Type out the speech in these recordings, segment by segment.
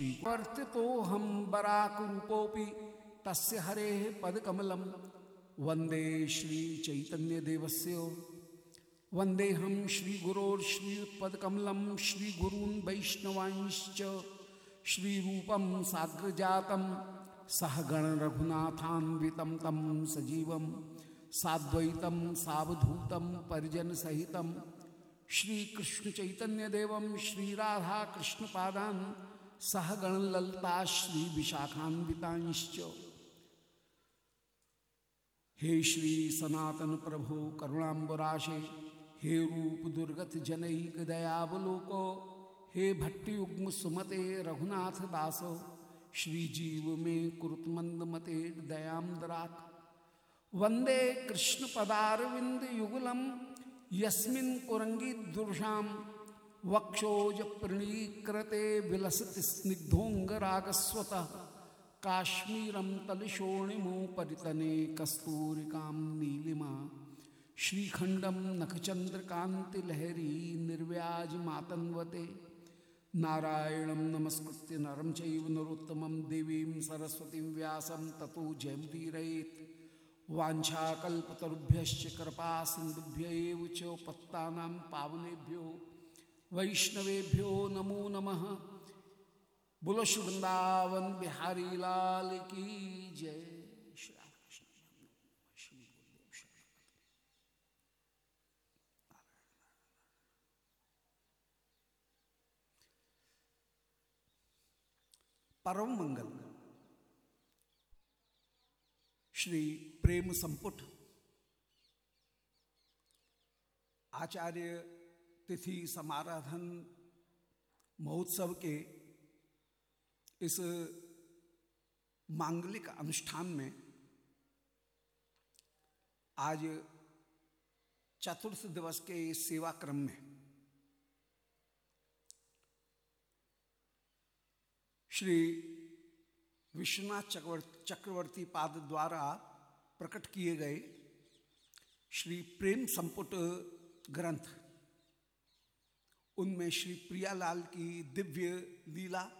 वर्तितो हम बराक रूपोपि तस्य हरे पद कमलम वंदे श्री चैतन्य देवस्य। वंदे हम श्री गुरोर श्री पद कमलम श्री गुरून वैष्णवांश्च। श्री रूपम साग्र जातम सहगण रघुनाथान्वितम तम सजीवम। साद्वैतम सावधूतम सहगण ललता श्री विशाखान्विताश्च। हे श्री सनातन प्रभु करुणाबराशे हे रूप दुर्गत जनैक दयावलोको, हे भट्टयुग्म सुमते रघुनाथ दासो, श्री जीव में कुरुत मंद मते दयामदराक वंदे कृष्ण पदारविंद युगलम, यस्मिन कुरंगी दुर्शाम वक्षोज प्रणीकृते विलसति स्निग्धोंगरागस्वत काश्मीरम तलिशोणिमो परितने कस्तूरिकां नीलिमा। श्रीखंडम नखचंद्रकांति लहरी निर्व्याज मातन्वते नारायणं नमस्कृत्य नरं चैव नरोत्तमं देवीं सरस्वतीं व्यासं ततो जयमुदीरयेत् वाञ्छाकल्पतरुभ्यश्च कृपा च पत्तानां पावनेभ्यो। वैष्णवेभ्यो नमो नमः। बोलो बिहारी लाल की जय। परम मंगल। श्री प्रेम संपुट। आचार्य तिथि समाराधन महोत्सव के इस मांगलिक अनुष्ठान में आज चतुर्थ दिवस के इस सेवा क्रम में श्री विश्वनाथ चक्रवर्ती पाद द्वारा प्रकट किए गए श्री प्रेम संपुट ग्रंथ उनमें श्री प्रियालाल की दिव्य लीला,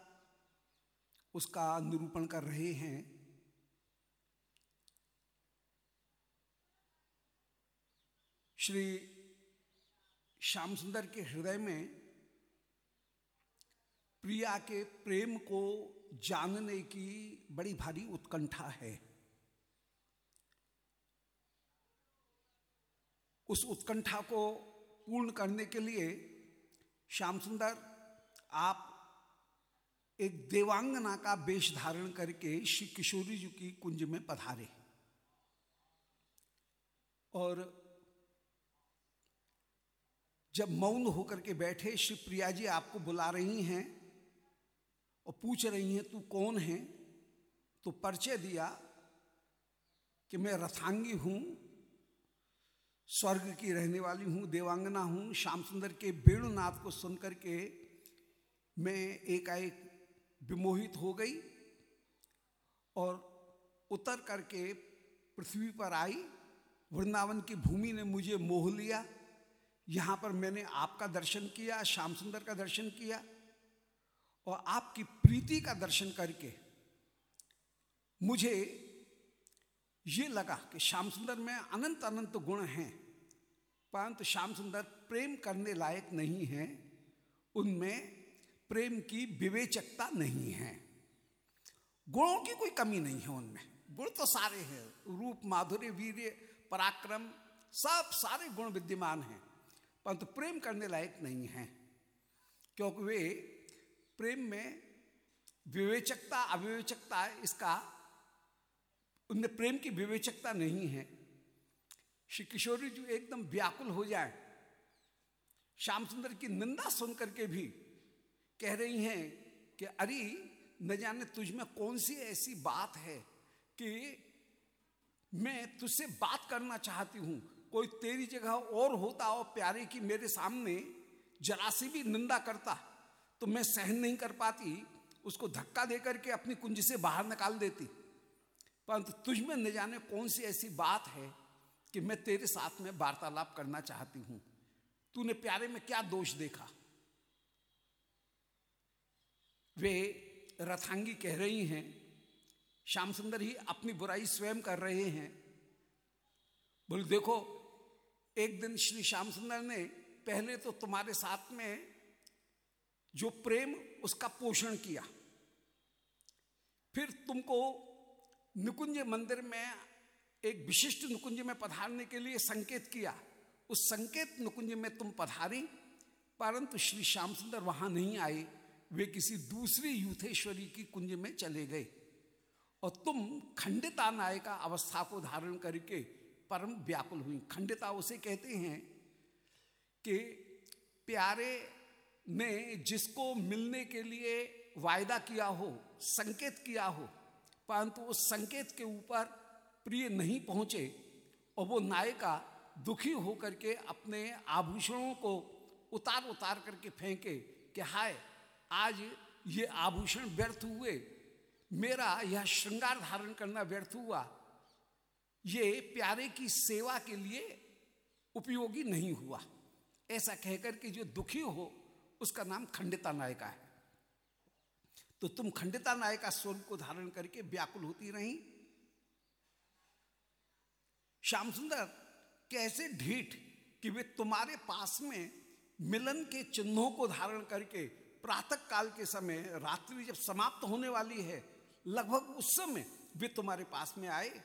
उसका निरूपण कर रहे हैं। श्री श्याम सुंदर के हृदय में प्रिया के प्रेम को जानने की बड़ी भारी उत्कंठा है। उस उत्कंठा को पूर्ण करने के लिए श्याम सुंदर, आप एक देवांगना का वेश धारण करके श्री किशोरी जी की कुंज में पधारे। और जब मौन होकर के बैठे, श्री प्रिया जी आपको बुला रही हैं और पूछ रही हैं, तू कौन है? तो परिचय दिया कि मैं रथांगी हूँ। स्वर्ग की रहने वाली हूँ, देवांगना हूँ, श्याम सुंदर के वेणुनाथ को सुनकर के मैं एकाएक विमोहित हो गई और उतर करके पृथ्वी पर आई। वृंदावन की भूमि ने मुझे मोह लिया। यहाँ पर मैंने आपका दर्शन किया, श्याम सुंदर का दर्शन किया और आपकी प्रीति का दर्शन करके मुझे ये लगा कि श्याम सुंदर में अनंत अनंत गुण हैं, परंतु श्याम सुंदर प्रेम करने लायक नहीं है, उनमें प्रेम की विवेचकता नहीं है। गुणों की कोई कमी नहीं है उनमें। गुण तो सारे हैं, रूप, माधुर्य, वीर्य, पराक्रम, सब सारे गुण विद्यमान हैं, परंतु प्रेम करने लायक नहीं है, क्योंकि वे प्रेम में विवेचकता, अविवेचकता इसका उनमें प्रेम की विवेचकता नहीं है। श्री किशोरी जी एकदम व्याकुल हो जाए। श्याम सुंदर की निंदा सुन करके भी कह रही हैं कि, अरे, न जाने तुझ में कौन सी ऐसी बात है कि मैं तुझसे बात करना चाहती हूँ। कोई तेरी जगह और होता और प्यारे की मेरे सामने जरा सी भी निंदा करता तो मैं सहन नहीं कर पाती। उसको धक्का देकर के अपनी कुंज से बाहर निकाल देती। परंतु तुझ में न जाने कौन सी ऐसी बात है कि मैं तेरे साथ में वार्तालाप करना चाहती हूँ? तूने प्यारे में क्या दोष देखा? वे रथांगी कह रही हैं, श्याम सुंदर ही अपनी बुराई स्वयं कर रहे हैं। बोल, देखो, एक दिन श्री श्याम सुंदर ने पहले तो तुम्हारे साथ में जो प्रेम उसका पोषण किया, फिर तुमको निकुंज मंदिर में एक विशिष्ट निकुंज में पधारने के लिए संकेत किया। उस संकेत निकुंज में तुम पधारी, परंतु श्री श्याम सुंदर वहाँ नहीं आए। वे किसी दूसरी यूथेश्वरी की कुंज में चले गए। और तुम खंडिता नायिका अवस्था को धारण करके परम व्याकुल हुई। खंडिता उसे कहते हैं कि, प्यारे ने जिसको मिलने के लिए वायदा किया हो, संकेत किया हो परंतु उस संकेत के ऊपर प्रिय नहीं पहुँचे और वो नायिका दुखी होकर के अपने आभूषणों को उतार उतार करके फेंके कि हाय, आज ये आभूषण व्यर्थ हुए, मेरा यह श्रृंगार धारण करना व्यर्थ हुआ, ये प्यारे की सेवा के लिए उपयोगी नहीं हुआ। ऐसा कहकर के जो दुखी हो, उसका नाम खंडिता नायिका है। तो तुम खंडिता नायिका स्वरूप को धारण करके व्याकुल होती रही। श्याम सुंदर, कैसे ढीठ कि वे तुम्हारे पास में मिलन के चिन्हों को धारण करके प्रातः काल के समय रात्रि जब समाप्त होने वाली है, लगभग उस समय वे तुम्हारे पास में आए।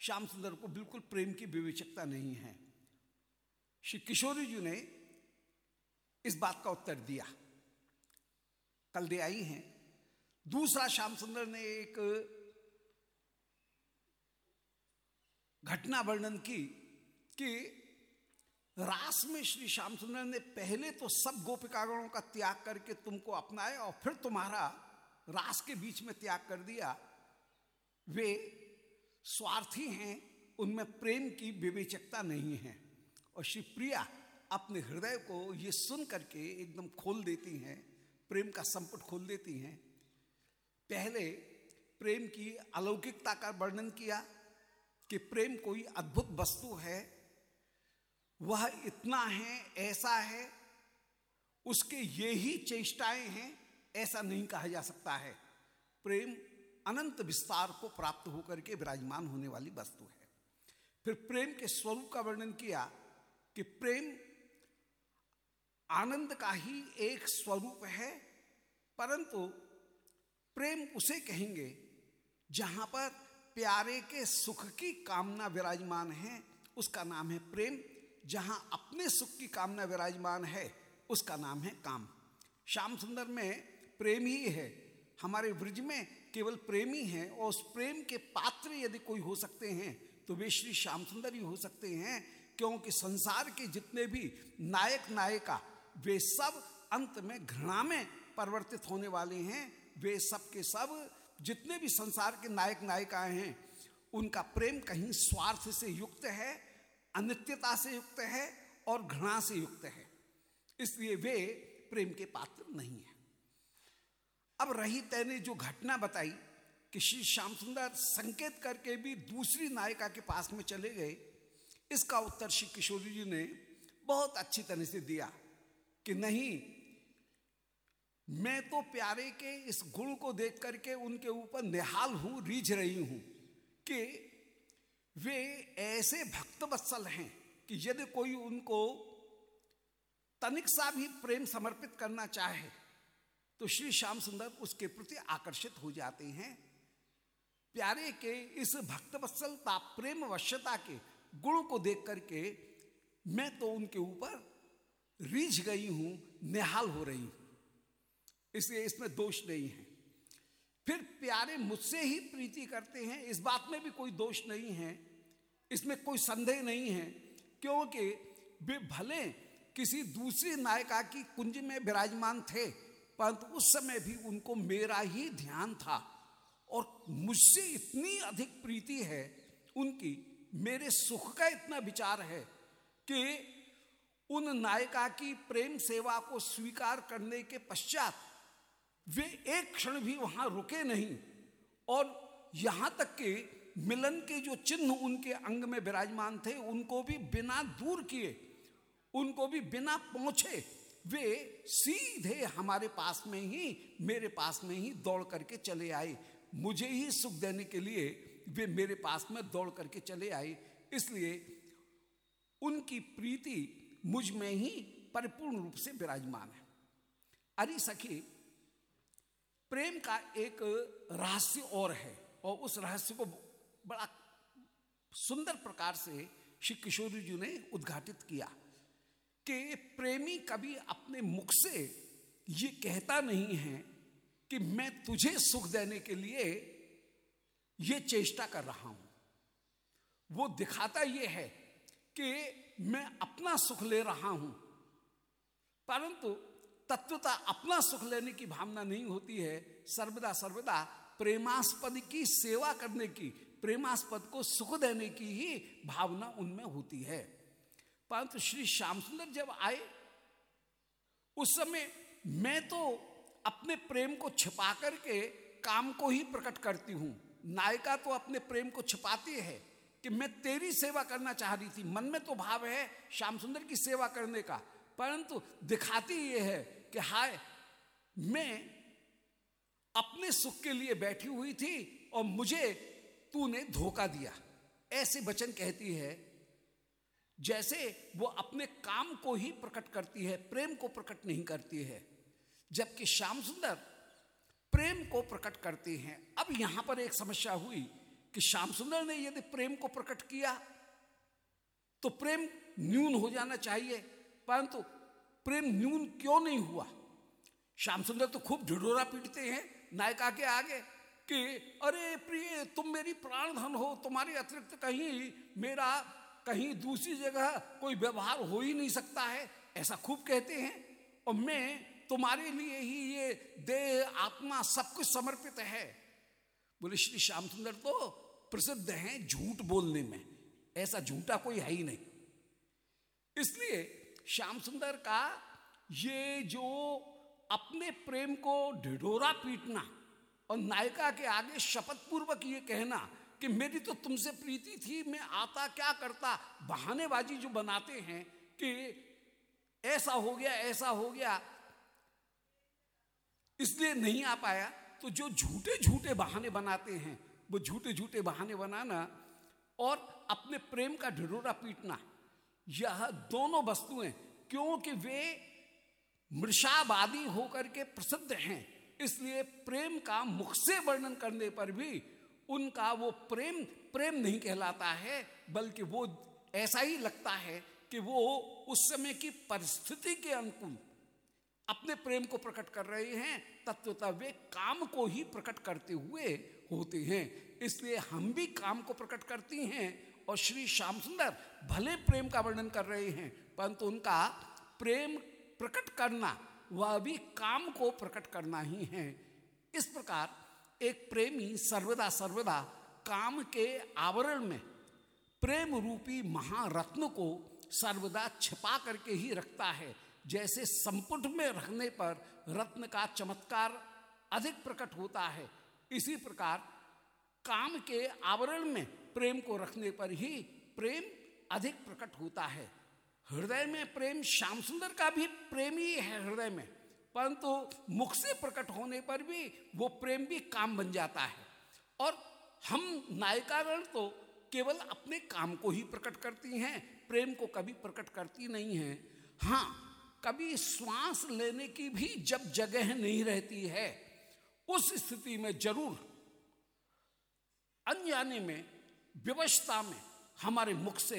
श्याम सुंदर को बिल्कुल प्रेम की विवेचकता नहीं है। श्री किशोरी जी ने इस बात का उत्तर दिया। कल दे आई हैं। दूसरा श्याम सुंदर ने एक घटना वर्णन की कि रास में श्री श्याम सुंदर ने पहले तो सब गोपिकागणों का त्याग करके तुमको अपनाए और फिर तुम्हारा रास के बीच में त्याग कर दिया। वे स्वार्थी हैं, उनमें प्रेम की विवेचकता नहीं है। और श्री प्रिया अपने हृदय को ये सुन करके एकदम खोल देती हैं, प्रेम का संपट खोल देती हैं। पहले प्रेम की अलौकिकता का वर्णन किया कि प्रेम कोई अद्भुत वस्तु है, वह इतना है, ऐसा है, उसके ये ही चेष्टाएँ हैं, ऐसा नहीं कहा जा सकता है। प्रेम अनंत विस्तार को प्राप्त होकर के विराजमान होने वाली वस्तु है। फिर प्रेम के स्वरूप का वर्णन किया कि प्रेम आनंद का ही एक स्वरूप है, परंतु प्रेम उसे कहेंगे, जहाँ पर प्यारे के सुख की कामना विराजमान है, उसका नाम है प्रेम। जहाँ अपने सुख की कामना विराजमान है, उसका नाम है काम। श्याम सुंदर में प्रेम ही है। हमारे ब्रज में केवल प्रेमी हैं और उस प्रेम के पात्र यदि कोई हो सकते हैं तो वे श्री श्याम सुंदर ही हो सकते हैं, क्योंकि संसार के जितने भी नायक नायिका वे सब अंत में घृणा में परिवर्तित होने वाले हैं वे सब के सब, जितने भी संसार के नायक नायिकाएँ हैं, उनका प्रेम कहीं स्वार्थ से युक्त है, अनित्यता से युक्त है और घृणा से युक्त है। इसलिए वे प्रेम के पात्र नहीं है। अब रही तैने जो घटना बताई कि श्री श्याम सुंदर संकेत करके भी दूसरी नायिका के पास में चले गए, इसका उत्तर श्री किशोरी जी ने बहुत अच्छी तरह से दिया कि नहीं मैं तो प्यारे के इस गुण को देख करके उनके ऊपर निहाल हूँ, रीझ रही हूँ कि वे ऐसे भक्त वत्सल हैं कि यदि कोई उनको तनिक सा भी प्रेम समर्पित करना चाहे तो श्री श्याम सुंदर उसके प्रति आकर्षित हो जाते हैं। प्यारे के इस भक्त वत्सलता प्रेम वश्यता के गुण को देख करके मैं तो उनके ऊपर रीझ गई हूँ, निहाल हो रही हूँ। इसलिए इसमें दोष नहीं है। फिर प्यारे मुझसे ही प्रीति करते हैं, इस बात में भी कोई दोष नहीं है, इसमें कोई संदेह नहीं है, क्योंकि वे भले किसी दूसरी नायिका की कुंज में विराजमान थे, परंतु उस समय भी उनको मेरा ही ध्यान था, और मुझसे इतनी अधिक प्रीति है, उनकी मेरे सुख का इतना विचार है कि उन नायिका की प्रेम सेवा को स्वीकार करने के पश्चात वे एक क्षण भी वहाँ रुके नहीं। और यहाँ तक कि मिलन के जो चिन्ह उनके अंग में विराजमान थे, उनको भी बिना दूर किए, उनको भी बिना पहुँचे, वे सीधे हमारे पास में ही, मेरे पास में ही दौड़ करके चले आए। मुझे ही सुख देने के लिए वे मेरे पास में दौड़ करके चले आए। इसलिए उनकी प्रीति मुझमें ही परिपूर्ण रूप से विराजमान है। अरे सखी प्रेम का एक रहस्य और है और उस रहस्य को बड़ा सुंदर प्रकार से श्री किशोरी जी ने उद्घाटित किया कि प्रेमी कभी अपने मुख से ये कहता नहीं है कि मैं तुझे सुख देने के लिए ये चेष्टा कर रहा हूँ। वो दिखाता ये है कि मैं अपना सुख ले रहा हूँ। परंतु तत्वता अपना सुख लेने की भावना नहीं होती है। सर्वदा सर्वदा प्रेमास्पद की सेवा करने की, प्रेमास्पद को सुख देने की ही भावना उनमें होती है। परंतु श्री श्याम सुंदर जब आए, उस समय मैं तो अपने प्रेम को छिपा करके काम को ही प्रकट करती हूँ। नायिका तो अपने प्रेम को छिपाती है कि मैं तेरी सेवा करना चाह रही थी। मन में तो भाव है श्याम सुंदर की सेवा करने का। परंतु दिखाती ये है कि हाय, मैं अपने सुख के लिए बैठी हुई थी और मुझे तूने धोखा दिया। ऐसे वचन कहती है, जैसे वो अपने काम को ही प्रकट करती है, प्रेम को प्रकट नहीं करती है, जबकि श्याम सुंदर प्रेम को प्रकट करते हैं। अब यहाँ पर एक समस्या हुई कि श्याम सुंदर ने यदि प्रेम को प्रकट किया तो प्रेम न्यून हो जाना चाहिए। परंतु प्रेम न्यून क्यों नहीं हुआ? श्याम सुंदर तो खूब ढिढोरा पीटते हैं, नायिका के आगे कि, अरे प्रिय, तुम मेरी प्राण धन हो, तुम्हारे अतिरिक्त कहीं मेरा, कहीं दूसरी जगह कोई व्यवहार हो ही नहीं सकता है। ऐसा खूब कहते हैं। और मैं तुम्हारे लिए ही ये देह, आत्मा सब कुछ समर्पित है। बोले, श्री श्याम सुंदर तो प्रसिद्ध हैं झूठ बोलने में। ऐसा झूठा कोई है ही नहीं। इसलिए श्याम सुंदर का ये जो अपने प्रेम को ढिढोरा पीटना और नायिका के आगे शपथ पूर्वक ये कहना कि मेरी तो तुमसे प्रीति थी, मैं आता क्या करता? बहानेबाजी जो बनाते हैं कि ऐसा हो गया, ऐसा हो गया। इसलिए नहीं आ पाया। तो जो झूठे झूठे बहाने बनाते हैं, वो झूठे झूठे बहाने बनाना और अपने प्रेम का ढिढोरा पीटना। यह दोनों वस्तुएँ, क्योंकि वे मृषावादी होकर के प्रसिद्ध हैं, इसलिए प्रेम का मुख से वर्णन करने पर भी उनका वो प्रेम प्रेम नहीं कहलाता है, बल्कि वो ऐसा ही लगता है कि वो उस समय की परिस्थिति के अनुकूल अपने प्रेम को प्रकट कर रहे हैं, तत्वता वे काम को ही प्रकट करते हुए होते हैं, इसलिए हम भी काम को प्रकट करती हैं और श्री श्याम सुंदर भले प्रेम का वर्णन कर रहे हैं, परंतु उनका प्रेम प्रकट करना, वह भी काम को प्रकट करना ही है। इस प्रकार एक प्रेमी सर्वदा सर्वदा काम के आवरण में प्रेम रूपी महारत्न को सर्वदा छिपा करके ही रखता है, जैसे संपुट में रखने पर रत्न का चमत्कार अधिक प्रकट होता है। इसी प्रकार काम के आवरण में प्रेम को रखने पर ही प्रेम अधिक प्रकट होता है। हृदय में प्रेम श्याम सुंदर का भी प्रेम ही है हृदय में, परंतु मुख से प्रकट होने पर भी वो प्रेम भी काम बन जाता है। और हम नायिकागण तो केवल अपने काम को ही प्रकट करती हैं, प्रेम को कभी प्रकट करती नहीं हैं। हाँ कभी श्वास लेने की भी जब जगह नहीं रहती है, उस स्थिति में ज़रूर अनजाने में व्यवस्था में हमारे मुख से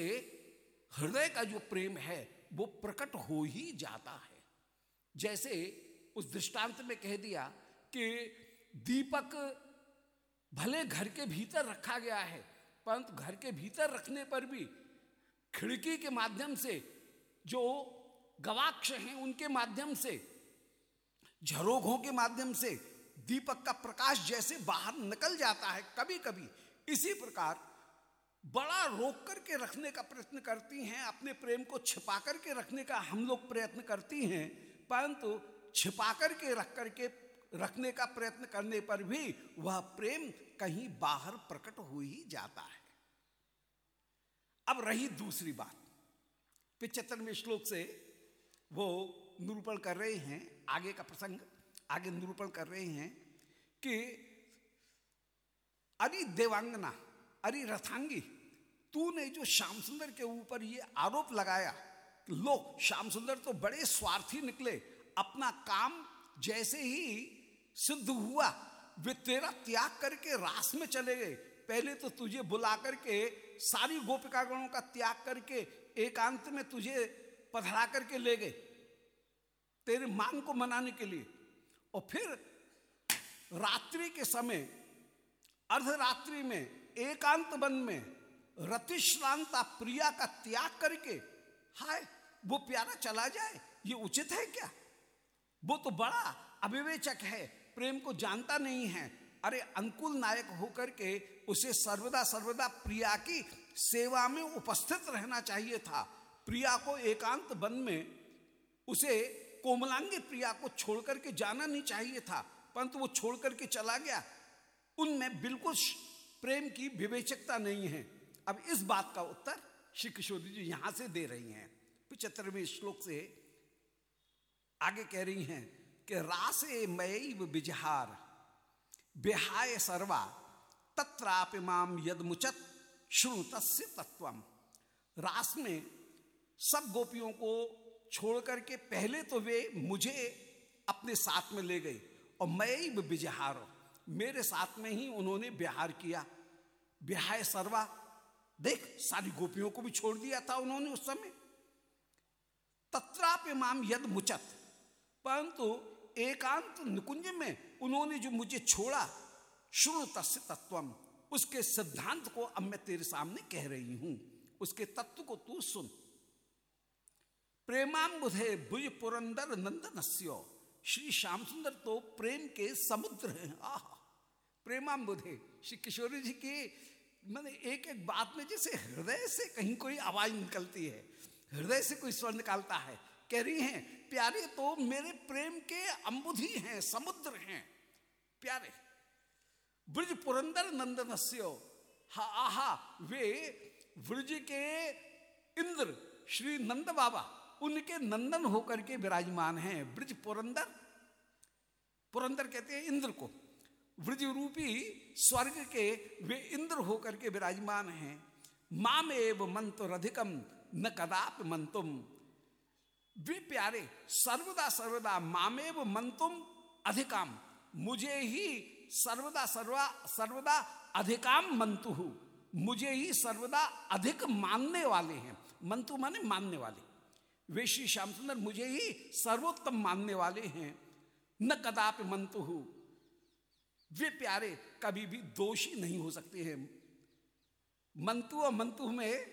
हृदय का जो प्रेम है, वो प्रकट हो ही जाता है। जैसे उस दृष्टांत में कह दिया कि दीपक भले घर के भीतर रखा गया है, परंतु घर के भीतर रखने पर भी खिड़की के माध्यम से जो गवाक्ष हैं, उनके माध्यम से झरोघों के माध्यम से दीपक का प्रकाश जैसे बाहर निकल जाता है कभी कभी इसी प्रकार बड़ा रोक करके रखने का प्रयत्न करती हैं, अपने प्रेम को छिपा करके रखने का हम लोग प्रयत्न करती हैं, परंतु छिपा करके रख करके रखने का प्रयत्न करने पर भी वह प्रेम कहीं बाहर प्रकट हो ही जाता है। अब रही दूसरी बात। पिछहत्तरवें श्लोक से वो निरूपण कर रहे हैं, आगे का प्रसंग, आगे निरूपण कर रहे हैं कि अरे देवांगना अरे रथांगी तूने जो श्याम सुंदर के ऊपर ये आरोप लगाया लो श्याम सुंदर तो बड़े स्वार्थी निकले, अपना काम जैसे ही सिद्ध हुआ, वे तेरा त्याग करके रास में चले गए। पहले तो तुझे बुला करके, सारी गोपिकागणों का त्याग करके, एकांत में तुझे पधरा करके ले गए, तेरे मांग को मनाने के लिए। और फिर रात्रि के समय, अर्धरात्रि में, एकांत वन में रतिश्रांता प्रिया का त्याग करके, हाय, वो प्यारा चला जाए, ये उचित है क्या? वो तो बड़ा अविवेचक है, प्रेम को जानता नहीं है। अरे, अंकुल नायक होकर के उसे सर्वदा सर्वदा प्रिया की सेवा में उपस्थित रहना चाहिए था। प्रिया को एकांत वन में उसे कोमलांगी प्रिया को छोड़ करके जाना नहीं चाहिए था, परंतु वो छोड़ करके चला गया। उनमें बिल्कुल प्रेम की विवेचकता नहीं है। अब इस बात का उत्तर श्री किशोरी जी यहाँ से दे रही हैं। पिछहत्तरवें श्लोक से आगे कह रही हैं कि रासे मई बिजहार, बिहाय सर्वा तत्रापिमाम यद मुचत शुणु तस्य तत्वम रास में सब गोपियों को छोड़ करके पहले तो वे मुझे अपने साथ में ले गए और मैं बिजहार, मेरे साथ में ही उन्होंने बिहार किया। बिहाय सर्वा देख, सारी गोपियों को भी छोड़ दिया था उन्होंने उस समय। तत्राप माम यद मुचत। परंतु एकांत निकुंज में उन्होंने जो मुझे छोड़ा, शुरू तस्य तत्वम, उसके सिद्धांत को अब मैं तेरे सामने कह रही हूँ। उसके तत्व को तू सुन। प्रेमाबुधे भुज पुरंदर नंदनस्यो। श्री श्याम सुंदर तो प्रेम के समुद्र हैं। आह। प्रेमाबुधे श्री किशोरी जी की मैंने एक एक बात में जैसे हृदय से कहीं कोई आवाज़ निकलती है, हृदय से कोई स्वर निकालता है, कह रही हैं, प्यारे तो मेरे प्रेम के अम्बुधि हैं, समुद्र हैं। प्यारे, ब्रज पुरंदर नंदनस्यो, हा, आहा, वे ब्रज के इंद्र, श्री नंद बाबा, उनके नंदन होकर के विराजमान हैं। ब्रज पुरंदर पुरंदर कहते हैं इंद्र को। ब्रज रूपी स्वर्ग के वे इंद्र होकर के विराजमान हैं। माम एव मंत्र अधिकम न कदाप मंतुम। वे प्यारे, सर्वदा सर्वदा मामेव मंतुम अधिकाम। मुझे ही सर्वदा सर्वा, सर्वदा अधिकाम मंतु। मुझे ही सर्वदा अधिक मानने वाले हैं। मंतु माने मानने वाले। वे श्री श्याम सुंदर मुझे ही सर्वोत्तम मानने वाले हैं। न कदाप मंतु। वे प्यारे कभी भी दोषी नहीं हो सकते हैं। मंतु और मंतु में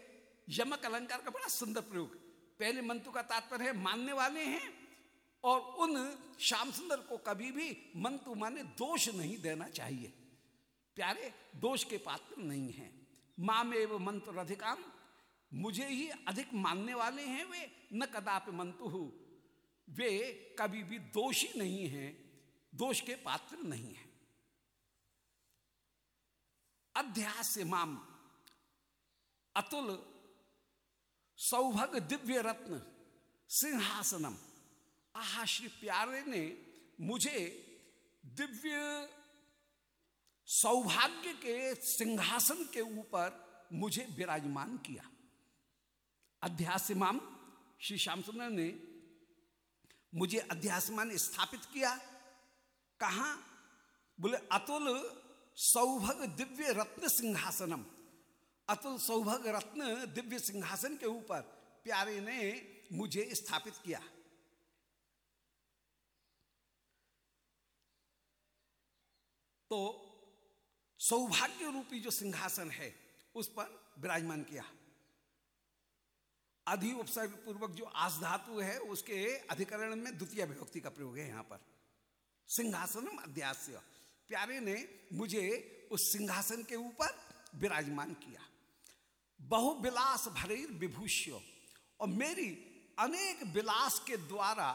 यमक अलंकार का बड़ा सुंदर प्रयोग। पहले मंतु का तात्पर्य है मानने वाले हैं और उन श्याम सुंदर को कभी भी मंतु माने दोष नहीं देना चाहिए। प्यारे, दोष के पात्र नहीं हैं। माम एव मंत्र अधिकाम मुझे ही अधिक मानने वाले हैं वे, न कदाप मंतु। वे कभी भी दोषी नहीं हैं, दोष के पात्र नहीं हैं। अध्यास माम। अतुल, सौभग दिव्य रत्न, सिंहासनम। आहा, श्री प्यारे ने मुझे दिव्य सौभाग्य के सिंहासन के ऊपर मुझे विराजमान किया। अध्यासमान श्री श्याम सुंदर ने मुझे अध्यासमान स्थापित किया। कहा? बोले, अतुल सौभग दिव्य रत्न सिंहासनम। अतुल सौभग रत्न दिव्य सिंहासन के ऊपर प्यारे ने मुझे स्थापित किया। तो सौभाग्य रूपी जो सिंहासन है, उस पर विराजमान किया। अधि उपसर्ग पूर्वक जो आस धातु है, उसके अधिकरण में द्वितीय विभक्ति का प्रयोग है यहाँ पर। सिंहासनम अध्यास्य। प्यारे ने मुझे उस सिंहासन के ऊपर विराजमान किया। बहुविलास भरे विभूष्य और मेरी अनेक विलास के द्वारा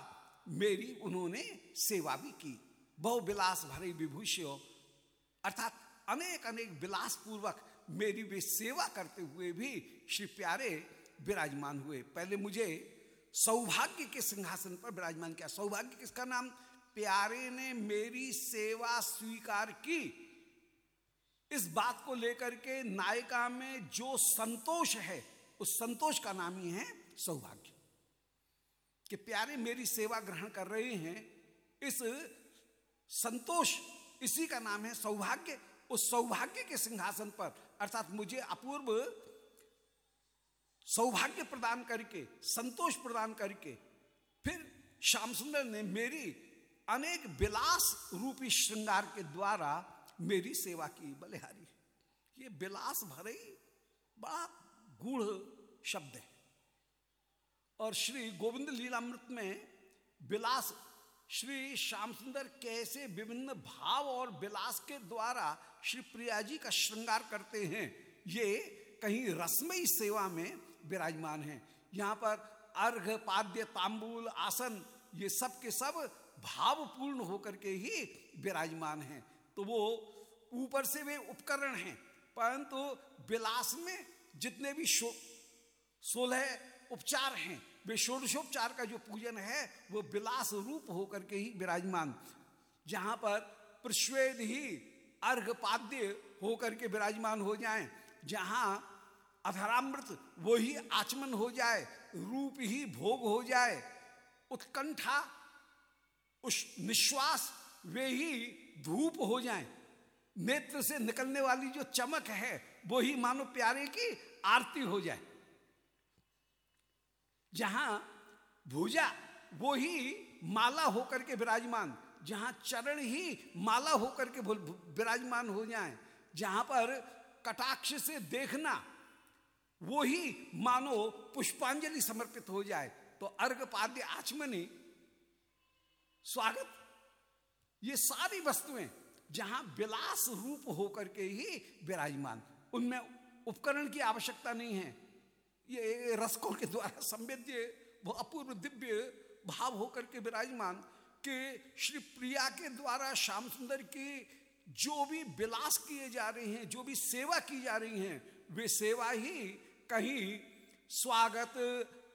मेरी उन्होंने सेवा भी की। बहुविलास भरे विभूष्य, अर्थात अनेक अनेक विलास पूर्वक मेरी वे सेवा करते हुए भी श्री प्यारे विराजमान हुए। पहले मुझे सौभाग्य के सिंहासन पर विराजमान किया। सौभाग्य किसका नाम? प्यारे ने मेरी सेवा स्वीकार की। इस बात को लेकर के नायिका में जो संतोष है, उस संतोष का नाम ही है सौभाग्य। कि प्यारे मेरी सेवा ग्रहण कर रहे हैं, इस संतोष, इसी का नाम है सौभाग्य। उस सौभाग्य के सिंहासन पर, अर्थात मुझे अपूर्व सौभाग्य प्रदान करके, संतोष प्रदान करके, फिर श्याम सुंदर ने मेरी अनेक विलास रूपी श्रृंगार के द्वारा मेरी सेवा की बलिहारी ये विलास भरे बड़ा गूढ़ शब्द है। और श्री गोविंद लीलामृत में विलास श्री श्याम सुंदर कैसे विभिन्न भाव और विलास के द्वारा श्री प्रिया जी का श्रृंगार करते हैं, ये कहीं रसमयी सेवा में विराजमान है। यहाँ पर अर्घ, पाद्य, तांबूल, आसन, ये सब के सब भावपूर्ण होकर के ही विराजमान हैं। तो वो ऊपर से वे उपकरण हैं, परंतु तो विलास में जितने भी शो, सोलह उपचार हैं, वे षोडशोपचार का जो पूजन है, वो विलास रूप होकर के ही विराजमान। जहाँ पर प्रश्वेद ही अर्घ पाद्य होकर के विराजमान हो जाए, जहाँ अधरामृत वो ही आचमन हो जाए, रूप ही भोग हो जाए, उत्कंठा उस निश्वास वे ही धूप हो जाए। नेत्र से निकलने वाली जो चमक है, वो ही मानो प्यारे की आरती हो जाए। जहाँ भुजा, वो ही माला होकर के विराजमान, जहाँ चरण ही माला होकर के विराजमान हो जाए, जहाँ पर कटाक्ष से देखना, वो ही मानो पुष्पांजलि समर्पित हो जाए। तो अर्घ पाद्य आचमनी स्वागत। ये सारी वस्तुएँ जहाँ विलास रूप होकर के ही विराजमान। उनमें उपकरण की आवश्यकता नहीं है। ये रसकों के द्वारा संवेद्य वो अपूर्व दिव्य भाव होकर के विराजमान के श्री प्रिया के द्वारा श्याम सुंदर की जो भी विलास किए जा रहे हैं, जो भी सेवा की जा रही है, वे सेवा ही कहीं स्वागत,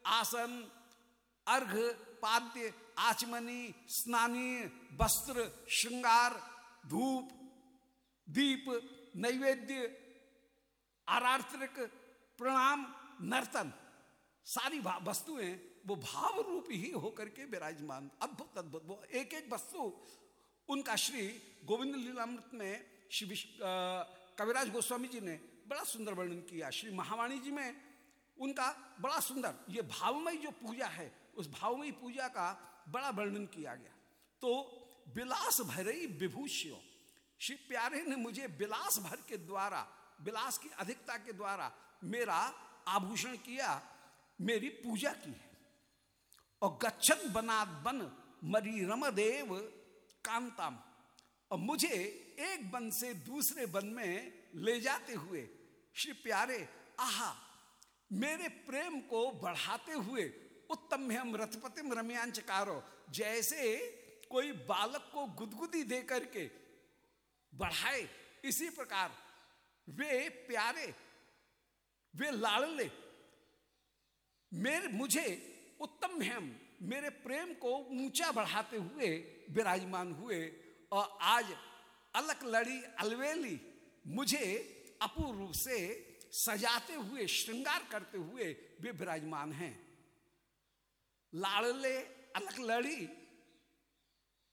आसन, अर्घ, पाद्य आचमनी, स्नानी, वस्त्र, श्रृंगार, धूप, दीप, नैवेद्य आरार्तिक प्रणाम, नर्तन। सारी वस्तुएँ वो भाव रूप ही होकर के विराजमान, अद्भुत अद्भुत। वो एक एक वस्तु, उनका श्री गोविंद लीलामृत में श्री कविराज गोस्वामी जी ने बड़ा सुंदर वर्णन किया। श्री महावाणी जी में उनका बड़ा सुंदर, ये भावमयी जो पूजा है, उस भावमयी पूजा का बड़ा वर्णन किया गया। तो विलास भरई विभूष्यो, श्री प्यारे ने मुझे विलास भर के द्वारा विलास की अधिकता के द्वारा मेरा आभूषण किया, मेरी पूजा की है। और गच्छन बना बन मरी रमदेव कांताम। और मुझे एक बन से दूसरे बन में ले जाते हुए, श्री प्यारे, आहा, मेरे प्रेम को बढ़ाते हुए उत्तम हम रथपतिम रम्यांचकारो। जैसे कोई बालक को गुदगुदी दे करके बढ़ाए, इसी प्रकार वे प्यारे, वे लाड़ले, मेरे, मुझे उत्तम हेम मेरे प्रेम को ऊँचा बढ़ाते हुए विराजमान हुए, और आज अलक लड़ी अलवेली मुझे अपूर्व से सजाते हुए, श्रृंगार करते हुए वे विराजमान हैं। लाड़ले अलक लड़ी।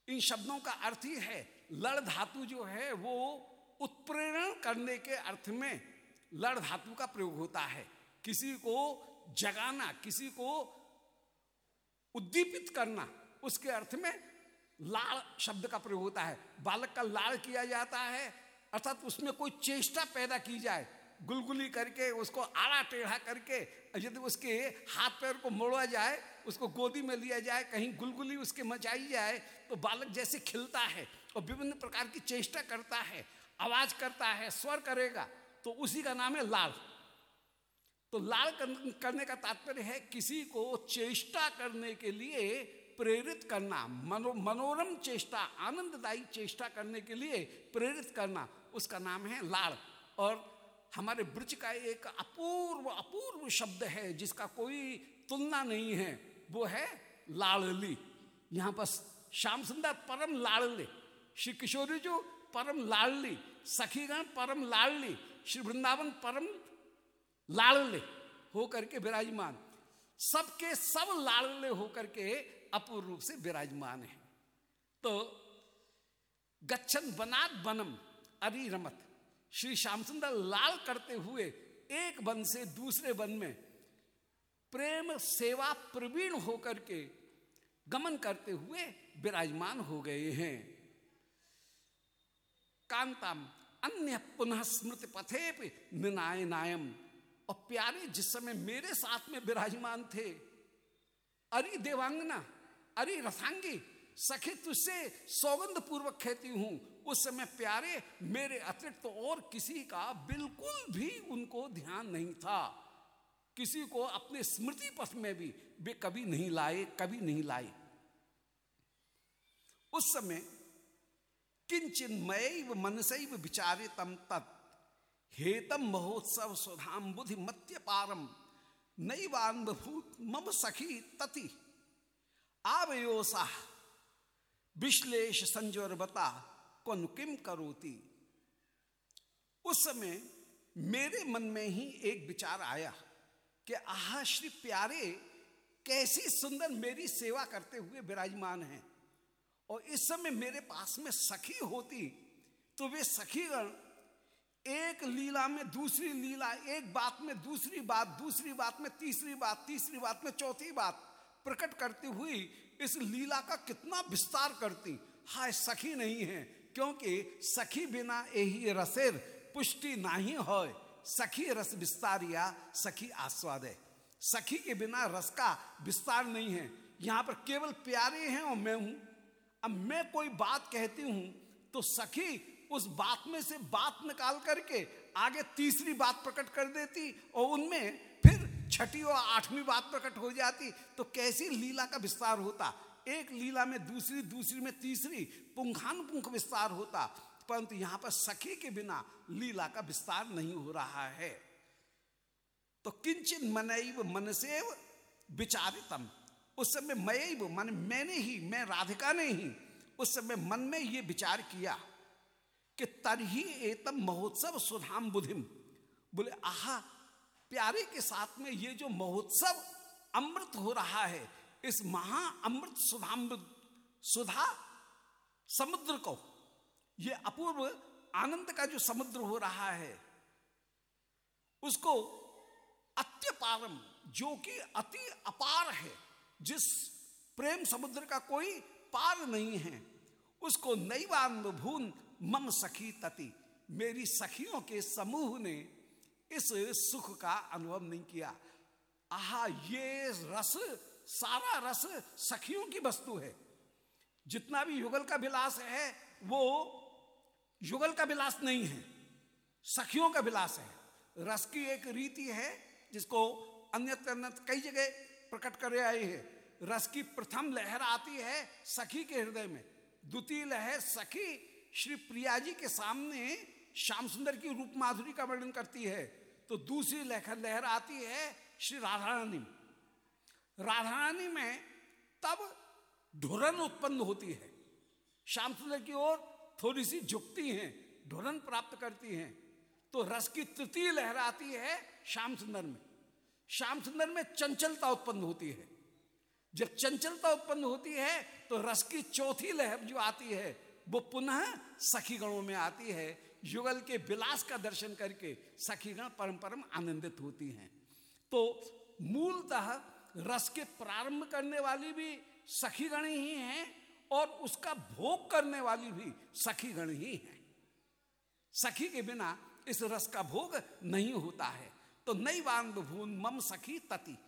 इन शब्दों का अर्थ ही है, लड़ धातु जो है वो उत्प्रेरण करने के अर्थ में लड़ धातु का प्रयोग होता है। किसी को जगाना, किसी को उद्दीपित करना, उसके अर्थ में लाड़ शब्द का प्रयोग होता है। बालक का लाड़ किया जाता है, अर्थात उसमें कोई चेष्टा पैदा की जाए गुलगुली करके, उसको आड़ा टेढ़ा करके, यदि उसके हाथ पैर को मोड़ा जाए, उसको गोदी में लिया जाए, कहीं गुलगुली उसके मचाई जाए तो बालक जैसे खिलता है और विभिन्न प्रकार की चेष्टा करता है, आवाज़ करता है, स्वर करेगा तो उसी का नाम है लाल। तो लाल करने का तात्पर्य है किसी को चेष्टा करने के लिए प्रेरित करना, मनो, मनोरम चेष्टा, आनंददायी चेष्टा करने के लिए प्रेरित करना, उसका नाम है लाड़ और हमारे ब्रज का एक अपूर्व अपूर्व शब्द है, जिसका कोई तुलना नहीं है, वो है लाड़ली। यहाँ पर श्याम सुंदर परम लाड़ले, श्री किशोरी जो परम लाड़ली, सखीगण परम लाड़ली, श्री वृंदावन परम लाड़ले होकर के विराजमान। सबके सब लाड़ले होकर के अपूर्व रूप से विराजमान है। तो गच्छन बनात बनम अरि रमत श्री श्याम सुंदर लाल करते हुए एक वन से दूसरे वन में प्रेम सेवा प्रवीण होकर के गमन करते हुए विराजमान हो गए हैं। कांताम, अन्य पुनः स्मृति पथे निनाय नायम। और प्यारे, जिस समय मेरे साथ में विराजमान थे, अरे देवांगना, अरे रथांगी सखी तुझसे सौगंध पूर्वक कहती हूँ, उस समय प्यारे, मेरे अतिरिक्त तो और किसी का बिल्कुल भी उनको ध्यान नहीं था। किसी को अपने स्मृति पथ में भी, वे कभी नहीं लाए, कभी नहीं लाए। उस समय किंचन मय मनसैव विचारितम तत्, हेतम महोत्सव सुधाम बुद्धि मत्य पारम नैवान्भूत मम सखी तति। आवयोसा विश्लेष संजोर बता, कौन किम करोती? उस समय मेरे मन में ही एक विचार आया कि, आह, श्री प्यारे, कैसी सुंदर मेरी सेवा करते हुए विराजमान हैं। और इस समय मेरे पास में सखी होती तो वे सखीगण एक लीला में दूसरी लीला, एक बात में दूसरी बात दूसरी बात में तीसरी बात तीसरी बात में चौथी बात प्रकट करती हुई इस लीला का कितना विस्तार करती। हाय, सखी नहीं है, क्योंकि सखी बिना यही रसेर पुष्टि नहीं हो सखी रस विस्तार या सखी आस्वाद है। सखी के बिना रस का विस्तार नहीं है। यहाँ पर केवल प्यारे हैं और मैं हूँ। अब मैं कोई बात कहती हूँ तो सखी उस बात में से बात निकाल करके आगे तीसरी बात प्रकट कर देती और उनमें छठी और आठवीं बात प्रकट हो जाती तो कैसी लीला का विस्तार होता? एक लीला में दूसरी दूसरी में तीसरी, पुंखानुपुंख विस्तार होता। परंतु यहाँ पर सखी के बिना लीला का विस्तार नहीं हो रहा है। तो किंचन मनैव मनसेव विचारितम। उस समय मैं मन, मैंने ही, मैं राधिका ने ही, उस समय मन में ये विचार किया कि तरही एतम महोत्सव सुधाम बुधिम। बोले, आहा प्यारे के साथ में ये जो महोत्सव अमृत हो रहा है, इस महा अमृत सुधामृत सुधा समुद्र को, ये अपूर्व आनंद का जो समुद्र हो रहा है, उसको अत्यपारम, जो कि अति अपार है, जिस प्रेम समुद्र का कोई पार नहीं है, उसको नैवान भून मम सखी तति, मेरी सखियों के समूह ने इस सुख का अनुभव नहीं किया। आहा, ये रस, सारा रस सखियों की वस्तु है। जितना भी युगल का विलास है, वो युगल का विलास नहीं है, सखियों का विलास है। रस की एक रीति है, जिसको अन्यत्र कई जगह प्रकट कर आई है। रस की प्रथम लहर आती है सखी के हृदय में। द्वितीय लहर सखी श्री प्रिया जी के सामने श्याम सुंदर की रूप माधुरी का वर्णन करती है। तो दूसरी लहर लहर आती है श्री राधा रानी राधा रानी में तब ढुरन उत्पन्न होती है। श्याम सुंदर की ओर थोड़ी सी झुकती हैं, ढुरन प्राप्त करती हैं। तो रस की तृतीय लहर आती है श्याम सुंदर में। श्याम सुंदर में चंचलता उत्पन्न होती है। जब चंचलता उत्पन्न होती है तो रस की चौथी लहर जो आती है, वो पुनः सखी गणों में आती है। युगल के विलास का दर्शन करके सखीगण परम परम आनंदित होती हैं। तो मूलतः रस के प्रारंभ करने वाली भी सखीगण ही हैं और उसका भोग करने वाली भी सखीगण ही है। सखी के बिना इस रस का भोग नहीं होता है। तो नई बाँध भून मम सखी तति।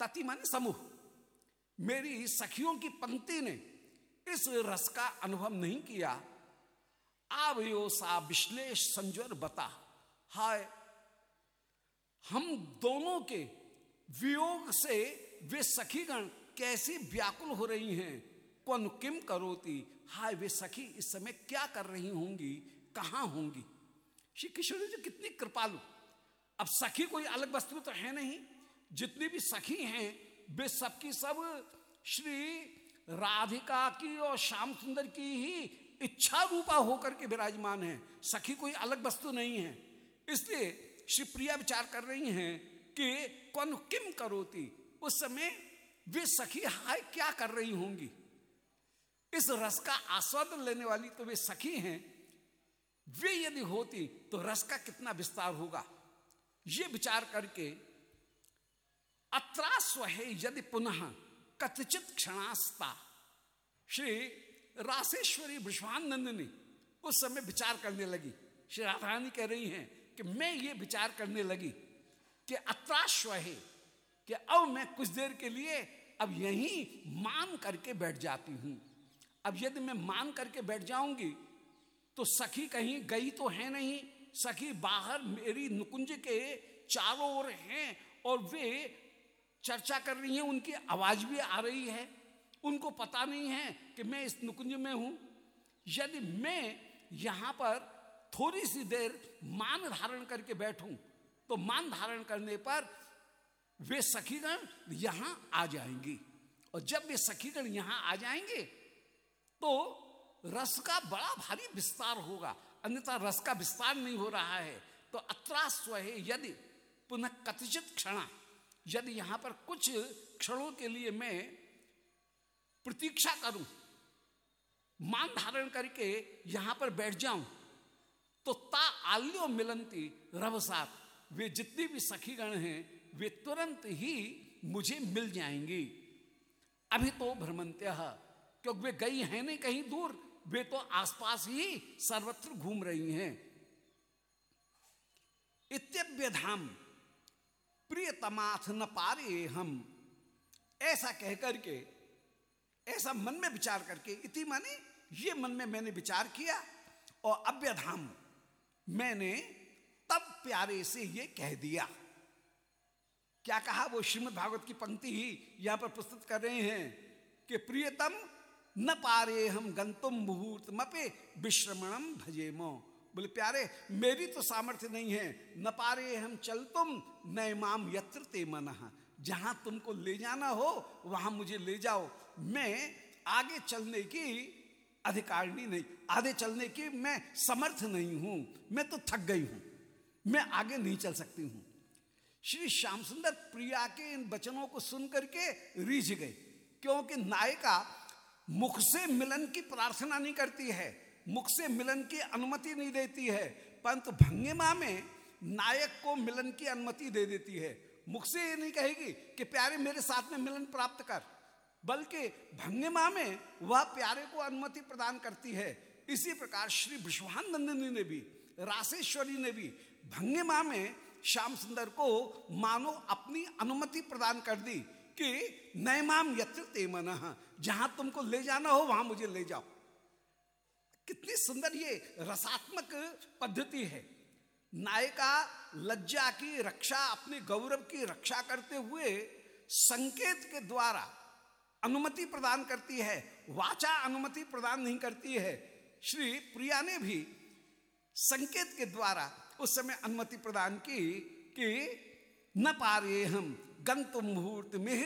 तति मन समूह। मेरी सखियों की पंक्ति ने इस रस का अनुभव नहीं किया आवयो सा विश्लेष संजोर बता। हाय, हम दोनों के वियोग से वे सखीगण कैसी व्याकुल हो रही हैं? कौन किम करोती? हाय, वे सखी इस समय क्या कर रही होंगी? कहाँ होंगी? श्री किशोर जी, कितनी कृपालु। अब सखी कोई अलग वस्तु तो है नहीं। जितनी भी सखी हैं, वे सबकी सब श्री राधिका की और श्याम सुंदर की ही इच्छा रूपा होकर के विराजमान है। सखी कोई अलग वस्तु नहीं है। इसलिए श्री प्रिया विचार कर रही हैं कि कौन किम करोती? उस समय वे सखी, हाय, क्या कर रही होंगी? इस रस का आस्वादन लेने वाली तो वे सखी हैं। वे यदि होती तो रस का कितना विस्तार होगा? ये विचार करके अत्रास्व है यदि पुनः कथचित क्षणास्ता श्री राशेश्वरी विश्वानंदिनी उस समय विचार करने लगी। श्री राधारानी कह रही हैं कि मैं ये विचार करने लगी कि अत्राश्व है कि अब मैं कुछ देर के लिए अब यहीं मान करके बैठ जाती हूँ। अब यदि मैं मान करके बैठ जाऊँगी तो सखी कहीं गई तो है नहीं। सखी बाहर मेरी नुकुंज के चारों ओर हैं और वे चर्चा कर रही हैं, उनकी आवाज़ भी आ रही है। उनको पता नहीं है कि मैं इस नुकुंज में हूँ। यदि मैं यहाँ पर थोड़ी सी देर मान धारण करके बैठूं तो मान धारण करने पर वे सखीगण यहाँ आ जाएँगी। और जब वे सखीगण यहाँ आ जाएँगे तो रस का बड़ा भारी विस्तार होगा। अन्यथा रस का विस्तार नहीं हो रहा है। तो अत्रास्व है यदि पुनः कथित क्षण, यदि यहाँ पर कुछ क्षणों के लिए मैं प्रतीक्षा करूँ। मान धारण करके यहाँ पर बैठ जाऊँ तो ता आल्यो मिलंती रवसात वे जितनी भी सखीगण हैं, वे तुरंत ही मुझे मिल जाएँगी। अभी तो भ्रमंत्य, क्योंकि वे गई हैं नहीं कहीं दूर, वे तो आसपास ही सर्वत्र घूम रही हैं। इत्यव्य धाम प्रियतमाथ न पारे हम, ऐसा कहकर के ऐसा मन में विचार करके इति माने, ये मन में मैंने विचार किया और अव्यधाम, मैंने तब प्यारे से ये कह दिया। क्या कहा वो श्रीमद भागवत की पंक्ति ही यहाँ पर प्रस्तुत कर रहे हैं कि प्रियतम न पारे हम गंतुम मुहूर्त मपे विश्रमणम भजे मो बोले, प्यारे, मेरी तो सामर्थ्य नहीं है। न पारे हम चल तुम, न माम यत्र ते मन। जहाँ तुमको ले जाना हो, वहाँ मुझे ले जाओ। मैं आगे चलने की अधिकारिणी नहीं, आगे चलने की मैं समर्थ नहीं हूँ, मैं तो थक गई हूँ, मैं आगे नहीं चल सकती हूँ। श्री श्याम सुंदर प्रिया के इन वचनों को सुन करके रीझ गए, क्योंकि नायिका मुख से मिलन की प्रार्थना नहीं करती है, मुख से मिलन की अनुमति नहीं देती है, परंतु भंगिमा में नायक को मिलन की अनुमति दे देती है। मुख से ये नहीं कहेगी कि प्यारे मेरे साथ में मिलन प्राप्त कर। बल्कि भंगिमा में वह प्यारे को अनुमति प्रदान करती है। इसी प्रकार श्री विश्वानंदिनी ने भी, राशेश्वरी ने भी भंगिमा में श्याम सुंदर को मानो अपनी अनुमति प्रदान कर दी कि नयमाम यत्र ते मन। जहाँ तुमको ले जाना हो, वहाँ मुझे ले जाओ। कितनी सुंदर ये रसात्मक पद्धति है। नायिका लज्जा की रक्षा, अपने गौरव की रक्षा करते हुए संकेत के द्वारा अनुमति प्रदान करती है, वाचा अनुमति प्रदान नहीं करती है। श्री प्रिया ने भी संकेत के द्वारा उस समय अनुमति प्रदान की कि न पारे हम गंत मुहूर्त में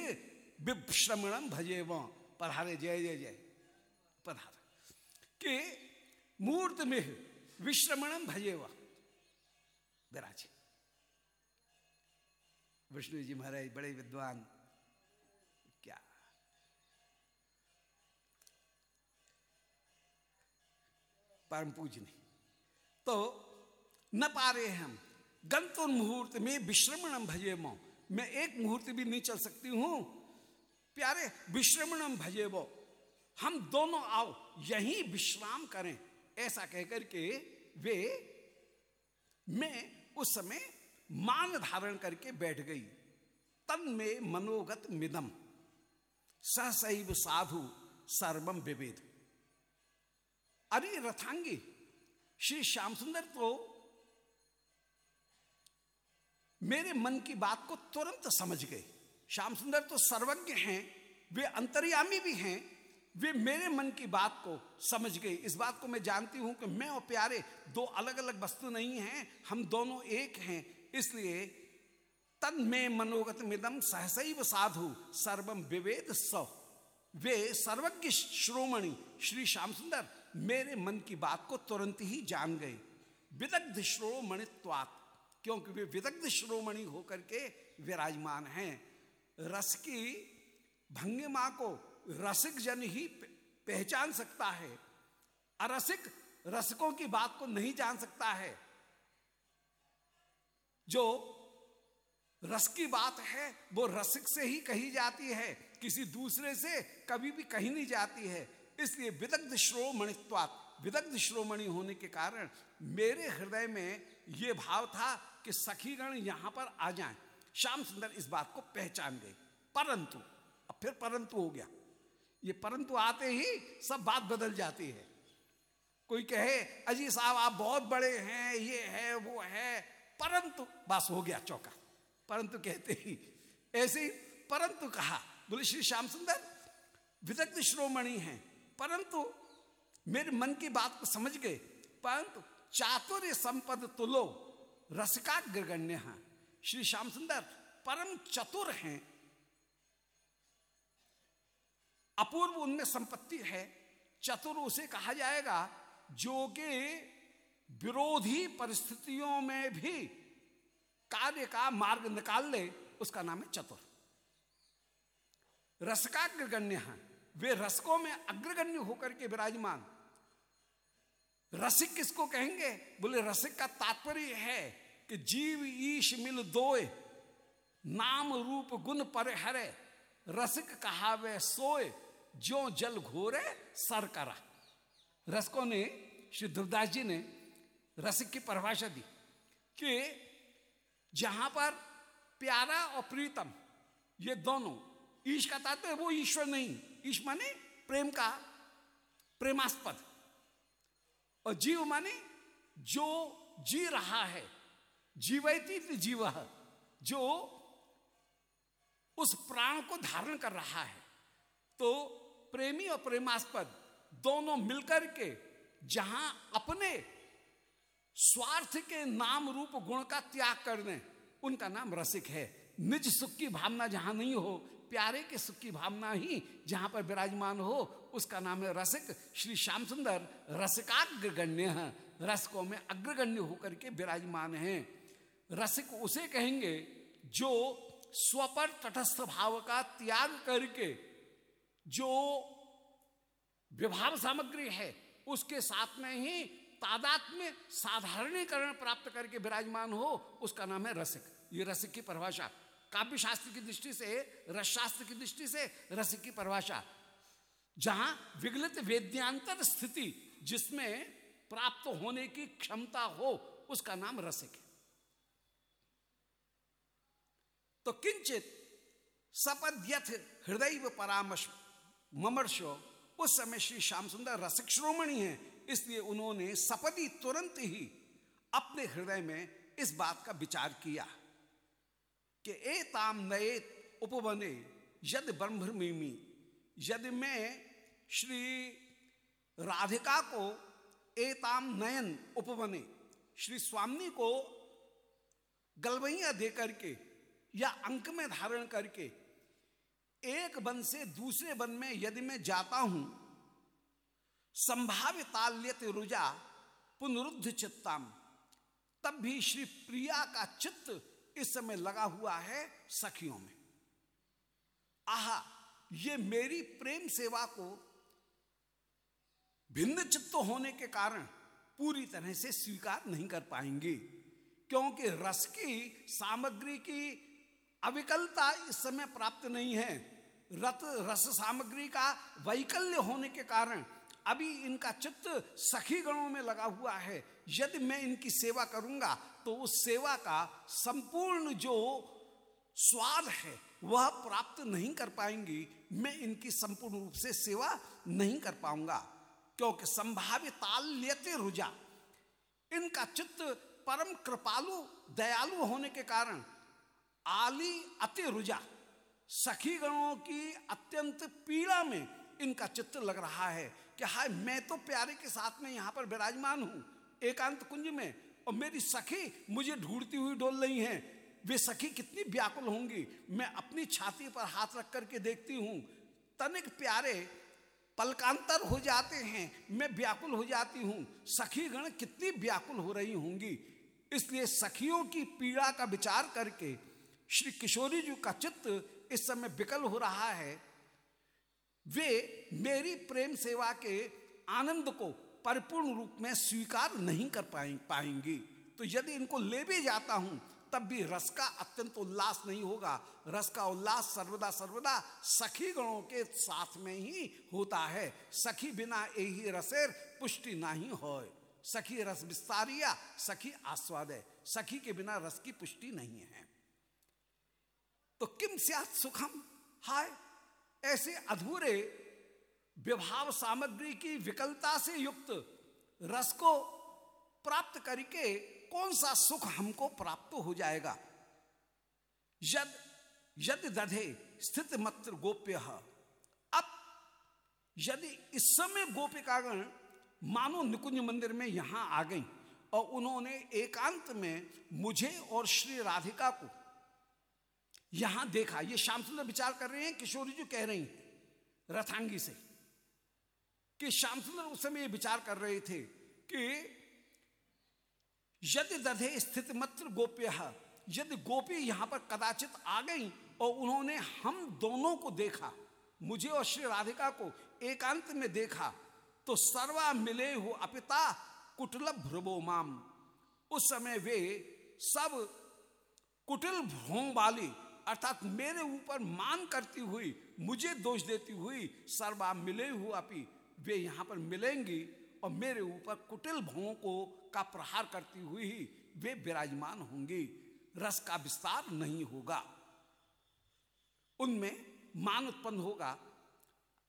विश्रमणम भजे वो पढ़ारे जय जय जय। पढ़ार कि मुहूर्त में विश्रमणम भजे विराजे। विष्णु जी महाराज बड़े विद्वान परम पूजनी तो न पा रहे हम। गंतुर मुहूर्त में विश्रमणम भजे मो मैं एक मुहूर्त भी नहीं चल सकती हूँ। प्यारे, विश्रमणम भजे वो हम दोनों आओ, यहीं विश्राम करें। ऐसा कहकर के वे मैं उस समय मान धारण करके बैठ गई। तन में मनोगत मिदम। सहसैव साधु सर्वम विवेद अरे रथांगी। श्री श्याम सुंदर तो मेरे मन की बात को तुरंत समझ गए। श्याम सुंदर तो सर्वज्ञ हैं, वे अंतर्यामी भी हैं, वे मेरे मन की बात को समझ गए। इस बात को मैं जानती हूँ कि मैं और प्यारे दो अलग अलग वस्तु नहीं हैं, हम दोनों एक हैं, इसलिए तन में मनोगत मिदम सहसैव साधु सर्वम विवेद सौ वे सर्वज्ञ श्रोमणि, श्री श्याम सुंदर मेरे मन की बात को तुरंत ही जान गए। विदग्ध श्रोमणित्वात। क्योंकि वे विदग्ध श्रोमणि होकर के विराजमान हैं। रस की भंगिमा को रसिक जन ही पहचान सकता है। अरसिक रसकों की बात को नहीं जान सकता है। जो रस की बात है, वो रसिक से ही कही जाती है। किसी दूसरे से कभी भी कही नहीं जाती है। इसलिए विदग्ध श्रोमणित्वात विदग्ध श्रोमणि होने के कारण मेरे हृदय में ये भाव था कि सखीगण यहाँ पर आ जाएँ। श्याम सुंदर इस बात को पहचान गए। परंतु, अब फिर परंतु हो गया। ये परंतु आते ही सब बात बदल जाती है। कोई कहे, अजी साहब, आप बहुत बड़े हैं, ये है, वो है। परंतु, बस हो गया चौका। परंतु कहते ही, ऐसे परंतु कहा, बोले श्री श्याम सुंदर, विदग्ध श्रोमणी हैं। परंतु मेरे मन की बात को समझ गए। परंतु चातुर्य संपद तुलो रसिकाग्रगण्य हैं। श्री श्याम सुंदर, परम चतुर हैं। अपूर्व उनमें संपत्ति है। चतुर उसे कहा जाएगा, जो कि विरोधी परिस्थितियों में भी कार्य का मार्ग निकाल ले, उसका नाम है चतुर। रसकाग्रगण्य है। वे रसकों में अग्रगण्य होकर के विराजमान। रसिक किसको कहेंगे? बोले, रसिक का तात्पर्य है कि जीव ईश मिल दोए, नाम रूप गुण पर हरे रसिक कहावे सोए जो जल घोरे, सर करा। रसकों ने, श्री ध्रुवदास जी ने रसिक की परिभाषा दी कि जहाँ पर प्यारा और प्रीतम, ये दोनों, ईश का तात्पर्य, वो ईश्वर नहीं। ईश माने प्रेम का प्रेमास्पद। और जीव माने जो जी रहा है, जीवती जीव, जो उस प्राण को धारण कर रहा है। तो प्रेमी और प्रेमास्पद दोनों मिलकर के जहाँ अपने स्वार्थ के नाम रूप गुण का त्याग कर दें उनका नाम रसिक है। निज सुख की भावना जहाँ नहीं हो प्यारे के सुख की भावना ही जहाँ पर विराजमान हो, उसका नाम है रसिक। श्री श्याम सुंदर रसिकाग्रगण्य है। रसकों में अग्रगण्य होकर के विराजमान हैं। रसिक उसे कहेंगे जो स्वपर तटस्थ भाव का त्याग करके जो विभाव सामग्री है, उसके साथ में ही तादात में साधारणीकरण प्राप्त करके विराजमान हो, उसका नाम है रसिक। ये रसिक की परिभाषा काव्य शास्त्र की दृष्टि से रस शास्त्र की दृष्टि से रसिक की परिभाषा। जहाँ विगलित वेद्यांतर स्थिति जिसमें प्राप्त होने की क्षमता हो, उसका नाम रसिक है। तो किंचित सपद्यथ हृदय परामर्श ममर्शो उस समय श्री श्याम सुंदर रसिक श्रोमणी है, इसलिए उन्होंने सपदी तुरंत ही अपने हृदय में इस बात का विचार किया। कि ए ताम नए उपवने, यद ब्रह्मी यदि मैं श्री राधिका को एताम नयन उपवने, श्री स्वामी को गलवैया दे करके या अंक में धारण करके एक वन से दूसरे वन में यदि मैं जाता हूँ संभाव्य ताल्यत रुजा पुनरुद्ध चित्ताम। तब भी श्री प्रिया का चित्त इस समय लगा हुआ है सखियों में। आहा, ये मेरी प्रेम सेवा को भिन्न चित्त होने के कारण पूरी तरह से स्वीकार नहीं कर पाएँगे, क्योंकि रस की सामग्री की अविकलता इस समय प्राप्त नहीं है। रत, रस सामग्री का वैकल्य होने के कारण अभी इनका चित्त सखी गणों में लगा हुआ है। यदि मैं इनकी सेवा करूँगा तो उस सेवा का संपूर्ण जो स्वाद है, वह प्राप्त नहीं कर पाएँगी। मैं इनकी संपूर्ण रूप से सेवा नहीं कर पाऊँगा। क्योंकि संभाव्य रुझा इनका चित्त परम कृपालु, दयालु होने के कारण आली अति रुझा सखी गणों की अत्यंत पीड़ा में इनका चित्त लग रहा है कि हाय, मैं तो प्यारे के साथ में यहाँ पर विराजमान हूँ। एकांत कुंज में और मेरी सखी मुझे ढूंढती हुई डोल रही है। वे सखी कितनी व्याकुल होंगी। मैं अपनी छाती पर हाथ रख करके देखती हूँ। तनिक प्यारे पलकांतर हो जाते हैं। मैं व्याकुल हो जाती हूँ। सखी गण कितनी व्याकुल हो रही होंगी। इसलिए सखियों की पीड़ा का विचार करके श्री किशोरी जी का चित्त इस समय विकल हो रहा है। वे मेरी प्रेम सेवा के आनंद को परिपूर्ण रूप में स्वीकार नहीं कर पाए, पाएँगी। तो यदि इनको ले भी जाता हूँ, तब भी रस का अत्यंत उल्लास नहीं होगा। रस का उल्लास सर्वदा सर्वदा सखी गणों के साथ में ही होता है। सखी बिना यही रसेर पुष्टि नहीं हो सखी रस विस्तारिया, सखी आस्वाद है। सखी के बिना रस की पुष्टि नहीं है। तो किम सुखम? हाय, ऐसे अधूरे विभाव सामग्री की विकलता से युक्त रस को प्राप्त करके कौन सा सुख हमको प्राप्त हो जाएगा? यद, यदि दधे स्थित मत्र गोप्य। अब यदि इस समय गोपिकागण मानो निकुंज मंदिर में यहाँ आ गई और उन्होंने एकांत में मुझे और श्री राधिका को यहाँ देखा, ये श्याम सुंदर विचार कर रहे हैं, किशोरी जी कह रही हैं, रथांगी से। कि श्याम सुंदर उस समय विचार कर रहे थे कि यदि दधे स्थित मत्र गोप्य, यदि गोपी यहाँ पर कदाचित आ गई और उन्होंने हम दोनों को देखा, मुझे और श्री राधिका को एकांत में देखा तो सर्वा मिले हो अपिता कुटल भ्रुवो माम। उस समय वे सब कुटिल भ्रों वाली अर्थात मेरे ऊपर मान करती हुई, मुझे दोष देती हुई सर्वा मिले हुआ अपी वे यहाँ पर मिलेंगी और मेरे ऊपर कुटिल भवों को का प्रहार करती हुई ही वे विराजमान होंगी। रस का विस्तार नहीं होगा। उनमें मान उत्पन्न होगा।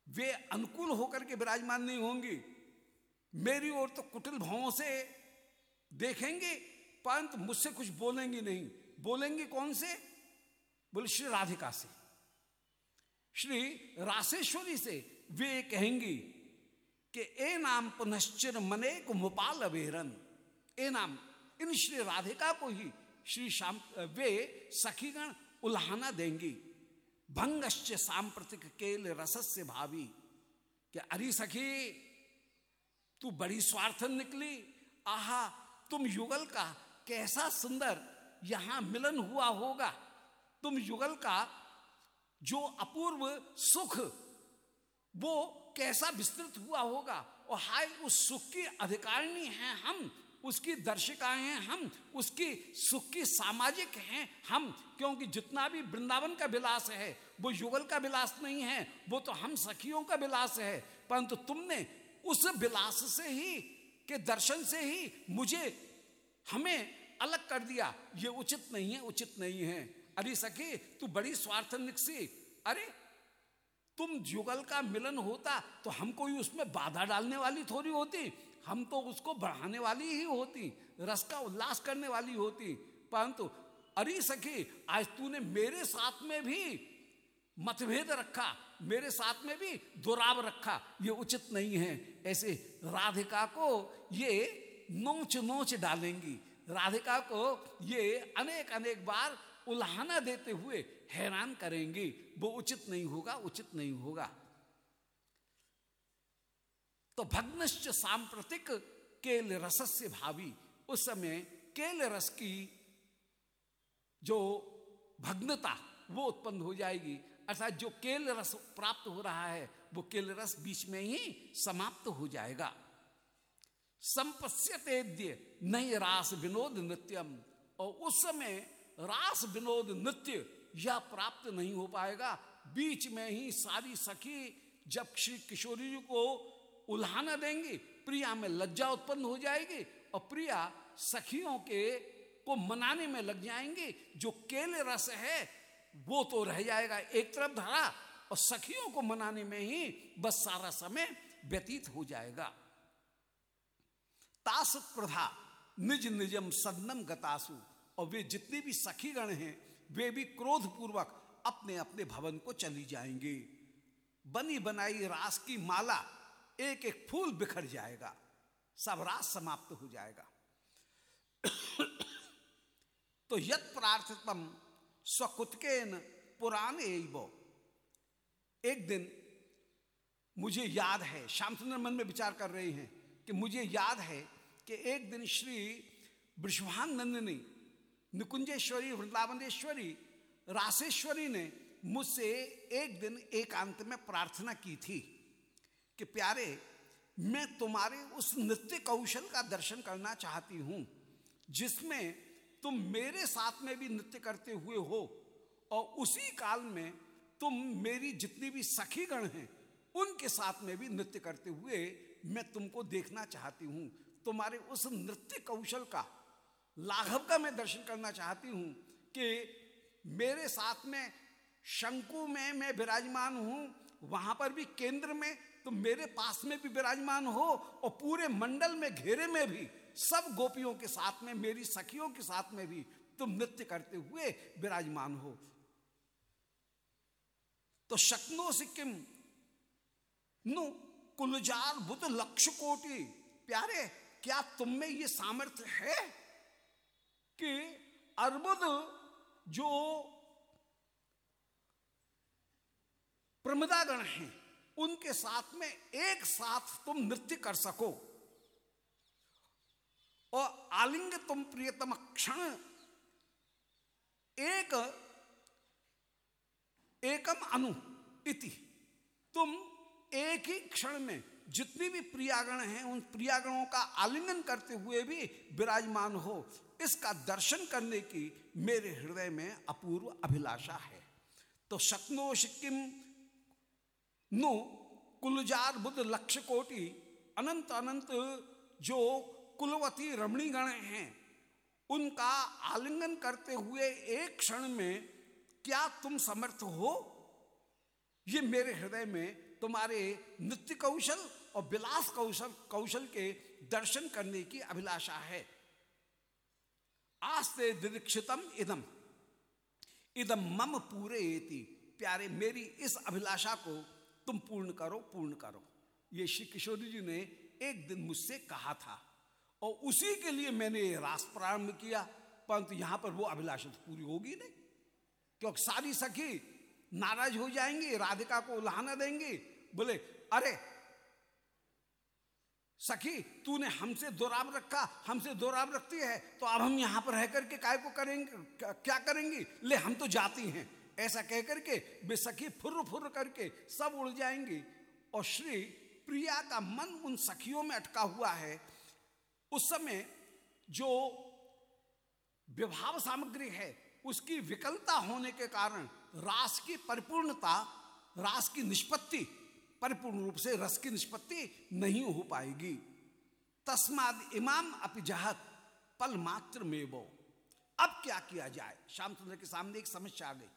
वे अनुकूल होकर के विराजमान नहीं होंगी। मेरी ओर तो कुटिल भावों से देखेंगे, परंतु मुझसे कुछ बोलेंगी नहीं। बोलेंगे कौन से? बोले श्री राधिका से। श्री राशेश्वरी से वे कहेंगी कि ए नाम पुनश्चिर मनेक मुपाल अवेरन ए नाम, इन श्री राधिका को ही श्री श्याम वे सखीगण उल्हाना देंगी। भंगश्च सांप्रतिक केल रसस्य भावी। क्या अरे सखी, तू बड़ी स्वार्थन निकली। आहा, तुम युगल का कैसा सुंदर यहाँ मिलन हुआ होगा। तुम युगल का जो अपूर्व सुख, वो कैसा विस्तृत हुआ होगा? और हाय, उस सुख की अधिकारिणी हैं हम, उसकी दर्शिकाएँ हैं हम, उसकी सुख की सामाजिक हैं हम, क्योंकि जितना भी वृंदावन का विलास है, वो युगल का विलास नहीं है, वो तो हम सखियों का विलास है, परंतु तुमने उस विलास से ही, के दर्शन से ही मुझे, हमें अलग कर दिया। ये उचित नहीं है, उचित नहीं है। अरे सखी, तू बड़ी स्वार्थ निकसी अरे तुम जुगल का मिलन होता तो हम कोई उसमें बाधा डालने वाली थोड़ी होती। हम तो उसको बढ़ाने वाली ही होती, रस का उल्लास करने वाली होती। परंतु, अरे सखी, आज तूने मेरे साथ में भी मतभेद रखा, मेरे साथ में भी दुराव रखा, ये उचित नहीं है। ऐसे राधिका को ये नोच नोच डालेंगी। राधिका को ये अनेक अनेक बार उल्हाना देते हुए हैरान करेंगी, वो उचित नहीं होगा, उचित नहीं होगा। तो भग्नश्च सांप्रतिक केल रस से भावी। उस समय केल रस की जो भग्नता, वो उत्पन्न हो जाएगी। अर्थात जो केल रस प्राप्त हो रहा है, वो केल रस बीच में ही समाप्त हो जाएगा। संपस्यतेद्य नहीं रास विनोद नृत्यम। और उस समय रास विनोद नृत्य यह प्राप्त नहीं हो पाएगा। बीच में ही सारी सखी जब श्री किशोरी जी को उल्हाना देंगी, प्रिया में लज्जा उत्पन्न हो जाएगी और प्रिया सखियों के को मनाने में लग जाएँगे। जो केले रस है, वो तो रह जाएगा एक तरफ़ धरा और सखियों को मनाने में ही बस सारा समय व्यतीत हो जाएगा। तास प्रधा निज निजम सदनम गतासु। और वे जितने भी सखीगण हैं, वे भी क्रोध पूर्वक अपने अपने भवन को चली जाएँगे। बनी बनाई रास की माला एक एक फूल बिखर जाएगा, सब रास समाप्त हो जाएगा। तो यत प्रार्थितम स्वकुतकेन पुराने एक दिन मुझे याद है श्याम सुंदर मन में विचार कर रहे हैं कि मुझे याद है कि एक दिन श्री वृषभान नंदिनी निकुंजेश्वरी, वृंदावनेश्वरी रासेश्वरी ने मुझसे एक दिन एकांत में प्रार्थना की थी कि प्यारे, मैं तुम्हारे उस नृत्य कौशल का दर्शन करना चाहती हूँ, जिसमें तुम मेरे साथ में भी नृत्य करते हुए हो और उसी काल में तुम मेरी जितनी भी सखीगण हैं, उनके साथ में भी नृत्य करते हुए मैं तुमको देखना चाहती हूँ। तुम्हारे उस नृत्य कौशल का लाघव का मैं दर्शन करना चाहती हूँ कि मेरे साथ में शंकु में मैं विराजमान हूँ, वहाँ पर भी केंद्र में तुम मेरे पास में भी विराजमान हो, और पूरे मंडल में, घेरे में भी, सब गोपियों के साथ में, मेरी सखियों के साथ में भी तुम नृत्य करते हुए विराजमान हो। तो शक्नो सिक्किम, नु कुलजार बुद्ध लक्ष्य कोटि, प्यारे, क्या तुम में ये सामर्थ्य है? कि अर्बुद जो प्रमदागण हैं, उनके साथ में एक साथ तुम नृत्य कर सको। और आलिंग तुम प्रियतम क्षण एक, एकम अनु इति। तुम एक ही क्षण में जितनी भी प्रियागण हैं, उन प्रियागणों का आलिंगन करते हुए भी विराजमान हो। इसका दर्शन करने की मेरे हृदय में अपूर्व अभिलाषा है। तो शक्नो सिक्किम नु कुलजार बुद्ध लक्ष्य कोटि अनंत अनंत जो कुलवती रमणीगण हैं, उनका आलिंगन करते हुए एक क्षण में क्या तुम समर्थ हो? ये मेरे हृदय में तुम्हारे नृत्य कौशल और विलास कौशल कौशल के दर्शन करने की अभिलाषा है। आस्ते दिदीक्षितम इदम। इदम मम पूरे एति प्यारे, मेरी इस अभिलाषा को तुम पूर्ण करो पूर्ण करो। ये श्री किशोरी जी ने एक दिन मुझसे कहा था, और उसी के लिए मैंने ये रास प्रारंभ किया, परंतु यहाँ पर वो अभिलाषा तो पूरी होगी नहीं। क्योंकि सारी सखी नाराज़ हो जाएँगी, राधिका को उल्हाना देंगी, बोले, अरे सखी, तूने हमसे दोराब रखा, हमसे दोराब रखती है तो अब हम यहाँ पर रह करके काय को करेंगे, क्या करेंगी? ले, हम तो जाती हैं। ऐसा कह करके वे सखी फुर्र फुर्र करके सब उड़ जाएँगी। और श्री प्रिया का मन उन सखियों में अटका हुआ है। उस समय जो विभाव सामग्री है, उसकी विकलता होने के कारण रास की परिपूर्णता, रास की निष्पत्ति परिपूर्ण रूप से रस की निष्पत्ति नहीं हो पाएगी। तस्माद इमाम जहत पल मात्र में वो। अब क्या किया जाए? श्याम सुंदर के सामने एक समस्या आ गई।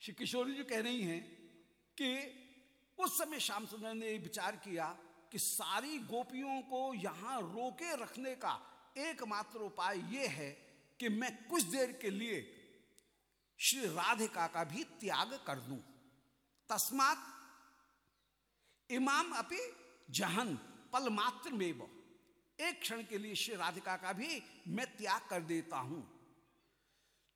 श्री किशोरी जी कह रही हैं कि उस समय श्याम सुंदर ने विचार किया कि सारी गोपियों को यहाँ रोके रखने का एकमात्र उपाय यह है कि मैं कुछ देर के लिए श्री राधिका का भी त्याग कर दूँ। तस्मात इमाम अपि जहन, पल मात्र में एक क्षण के लिए श्री राधिका का भी मैं त्याग कर देता हूँ।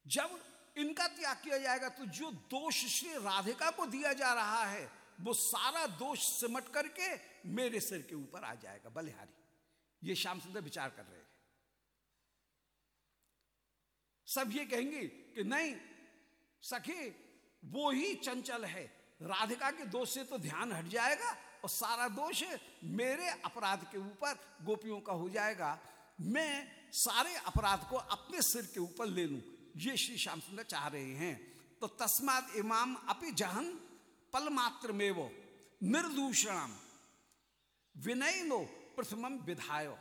जब इनका त्याग किया जाएगा तो जो दोष श्री राधिका को दिया जा रहा है, वो सारा दोष सिमट करके मेरे सिर के ऊपर आ जाएगा, बलिहारी। ये श्याम सुंदर विचार कर रहे हैं। सब ये कहेंगे कि नहीं, सखी, वो ही चंचल है। राधिका के दोष से तो ध्यान हट जाएगा और सारा दोष मेरे अपराध के ऊपर गोपियों का हो जाएगा। मैं सारे अपराध को अपने सिर के ऊपर ले लूँ, ये श्री श्याम सुंदर चाह रहे हैं। तो तस्माद इमाम अपि जहन पल मात्र में वो निर्दूषणम विनय नो प्रथमम विधायो।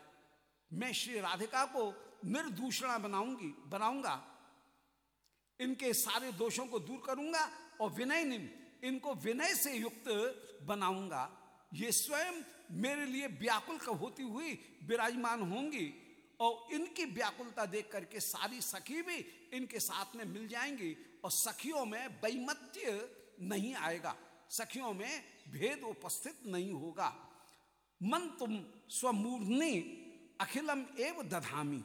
मैं श्री राधिका को निर्दूषणा बनाऊँगी, बनाऊँगा। इनके सारे दोषों को दूर करूँगा और विनय इनको विनय से युक्त बनाऊँगा। ये स्वयं मेरे लिए व्याकुल होती हुई विराजमान होंगी और इनकी व्याकुलता देख करके सारी सखी भी इनके साथ में मिल जाएँगी और सखियों में वैमत्य नहीं आएगा। सखियों में भेद उपस्थित नहीं होगा। मन तुम स्वमूर्नि अखिलम एव दधामी।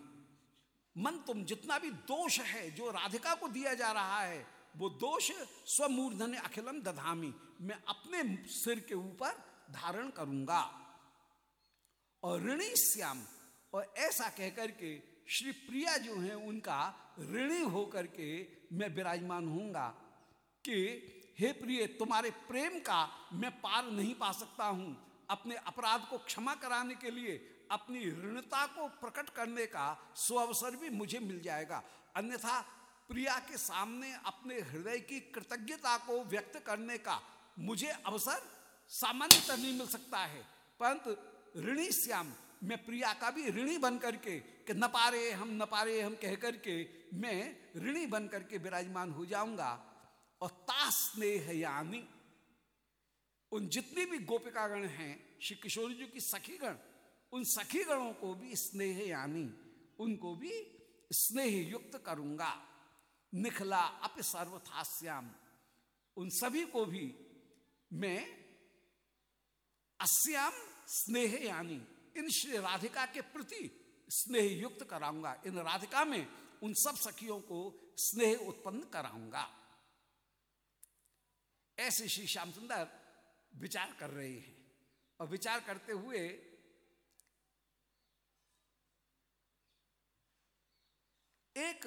मन तुम जितना भी दोष है जो राधिका को दिया जा रहा है वो दोष स्वमूर्धन अखिलम दधामी। मैं अपने सिर के ऊपर धारण करूँगा। और ऋणी श्याम, और ऐसा कहकर के श्री प्रिया जो है, उनका ऋणी होकर के मैं विराजमान हूँगा कि, हे प्रिय, तुम्हारे प्रेम का मैं पार नहीं पा सकता हूँ। अपने अपराध को क्षमा कराने के लिए, अपनी ऋणता को प्रकट करने का सुअवसर भी मुझे मिल जाएगा। अन्यथा प्रिया के सामने अपने हृदय की कृतज्ञता को व्यक्त करने का मुझे अवसर सामान्यतः नहीं मिल सकता है। परंतु ऋणी श्याम, मैं प्रिया का भी ऋणी बन करके कि न पारे हम, न पारे हम कह करके मैं ऋणी बन करके विराजमान हो जाऊँगा। और तास स्नेह यानी उन जितनी भी गोपिकागण हैं, श्री किशोर जी की सखीगण, उन सखी गणों को भी स्नेह यानी उनको भी स्नेह युक्त करूँगा। निखला अप सर्वथास्याम उन सभी को भी मैं अस्याम स्नेह यानी इन श्री राधिका के प्रति स्नेह युक्त कराऊँगा। इन राधिका में उन सब सखियों को स्नेह उत्पन्न कराऊँगा। ऐसे श्री श्याम सुंदर विचार कर रहे हैं और विचार करते हुए एक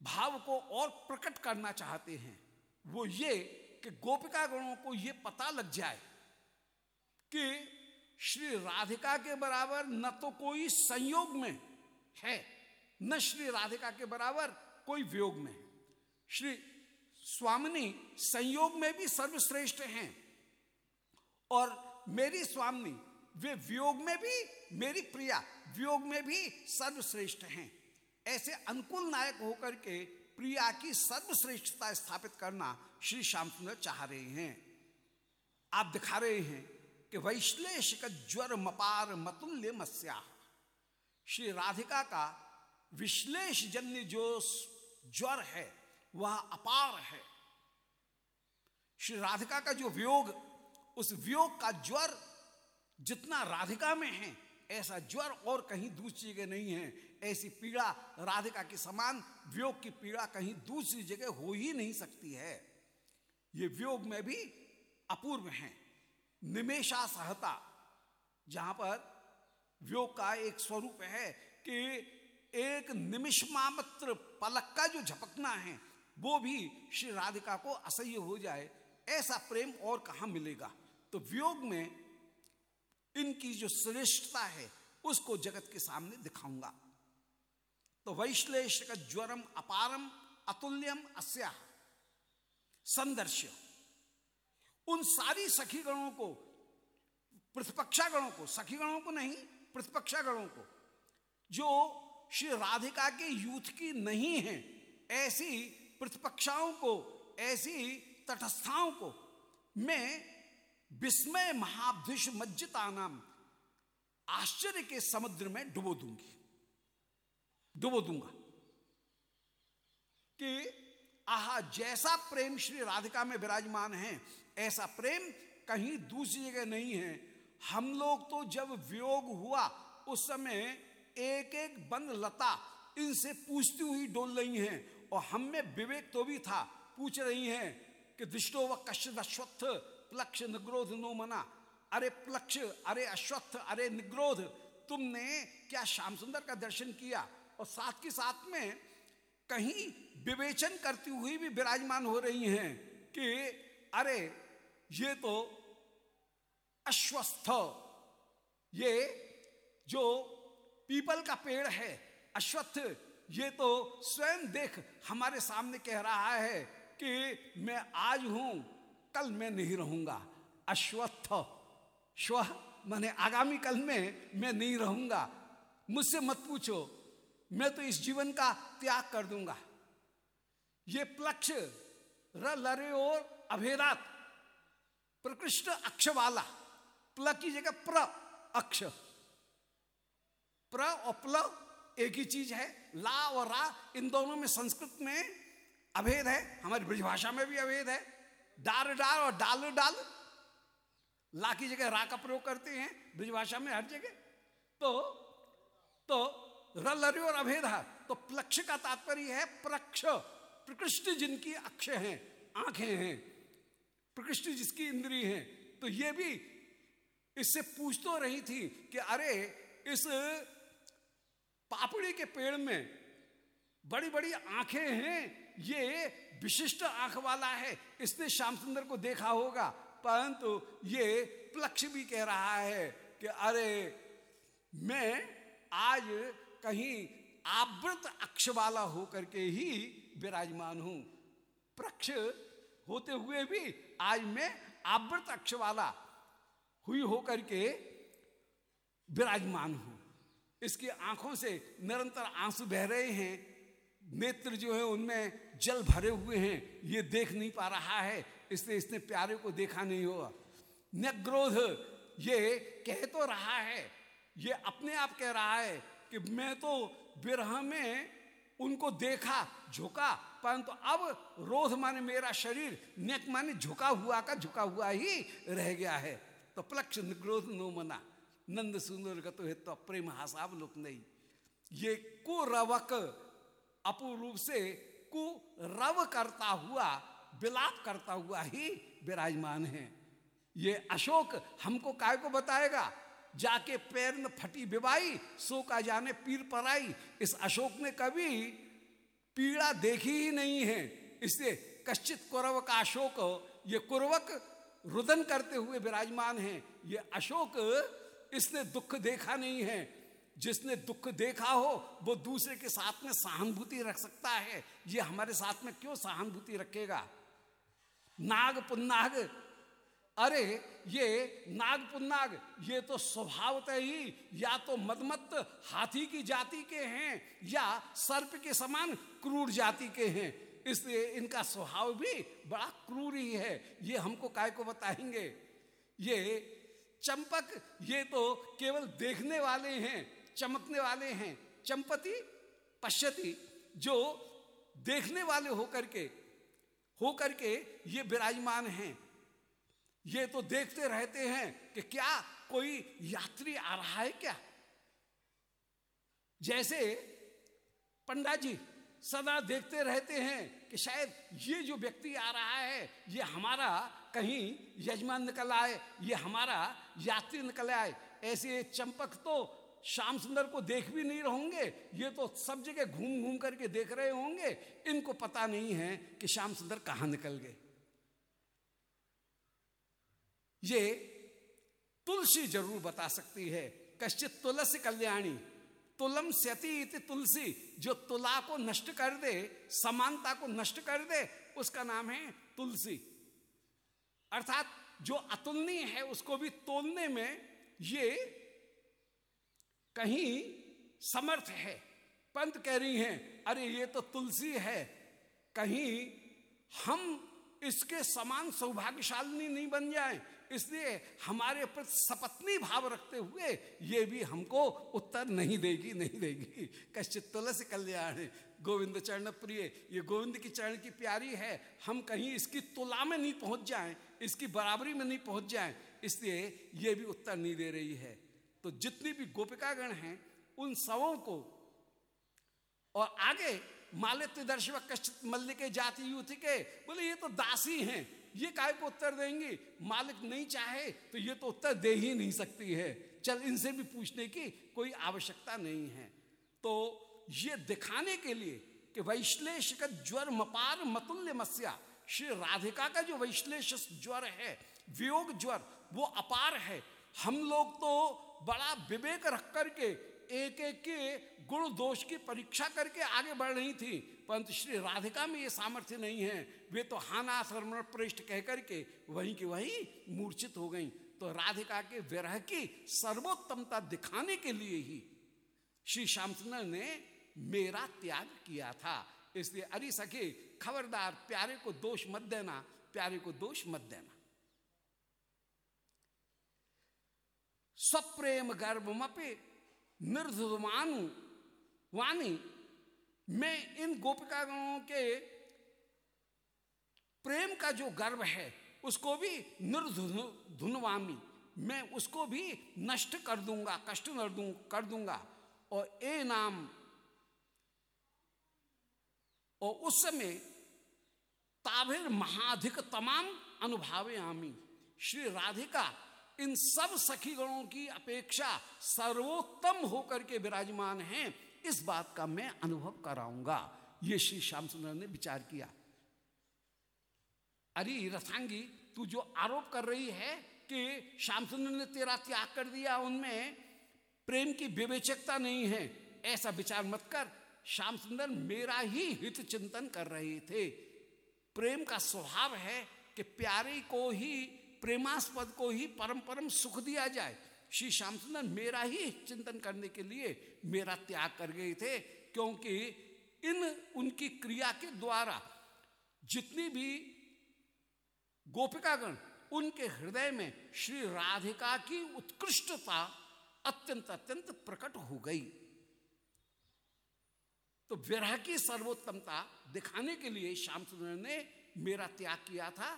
भाव को और प्रकट करना चाहते हैं, वो ये कि गोपिका गणों को ये पता लग जाए कि श्री राधिका के बराबर न तो कोई संयोग में है, न श्री राधिका के बराबर कोई वियोग में है। श्री स्वामिनी संयोग में भी सर्वश्रेष्ठ हैं और मेरी स्वामिनी, वे वियोग में भी मेरी प्रिया, वियोग में भी सर्वश्रेष्ठ हैं। ऐसे अनुकूल नायक होकर के प्रिया की सर्वश्रेष्ठता स्थापित करना श्री श्याम सुंदर चाह रहे हैं। आप दिखा रहे हैं कि वैश्लेष का ज्वर मपार मतुल्य मस्या श्री राधिका का विश्लेष जन्य जो ज्वर है, वह अपार है। श्री राधिका का जो वियोग, उस वियोग का ज्वर जितना राधिका में है ऐसा ज्वर और कहीं दूसरी जगह नहीं है। ऐसी पीड़ा राधिका के समान, वियोग की पीड़ा कहीं दूसरी जगह हो ही नहीं सकती है। ये वियोग में भी अपूर्व है। निमेशा सहता, जहाँ पर वियोग का एक स्वरूप है कि एक निमिष मात्र पलक का जो झपकना है, वो भी श्री राधिका को असह्य हो जाए। ऐसा प्रेम और कहा मिलेगा? तो वियोग में इनकी जो श्रेष्ठता है, उसको जगत के सामने दिखाऊँगा। तो वैश्लेष का ज्वरम अपारम अतुल्यम अस्या। संदर्श्य। उन सारी सखी गणों को प्रतिपक्षा गणों को सखी गणों को नहीं प्रतिपक्षा गणों को, जो श्री राधिका के यूथ की नहीं है, ऐसी प्रतिपक्षाओं को, ऐसी तटस्थाओं को, मैं विस्मय महाभ्युष मज्जिता नाम आश्चर्य के समुद्र में डुबो दूँगी। डुबो दूँगा। कि आहा, जैसा प्रेम श्री राधिका में विराजमान है, ऐसा प्रेम कहीं दूसरी जगह नहीं है। हम लोग तो जब वियोग हुआ, उस समय एक एक बंद लता इनसे पूछती हुई डोल रही हैं, और हम में विवेक तो भी था। पूछ रही हैं कि दृष्टो व कश्य अश्वत्थ प्लक्ष निग्रोध नो मना। अरे प्लक्ष, अरे अश्वत्थ, अरे निग्रोध, तुमने क्या श्याम सुंदर का दर्शन किया? और साथ के साथ में कहीं विवेचन करती हुई भी विराजमान हो रही हैं कि, अरे, ये तो अश्वस्थ। ये जो पीपल का पेड़ है, अश्वत्थ, ये तो स्वयं देख हमारे सामने कह रहा है कि मैं आज हूँ कल मैं नहीं रहूँगा। अश्वत्थ। स्व मैंने आगामी कल में मैं नहीं रहूँगा। मुझसे मत पूछो। मैं तो इस जीवन का त्याग कर दूँगा। ये प्लक्ष लरे और अभेदात, प्रकृष्ट अक्ष वाला प्ल की जगह प्र, अक्ष। प्र और प्ल एक ही चीज़ है। ला और रा, इन दोनों में संस्कृत में अभेद है। हमारी ब्रजभाषा में भी अभेद है। डार डाल और डाल डाल। ला की जगह रा का प्रयोग करते हैं, ब्रजभाषा में हर जगह। तो तो रलर्यो और अभेद तो प्लक्ष का तात्पर्य है प्रक्ष। प्रकृष्ट जिनकी अक्ष हैं, आँखें हैं, प्रकृष्ट जिसकी इंद्री है। तो ये भी इससे पूछ तो रही थी कि अरे, इस पापड़ी के पेड़ में बड़ी बड़ी आँखें हैं ये विशिष्ट आँख वाला है। इसने श्याम सुंदर को देखा होगा, परंतु ये प्लक्ष भी कह रहा है कि अरे, मैं आज कहीं आवृत अक्ष वाला होकर के ही विराजमान हूँ। प्रक्ष होते हुए भी आज मैं आवृत अक्ष वाला हुई होकर के विराजमान हूँ। इसकी आँखों से निरंतर आँसू बह रहे हैं। नेत्र जो है उनमें जल भरे हुए हैं, ये देख नहीं पा रहा है, इसलिए इसने प्यारे को देखा नहीं होगा। नग्रोध ये कह तो रहा है, ये अपने आप कह रहा है कि मैं तो विरह में उनको देखा, झुका, परंतु तो अब रोध माने मेरा शरीर, नेक माने झुका हुआ का झुका हुआ ही रह गया है। तो प्लक्ष निग्रोध नो मना, नंद सुंदर गतो है तो प्रेम हासाब लोक नहीं ये कुरवक अपूर्व से कु रव करता हुआ, विलाप करता हुआ ही विराजमान है। ये अशोक हमको काय को बताएगा? जाके पैर न फटी बिबाई सो का जाने पीर पर आई इस अशोक ने कभी पीड़ा देखी ही नहीं है। इसलिए कश्चित कुरव का अशोक, ये कुरवक रुदन करते हुए विराजमान है। ये अशोक, इसने दुख देखा नहीं है। जिसने दुख देखा हो, वो दूसरे के साथ में सहानुभूति रख सकता है। ये हमारे साथ में क्यों सहानुभूति रखेगा? नाग पुन्नाग। अरे, ये नाग पुन्नाग, ये तो स्वभावतः ही या तो मदमत हाथी की जाति के हैं या सर्प के समान क्रूर जाति के हैं। इसलिए इनका स्वभाव भी बड़ा क्रूर ही है। ये हमको काय को बताएँगे? ये चंपक, ये तो केवल देखने वाले हैं। चमकने वाले हैं, चंपति, पश्यति, जो देखने वाले होकर के होकर के ये विराजमान हैं। ये तो देखते रहते हैं कि क्या कोई यात्री आ रहा है क्या? जैसे पंडा जी सदा देखते रहते हैं कि शायद ये जो व्यक्ति आ रहा है, ये हमारा कहीं यजमान निकल आए, ये हमारा यात्री निकल आए। ऐसे चंपक तो श्याम सुंदर को देख भी नहीं रहोगे ये तो सब जगह घूम घूम करके देख रहे होंगे। इनको पता नहीं है कि श्याम सुंदर कहाँ निकल गए। ये तुलसी ज़रूर बता सकती है। कश्चित तुलसी कल्याणी, तुलम स्यति इति तुलसी, जो तुला को नष्ट कर दे, समानता को नष्ट कर दे, उसका नाम है तुलसी। अर्थात जो अतुलनीय है, उसको भी तोलने में ये कहीं समर्थ है। पंत कह रही हैं, अरे, ये तो तुलसी है। कहीं हम इसके समान सौभाग्यशालिनी नहीं बन जाए। इसलिए हमारे प्रति सपत्नी भाव रखते हुए ये भी हमको उत्तर नहीं देगी नहीं देगी। कश्चित तुलसी कल्याण गोविंद चरण प्रिय ये गोविंद की चरण की प्यारी है। हम कहीं इसकी तुला में नहीं पहुँच जाएँ, इसकी बराबरी में नहीं पहुँच जाएँ। इसलिए ये भी उत्तर नहीं दे रही है। तो जितनी भी गोपिकागण हैं, उन सबों को और आगे मालित्य दर्शक कश्चित मल्लिके जाति युति के बोले, ये तो दासी हैं, ये काय को उत्तर देंगी? मालिक नहीं चाहे तो ये तो उत्तर दे ही नहीं सकती है। चल, इनसे भी पूछने की कोई आवश्यकता नहीं है। तो ये दिखाने के लिए कि वैश्लेष का ज्वर मपार मतुल्य मस्या श्री राधिका का जो वैश्लेष ज्वर है, वियोग ज्वर, वो अपार है। हम लोग तो बड़ा विवेक रख करके एक एक के गुण दोष की परीक्षा करके आगे बढ़ रही थी। परंतु श्री राधिका में ये सामर्थ्य नहीं है। वे तो हाना शर्मण पृष्ठ कह करके वहीं की वहीं मूर्छित हो गई। तो राधिका के विरह की सर्वोत्तमता दिखाने के लिए ही श्री श्यामचंद्र ने मेरा त्याग किया था। इसलिए अरे सखे खबरदार, प्यारे को दोष मत देना, प्यारे को दोष मत देना। सप्रेम गर्भमपे निर्धुमानु वाणी। मैं इन गोपिकागणों के प्रेम का जो गर्भ है, उसको भी निर्धुनवामी मैं उसको भी नष्ट कर दूँगा, कष्ट कर दूँगा। और ए नाम, और उस समय ताभिर महाधिक तमाम अनुभावे आमी श्री राधिका इन सब सखी गणों की अपेक्षा सर्वोत्तम होकर के विराजमान हैं, इस बात का मैं अनुभव कराऊँगा। ये श्री श्याम सुंदर ने विचार किया। अरे रथांगी तू जो आरोप कर रही है कि श्याम सुंदर ने तेरा त्याग कर दिया, उनमें प्रेम की विवेचकता नहीं है, ऐसा विचार मत कर। श्याम सुंदर मेरा ही हित चिंतन कर रहे थे। प्रेम का स्वभाव है कि प्यारे को ही प्रेमास्पद को ही परम परम सुख दिया जाए। श्री श्याम सुंदर मेरा ही चिंतन करने के लिए मेरा त्याग कर गए थे, क्योंकि इन उनकी क्रिया के द्वारा जितनी भी गोपिकागण उनके हृदय में श्री राधिका की उत्कृष्टता अत्यंत अत्यंत प्रकट हो गई। तो विरह की सर्वोत्तमता दिखाने के लिए श्याम सुंदर ने मेरा त्याग किया था।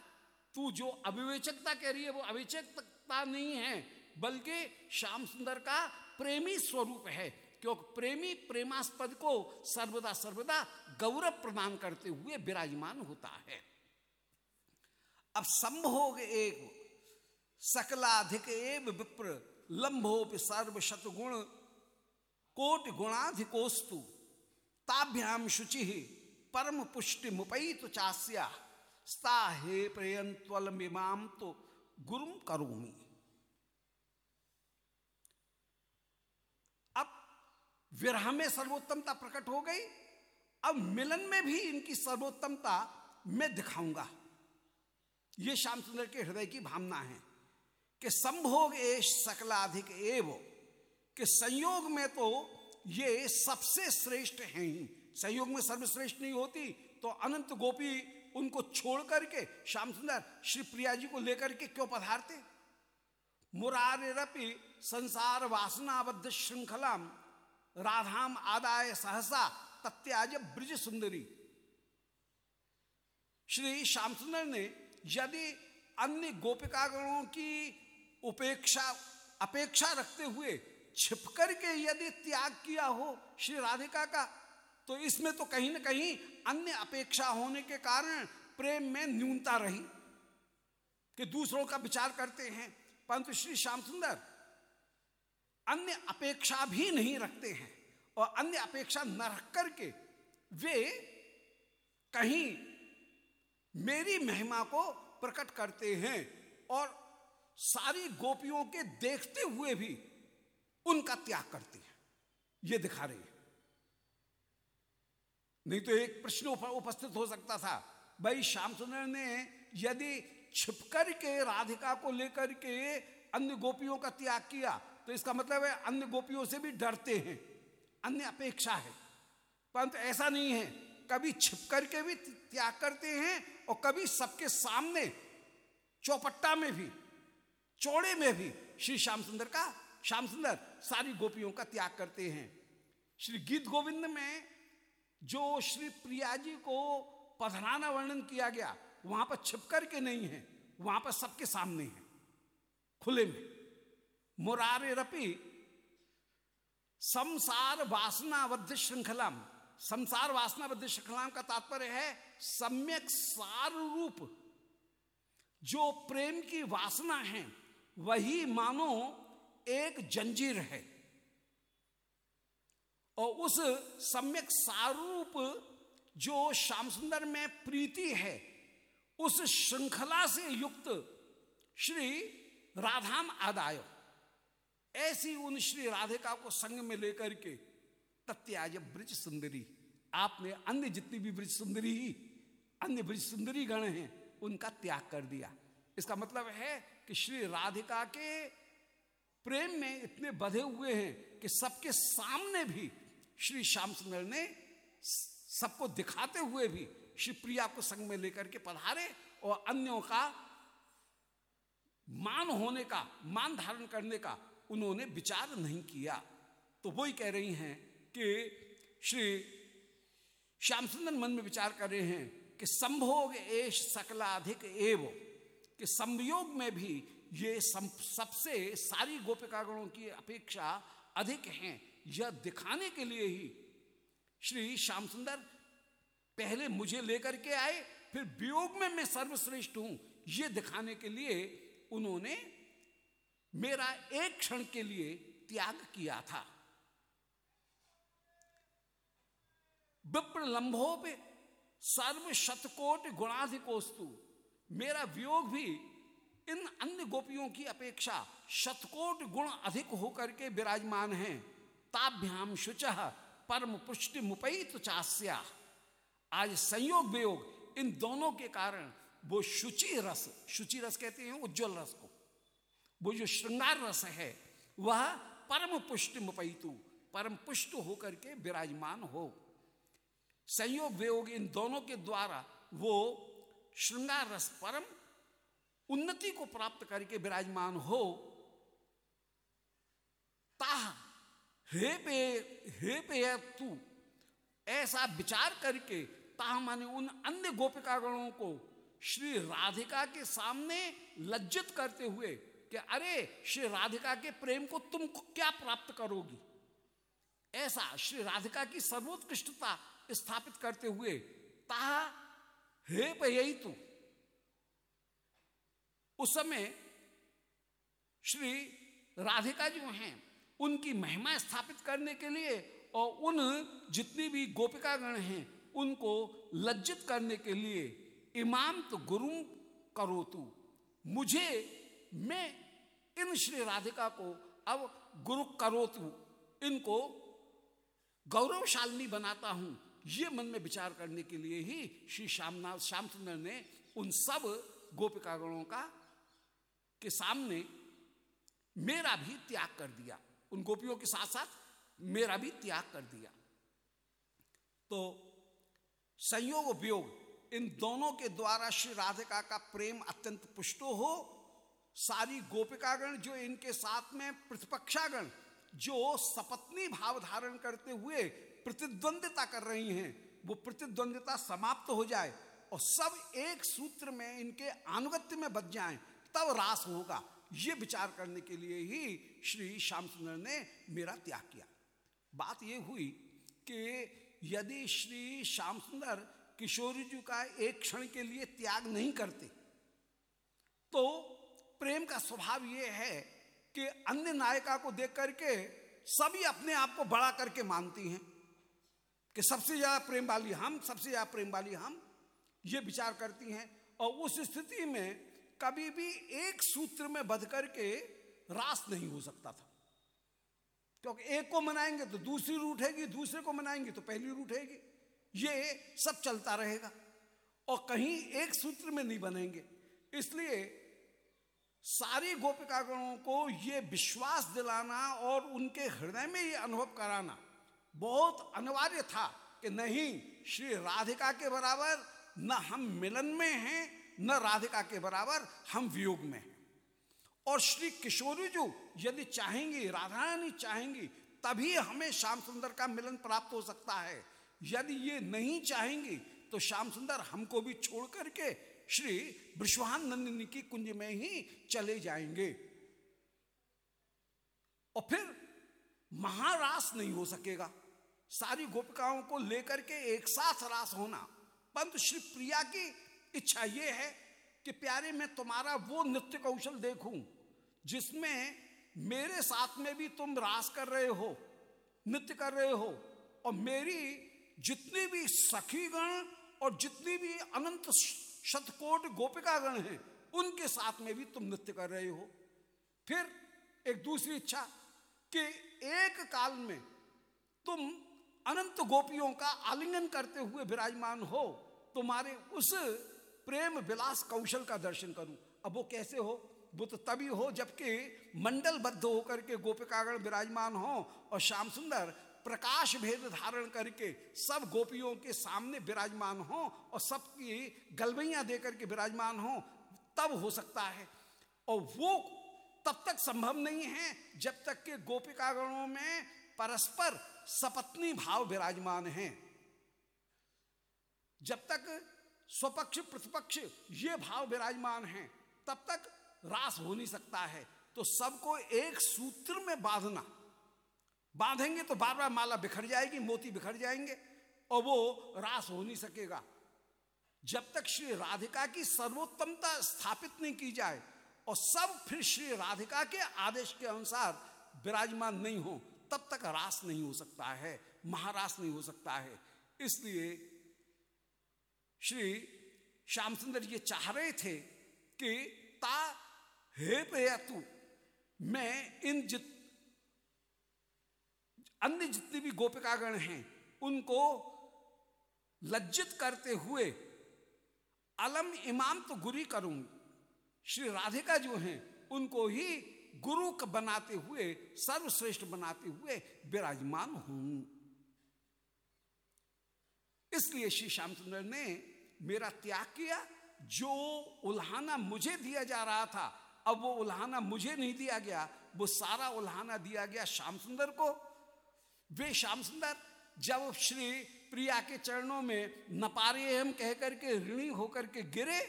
तू जो अविवेचकता कह रही है, वो अविवेचकता नहीं है, बल्कि श्याम सुंदर का प्रेमी स्वरूप है। क्योंकि प्रेमी प्रेमास्पद को सर्वदा सर्वदा गौरव प्रदान करते हुए विराजमान होता है। अब संभोग एक सकलाधिक एव विप्र, लंभोप सर्व शतगुण कोट गुणाधिकोस्तु ताभ्याम शुचि परम पुष्टि मुपैत चास्या। स्ता हे प्रयंत्वल तो गुरुम करूमी। अब विरह में सर्वोत्तमता प्रकट हो गई, अब मिलन में भी इनकी सर्वोत्तमता मैं दिखाऊँगा। ये श्याम सुंदर के हृदय की भावना है कि संभोग एश सकलाधिक एव, कि संयोग में तो ये सबसे श्रेष्ठ ही। संयोग में सर्वश्रेष्ठ नहीं होती तो अनंत गोपी उनको छोड़ करके, श्याम सुंदर, श्री प्रिया जी को लेकर के क्यों पधारते? मुरारपि संसार वासनाबद्ध श्रृंखलाम, राधाम आदाय सहसा, तत्याज ब्रिज सुंदरी। श्री श्याम सुंदर ने, यदि अन्य गोपिकागणों की उपेक्षा, अपेक्षा रखते हुए छिप करके यदि त्याग किया हो श्री राधिका का तो इसमें तो कहीं ना कहीं अन्य अपेक्षा होने के कारण प्रेम में न्यूनता रही, कि दूसरों का विचार करते हैं। परंतु श्री श्याम सुंदर अन्य अपेक्षा भी नहीं रखते हैं, और अन्य अपेक्षा न रख करके वे कहीं मेरी महिमा को प्रकट करते हैं और सारी गोपियों के देखते हुए भी उनका त्याग करती हैं। ये दिखा रही है। नहीं तो एक प्रश्न उपस्थित हो सकता था। भाई श्याम सुंदर ने यदि छिपकर के राधिका को लेकर के अन्य गोपियों का त्याग किया तो इसका मतलब है अन्य गोपियों से भी डरते हैं, अन्य अपेक्षा है। परंतु ऐसा नहीं है। कभी छिप करके भी त्याग करते हैं और कभी सबके सामने, चौपट्टा में भी, चौड़े में भी श्री श्याम सुंदर का श्याम सुंदर सारी गोपियों का त्याग करते हैं। श्री गीत गोविंद में जो श्री प्रिया जी को पधराना वर्णन किया गया, वहाँ पर छिपकर के नहीं है, वहाँ पर सबके सामने है, खुले में। मुरारे रपी, संसार वासनाबद्ध श्रृंखला संसार वासना वासनाबद्ध श्रृंखला का तात्पर्य है, सम्यक सार रूप जो प्रेम की वासना है, वही मानो एक जंजीर है। और उस सम्यक सारूप जो श्याम सुंदर में प्रीति है, उस श्रृंखला से युक्त श्री राधाम आदाय। ऐसी उन श्री राधिका को संग में लेकर के तत्याज ब्रिज सुंदरी, आपने अन्य जितनी भी ब्रिज सुंदरी, अन्य ब्रिज सुंदरी गण हैं, उनका त्याग कर दिया। इसका मतलब है कि श्री राधिका के प्रेम में इतने बधे हुए हैं कि सबके सामने भी श्री श्याम सुंदर ने सबको दिखाते हुए भी श्री प्रिया को संग में लेकर के पधारे और अन्यों का मान होने का, मान धारण करने का उन्होंने विचार नहीं किया। तो वही कह रही हैं कि श्री श्याम सुंदर मन में विचार कर रहे हैं कि संभोग एश सकलाधिक एव, कि संयोग में भी ये सबसे सारी गोपिकागणों की अपेक्षा अधिक हैं। यह दिखाने के लिए ही श्री श्याम सुंदर पहले मुझे लेकर के आए, फिर वियोग में मैं सर्वश्रेष्ठ हूँ। यह दिखाने के लिए उन्होंने मेरा एक क्षण के लिए त्याग किया था। विप्र पे सर्व शतकोट गुणाधिकोस्तु, मेरा वियोग भी इन अन्य गोपियों की अपेक्षा शतकोट गुण अधिक होकर के विराजमान हैं। ताभ्याम शुच परम पुष्टि मुपैत चास्या। आज संयोग वियोग, इन दोनों के कारण वो शुचि रस शुचि रस कहते हैं, उज्जवल रस को। वो जो श्रृंगार रस है, वह परम पुष्टि मुपैतु परम पुष्ट होकर के विराजमान हो। संयोग वियोग इन दोनों के द्वारा वो श्रृंगार रस परम उन्नति को प्राप्त करके विराजमान हो, ताह हे पे हे पे तू, ऐसा विचार करके ताह माने उन अन्य गोपिका गणों को श्री राधिका के सामने लज्जित करते हुए कि अरे, श्री राधिका के प्रेम को तुम क्या प्राप्त करोगी? ऐसा श्री राधिका की सर्वोत्कृष्टता स्थापित करते हुए ताहा, हे यही तू, उस समय श्री राधिका जो हैं। उनकी महिमा स्थापित करने के लिए और उन जितनी भी गोपिकागण हैं, उनको लज्जित करने के लिए इमाम तो गुरु करो तू मुझे, मैं इन श्री राधिका को अब गुरु करो तू इनको गौरवशालिनी बनाता हूँ। ये मन में विचार करने के लिए ही श्री श्यामनाथ श्याम सुंदर ने उन सब गोपिकागणों का के सामने मेरा भी त्याग कर दिया। उन गोपियों के साथ साथ मेरा भी त्याग कर दिया। तो संयोग उपयोग, इन दोनों के द्वारा श्री राधिका का प्रेम अत्यंत पुष्टो हो। सारी गोपिकागण जो इनके साथ में, प्रतिपक्षागण जो सपत्नी भाव धारण करते हुए प्रतिद्वंदिता कर रही हैं, वो प्रतिद्वंदिता समाप्त हो जाए और सब एक सूत्र में इनके अनुगत्य में बच जाएँ, तब रास होगा। ये विचार करने के लिए ही श्री श्याम सुंदर ने मेरा त्याग किया। बात ये हुई कि यदि श्री श्याम सुंदर किशोरी जी का एक क्षण के लिए त्याग नहीं करते तो प्रेम का स्वभाव यह है कि अन्य नायिका को देख करके सभी अपने आप को बड़ा करके मानती हैं कि सबसे ज़्यादा प्रेम वाली हम, सबसे ज़्यादा प्रेम वाली हम, ये विचार करती हैं और उस स्थिति में कभी भी एक सूत्र में बध करके रास नहीं हो सकता था। क्योंकि एक को मनाएँगे तो दूसरी रूठेगी दूसरे को मनाएँगे तो पहली रूठेगी ये सब चलता रहेगा। और कहीं एक सूत्र में नहीं बनेंगे। इसलिए सारी गोपिकागणों को ये विश्वास दिलाना और उनके हृदय में ये अनुभव कराना बहुत अनिवार्य था कि नहीं, श्री राधिका के बराबर न हम मिलन में हैं न राधिका के बराबर हम वियोग में हैं। और श्री किशोरी जो यदि चाहेंगी राधा रानी चाहेंगी, तभी हमें श्याम सुंदर का मिलन प्राप्त हो सकता है। यदि ये नहीं चाहेंगी तो श्याम सुंदर हमको भी छोड़ करके श्री विश्वान नंदिनी की कुंज में ही चले जाएँगे। और फिर महारास नहीं हो सकेगा। सारी गोपिकाओं को लेकर के एक साथ रास होना, परंतु श्री प्रिया की इच्छा ये है कि प्यारे, मैं तुम्हारा वो नृत्य कौशल देखूँ, जिसमें मेरे साथ में भी तुम रास कर रहे हो, नृत्य कर रहे हो, और मेरी जितनी भी सखीगण और जितनी भी अनंत शतकोट गोपिकागण हैं, उनके साथ में भी तुम नृत्य कर रहे हो। फिर एक दूसरी इच्छा कि एक काल में तुम अनंत गोपियों का आलिंगन करते हुए विराजमान हो, तुम्हारे उस प्रेम विलास कौशल का दर्शन करूँ। अब वो कैसे हो? वो तो तभी हो जबकि मंडलबद्ध होकर के गोपिकागण विराजमान हो और श्याम सुंदर प्रकाश भेद धारण करके सब गोपियों के सामने विराजमान हो और सबकी गलबैया देकर के विराजमान हो, तब हो सकता है। और वो तब तक संभव नहीं है जब तक के गोपिकागणों में परस्पर सपत्नी भाव विराजमान है। जब तक स्वपक्ष, प्रतिपक्ष, ये भाव विराजमान है। तब तक रास हो नहीं सकता है। तो सबको एक सूत्र में बांधना। बांधेंगे तो बार बार माला बिखर जाएगी, मोती बिखर जाएँगे, और वो रास हो नहीं सकेगा। जब तक श्री राधिका की सर्वोत्तमता स्थापित नहीं की जाए, और सब फिर श्री राधिका के आदेश के अनुसार विराजमान नहीं हो, तब तक रास नहीं हो सकता है, महारास नहीं हो सकता है। इसलिए श्री श्याम सुंदर ये चाह रहे थे कि ता, हे तू, मैं इन जित अन्य जितने भी गोपिकागण हैं, उनको लज्जित करते हुए, अलम इमाम तो गुरी करूँ। श्री राधिका जो हैं, उनको ही गुरु बनाते हुए, सर्वश्रेष्ठ बनाते हुए विराजमान हूँ। इसलिए श्री श्यामचंद्र ने मेरा त्याग किया, जो उल्हाना मुझे दिया जा रहा था, अब वो उल्हाना मुझे नहीं दिया गया, वो सारा उल्हाना दिया गया श्याम सुंदर को। वे श्याम सुंदर, जब श्री प्रिया के चरणों में नपारे हम कह करके ऋणी होकर के गिरे,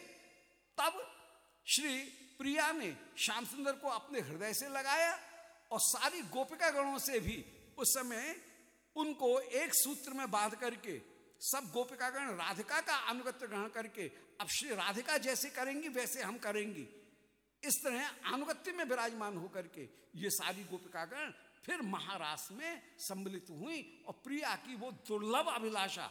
तब श्री प्रिया ने श्याम सुंदर को अपने हृदय से लगाया और सारी गोपिका गणों से भी उस समय उनको एक सूत्र में बाँध करके सब गोपिकागण राधिका का अनुगत्य ग्रहण करके, अब श्री राधिका जैसे करेंगी, वैसे हम करेंगी। इस तरह अनुगत्य में विराजमान होकर के ये सारी गोपिकागण फिर महारास में सम्मिलित हुई और प्रिया की वो दुर्लभ अभिलाषा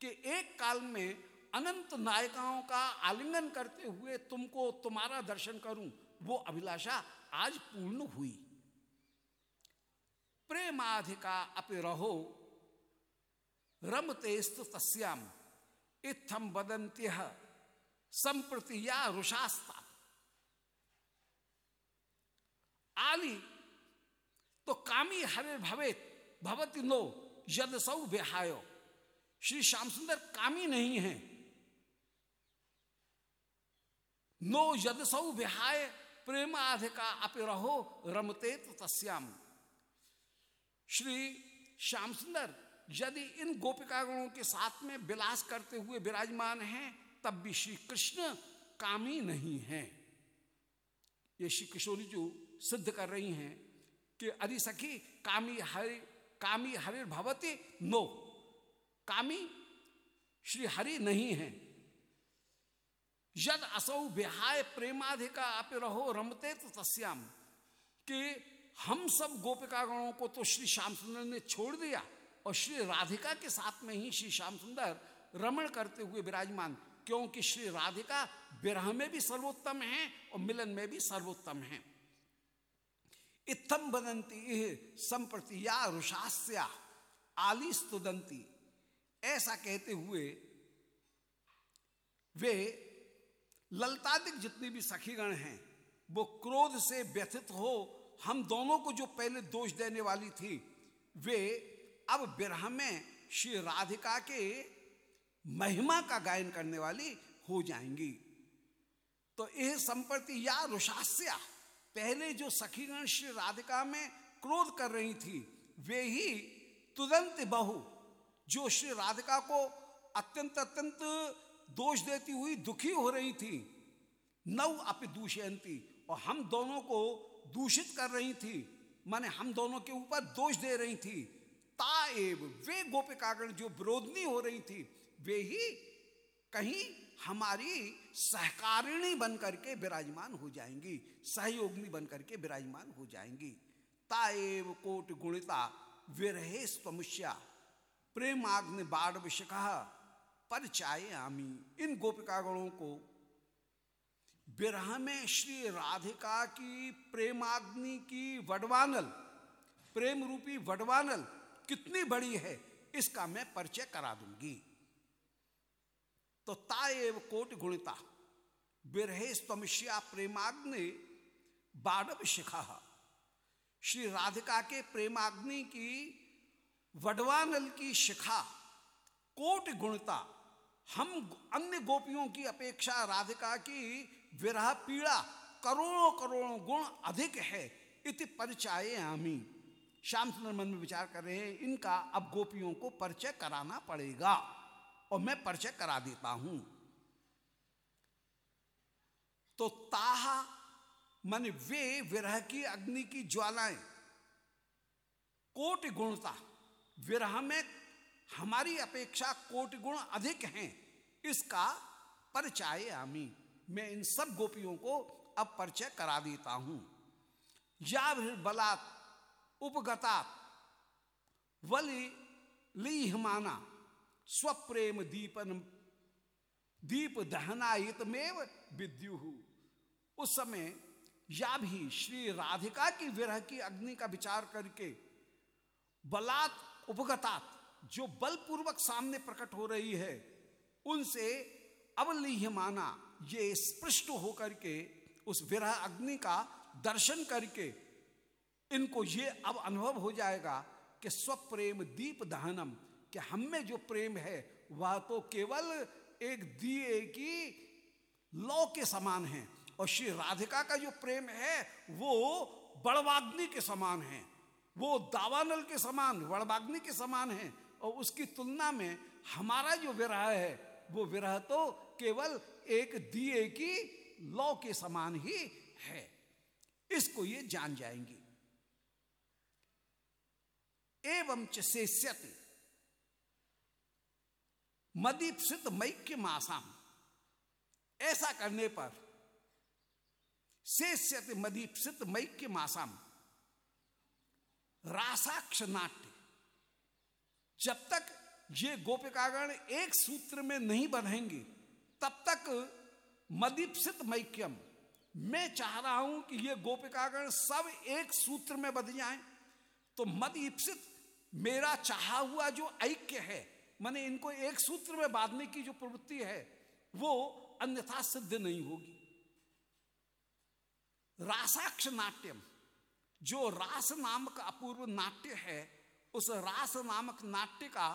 कि एक काल में अनंत नायिकाओं का आलिंगन करते हुए तुमको तुम्हारा दर्शन करूँ, वो अभिलाषा आज पूर्ण हुई। प्रेमाधिका अपि रहो रमतेस्तु तस्याम। इत्थम बदंत्य संप्रति या रुषास्ता। आली तो कामी हरे भवेत, भवती नो यद सौ विहायो। श्री श्याम सुंदर कामी नहीं है। नो यदसौ विहाय प्रेम अधिका अपि रहो रमते तो तस्याम। श्री श्याम सुंदर यदि इन गोपिकागणों के साथ में विलास करते हुए विराजमान हैं, तब भी श्री कृष्ण कामी नहीं है। ये श्री किशोरी जो सिद्ध कर रही हैं कि अरे सखी, कामी हरि कामी हरि भवती? नो कामी श्री हरि नहीं है। यद असौ विहाय प्रेमाधिका आप रहो रमते तो तस्याम। कि हम सब गोपिकागणों को तो श्री श्याम सुंदर ने छोड़ दिया। और श्री राधिका के साथ में ही श्री श्याम सुंदर रमण करते हुए विराजमान, क्योंकि श्री राधिका विरह में भी सर्वोत्तम है और मिलन में भी सर्वोत्तम है। इत्थम बदंती संप्रति या रुषास्या आली स्तुदंती ऐसा कहते हुए वे ललतादिक जितनी भी सखीगण हैं, वो क्रोध से व्यथित हो, हम दोनों को जो पहले दोष देने वाली थी, वे अब विरह में श्री राधिका के महिमा का गायन करने वाली हो जाएँगी। तो यह संपत्ति या रुषास्या पहले जो सखीगण श्री राधिका में क्रोध कर रही थी, वे ही तुरंत बहु, जो श्री राधिका को अत्यंत अत्यंत दोष देती हुई दुखी हो रही थी, नव अपि दूषयंती और हम दोनों को दूषित कर रही थी, माने हम दोनों के ऊपर दोष दे रही थी। ताएव वे गोपिकागण जो विरोधनी हो रही थी, वे ही कहीं हमारी सहकारिणी बन करके विराजमान हो जाएँगी, सहयोगिनी बन करके विराजमान हो जाएँगी। ताएव कोट गुणिता, विरहे स्वमुष्या प्रेमाग्नि बाढ़ विशिखा परिचाए आमी। इन गोपिकागणों को विरह में श्री राधिका की, प्रेमाग्नि की वडवानल, प्रेम रूपी वडवानल कितनी बड़ी है, इसका मैं परिचय करा दूँगी। तो ताएव कोट गुणिता बिरहे स्तमिष्या प्रेमाग्नि बाडव शिखा। श्री राधिका के प्रेमाग्नि की वडवानल की शिखा, कोट गुणता हम अन्य गोपियों की अपेक्षा राधिका की विरह पीड़ा करोड़ों करोड़ों गुण अधिक है, इति परिचय आमी श्याम सुंदर मन में विचार कर रहे हैं, इनका अब गोपियों को परिचय कराना पड़ेगा। और मैं परिचय करा देता हूँ। तो ताहा, मन वे विरह की अग्नि की ज्वालाएँ। कोटि गुणता विरह में हमारी अपेक्षा कोटि गुण अधिक हैं। इसका परिचय आमी। मैं इन सब गोपियों को अब परिचय करा देता हूँ। या बलात् उपगता। वली लीहमाना स्वप्रेम दीपन, दीप दहनायित में विद्यु उस समय या भी श्री राधिका की विरह की अग्नि का विचार करके बलात् उपगतात जो बलपूर्वक सामने प्रकट हो रही है, उनसे अवलीहमाना ये स्पृष्ट होकर के उस विरह अग्नि का दर्शन करके इनको ये अब अनुभव हो जाएगा कि स्वप्रेम दीप दहनम, कि हम में जो प्रेम है, वह तो केवल एक दिए की लौ के समान है। और श्री राधिका का जो प्रेम है, वो बड़वाग्नि के समान है। वो दावानल के समान बड़वाग्नि के समान है। और उसकी तुलना में हमारा जो विरह है, वो विरह तो केवल एक दिए की लौ के समान ही है। इसको ये जान जाएँगी। एवं चेष्यत मदीपसित मैक्य मासाम ऐसा करने पर शेष्यत मदीपसित मैक्य मासाम रासाक्ष नाट्य। जब तक ये गोपिकागण एक सूत्र में नहीं बनेंगे तब तक मदीपसित मैक्यम। मैं चाह रहा हूँ कि ये गोपिकागण सब एक सूत्र में बध जाएँ। तो मदीपसित मेरा चाहा हुआ जो ऐक्य है, माने इनको एक सूत्र में बांधने की जो प्रवृत्ति है, वो अन्यथा सिद्ध नहीं होगी। रासाक्ष नाट्यम, जो रास नामक अपूर्व नाट्य है, उस रास नामक नाट्य का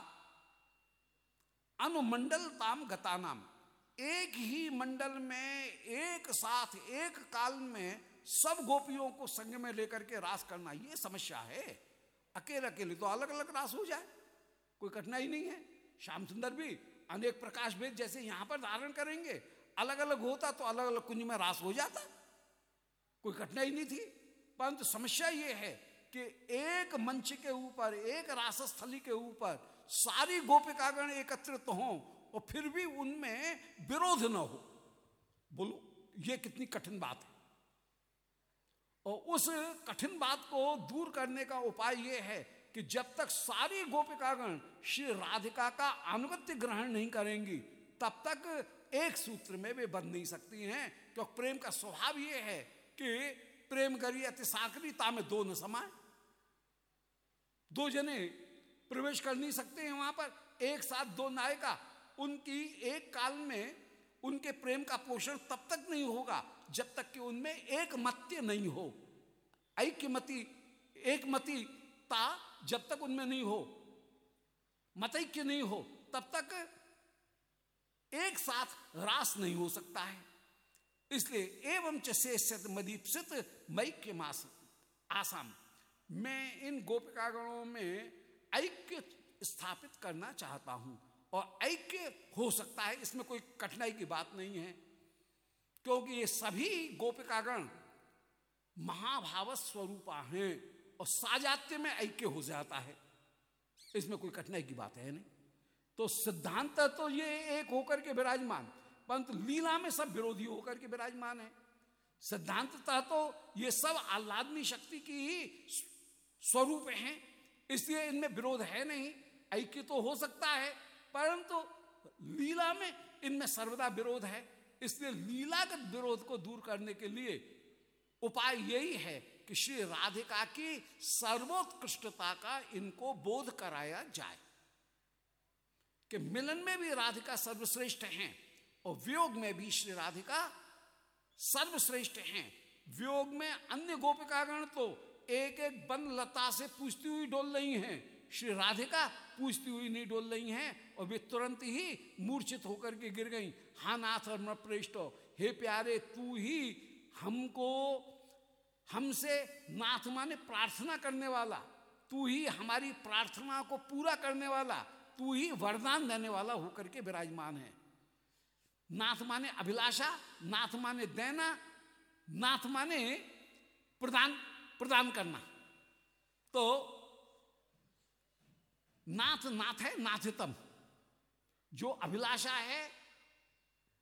अनुमंडल ताम गता नाम एक ही मंडल में, एक साथ, एक काल में सब गोपियों को संग में लेकर के रास करना, ये समस्या है। अकेले अकेले तो अलग अलग रास हो जाए। कोई कठिनाई नहीं है। श्याम सुंदर भी अनेक प्रकाश भेद जैसे यहाँ पर धारण करेंगे। अलग अलग होता तो अलग अलग कुंज में रास हो जाता। कोई कठिनाई नहीं थी। परंतु समस्या ये है कि एक मंच के ऊपर, एक रासस्थली के ऊपर सारी गोपिकागण एकत्रित हो और फिर भी उनमें विरोध न हो। बोलो, ये कितनी कठिन बात है। और उस कठिन बात को दूर करने का उपाय यह है कि जब तक सारी गोपिकागण श्री राधिका का अनुगत्य ग्रहण नहीं करेंगी, तब तक एक सूत्र में वे बन नहीं सकती हैं, क्योंकि प्रेम का स्वभाव यह है कि प्रेम करी अति साकरीता में दो न समाए दो जने प्रवेश कर नहीं सकते हैं वहाँ पर, एक साथ दो नायिका, उनकी एक काल में उनके प्रेम का पोषण तब तक नहीं होगा जब तक कि उनमें एक मत्य नहीं हो, ऐक्यमति एक मती ता जब तक उनमें नहीं हो, मतैक्य नहीं हो, तब तक एक साथ रास नहीं हो सकता है। इसलिए एवं चेष्यत मदीपसित मैक्य मास आसाम। मैं इन गोपिकागणों में ऐक्य स्थापित करना चाहता हूँ और ऐक्य हो सकता है, इसमें कोई कठिनाई की बात नहीं है। क्योंकि ये सभी गोपिकागण महाभाव स्वरूपा हैं और साजात्य में ऐक्य हो जाता है। इसमें कोई कठिनाई की बात है नहीं। तो सिद्धांत तो ये एक होकर के विराजमान, परंतु लीला में सब विरोधी होकर के विराजमान है। सिद्धांतता तो ये सब आह्लादनी शक्ति की ही स्वरूप हैं, इसलिए इनमें विरोध है नहीं। ऐक्य तो हो सकता है, परंतु लीला में इनमें सर्वदा विरोध है। इसलिए लीलागत विरोध को दूर करने के लिए उपाय यही है कि श्री राधिका की सर्वोत्कृष्टता का इनको बोध कराया जाए। कि मिलन में भी राधिका सर्वश्रेष्ठ हैं और वियोग में भी श्री राधिका सर्वश्रेष्ठ हैं। वियोग में अन्य गोपिकागण तो एक एक बन लता से पूछती हुई डोल रही हैं। श्री राधिका पूछती हुई नहीं डोल रही हैं और वे तुरंत ही मूर्छित होकर के गिर गई। हा नाथ और प्रेष्ट हे प्यारे, तू ही हमको, हमसे नाथ माने प्रार्थना करने वाला, तू ही हमारी प्रार्थना को पूरा करने वाला, तू ही वरदान देने वाला होकर के विराजमान है। नाथ माने अभिलाषा, नाथ माने देना, नाथ माने प्रदान प्रदान करना। तो नाथ नाथ है नाथितम। जो अभिलाषा है,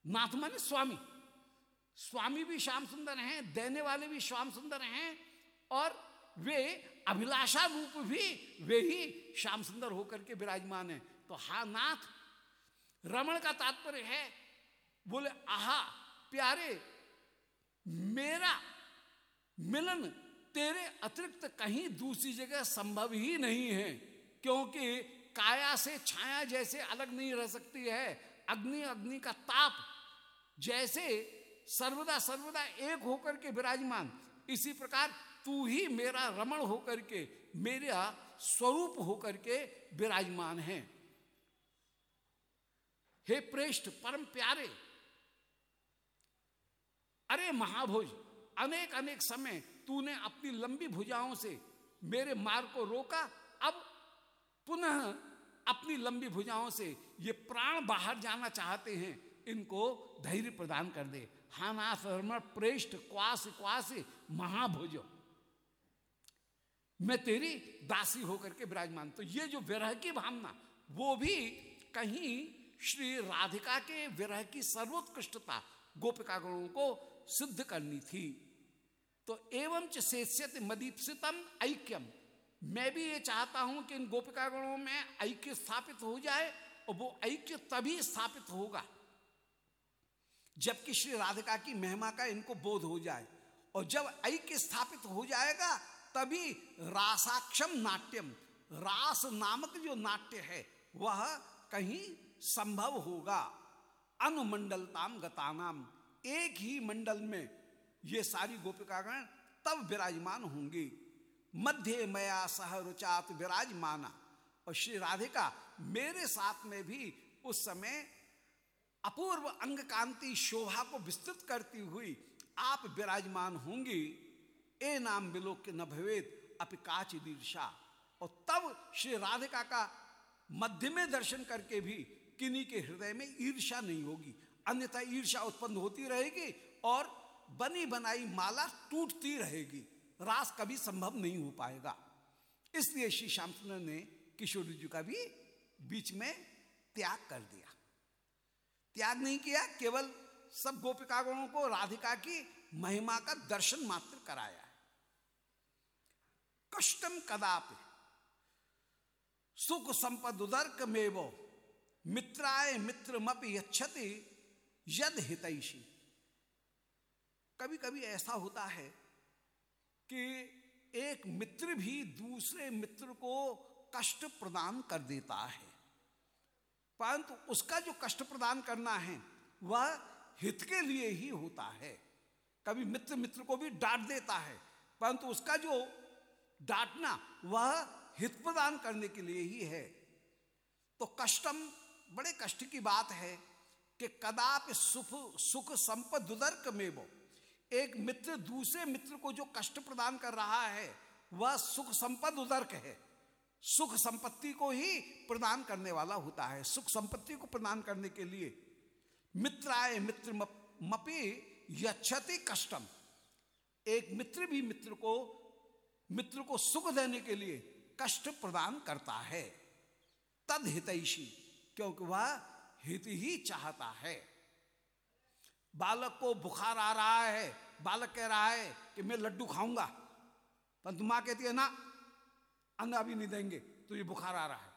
नाथ माने स्वामी। स्वामी भी श्याम सुंदर हैं, देने वाले भी श्याम सुंदर हैं, और वे अभिलाषा रूप भी, वे ही श्याम सुंदर होकर के विराजमान है। तो हा नाथ, रमण का तात्पर्य है, बोले, आहा, प्यारे, मेरा मिलन तेरे अतिरिक्त कहीं दूसरी जगह संभव ही नहीं है। क्योंकि काया से छाया जैसे अलग नहीं रह सकती है। अग्नि अग्नि का ताप जैसे सर्वदा सर्वदा एक होकर के विराजमान। इसी प्रकार तू ही मेरा रमण होकर के, मेरा स्वरूप होकर के विराजमान है। हे प्रेष्ठ, परम प्यारे, अरे महाभोज, अनेक अनेक समय तूने अपनी लंबी भुजाओं से मेरे मार्ग को रोका। अब पुनः अपनी लंबी भुजाओं से ये प्राण बाहर जाना चाहते हैं, इनको धैर्य प्रदान कर दे। हानाथ प्रेष्ठ क्वास क्वास महाभुज। मैं तेरी दासी होकर के विराजमान। तो ये जो विरह की भावना, वो भी कहीं श्री राधिका के विरह की सर्वोत्कृष्टता गोपिका गणों को सिद्ध करनी थी। तो एवं चेष्यत मदीप्सितम ऐक्यम। मैं भी ये चाहता हूँ कि इन गोपिका गणों में ऐक्य स्थापित हो जाए और वो ऐक्य तभी स्थापित होगा जबकि श्री राधिका की महिमा का इनको बोध हो जाए। और जब ऐक्य स्थापित हो जाएगा, तभी रासाक्षम नाट्यम, रास नामक जो नाट्य है, वह कहीं संभव होगा। अनुमंडलताम गतानाम, एक ही मंडल में ये सारी गोपिकागण तब विराजमान होंगी। मध्य मया सह रुचात विराजमाना। और श्री राधिका मेरे साथ में भी उस समय अपूर्व अंग कांति शोभा को विस्तृत करती हुई आप विराजमान होंगी। ए नाम विलोक न भवेद अपिकाच दीर्षा और तब श्री राधिका का मध्य में दर्शन करके भी किन्हीं के हृदय में ईर्षा नहीं होगी। अन्यथा ईर्षा उत्पन्न होती रहेगी और बनी बनाई माला टूटती रहेगी। रास कभी संभव नहीं हो पाएगा। इसलिए श्री श्यामचंद्र ने किशोर जी का भी बीच में त्याग कर दिया। त्याग नहीं किया, केवल सब गोपिकागणों को राधिका की महिमा का दर्शन मात्र कराया। कष्टम कदाप, सुख संपद उदर्क मेवो मित्राय मित्र मप यद हितैषी। कभी कभी ऐसा होता है कि एक मित्र भी दूसरे मित्र को कष्ट प्रदान कर देता है। परंतु उसका जो कष्ट प्रदान करना है, वह हित के लिए ही होता है। कभी मित्र मित्र को भी डांट देता है, परंतु उसका जो डांटना, वह हित प्रदान करने के लिए ही है। तो कष्टम बड़े कष्ट की बात है कि कदापि सुख सुख संपद दुदर्क में वो एक मित्र दूसरे मित्र को जो कष्ट प्रदान कर रहा है, वह सुख संपद उदर्क है सुख संपत्ति को ही प्रदान करने वाला होता है। सुख संपत्ति को प्रदान करने के लिए मित्र आए मित्र मपी यक्षति कष्टम। एक मित्र भी मित्र को मित्र को सुख देने के लिए कष्ट प्रदान करता है। तद हितैषी, क्योंकि वह हित ही चाहता है। बालक को बुखार आ रहा है, बालक कह रहा है कि मैं लड्डू खाऊँगा। परंतु माँ कहती है, ना, अन्न अभी नहीं देंगे तो ये बुखार आ रहा है।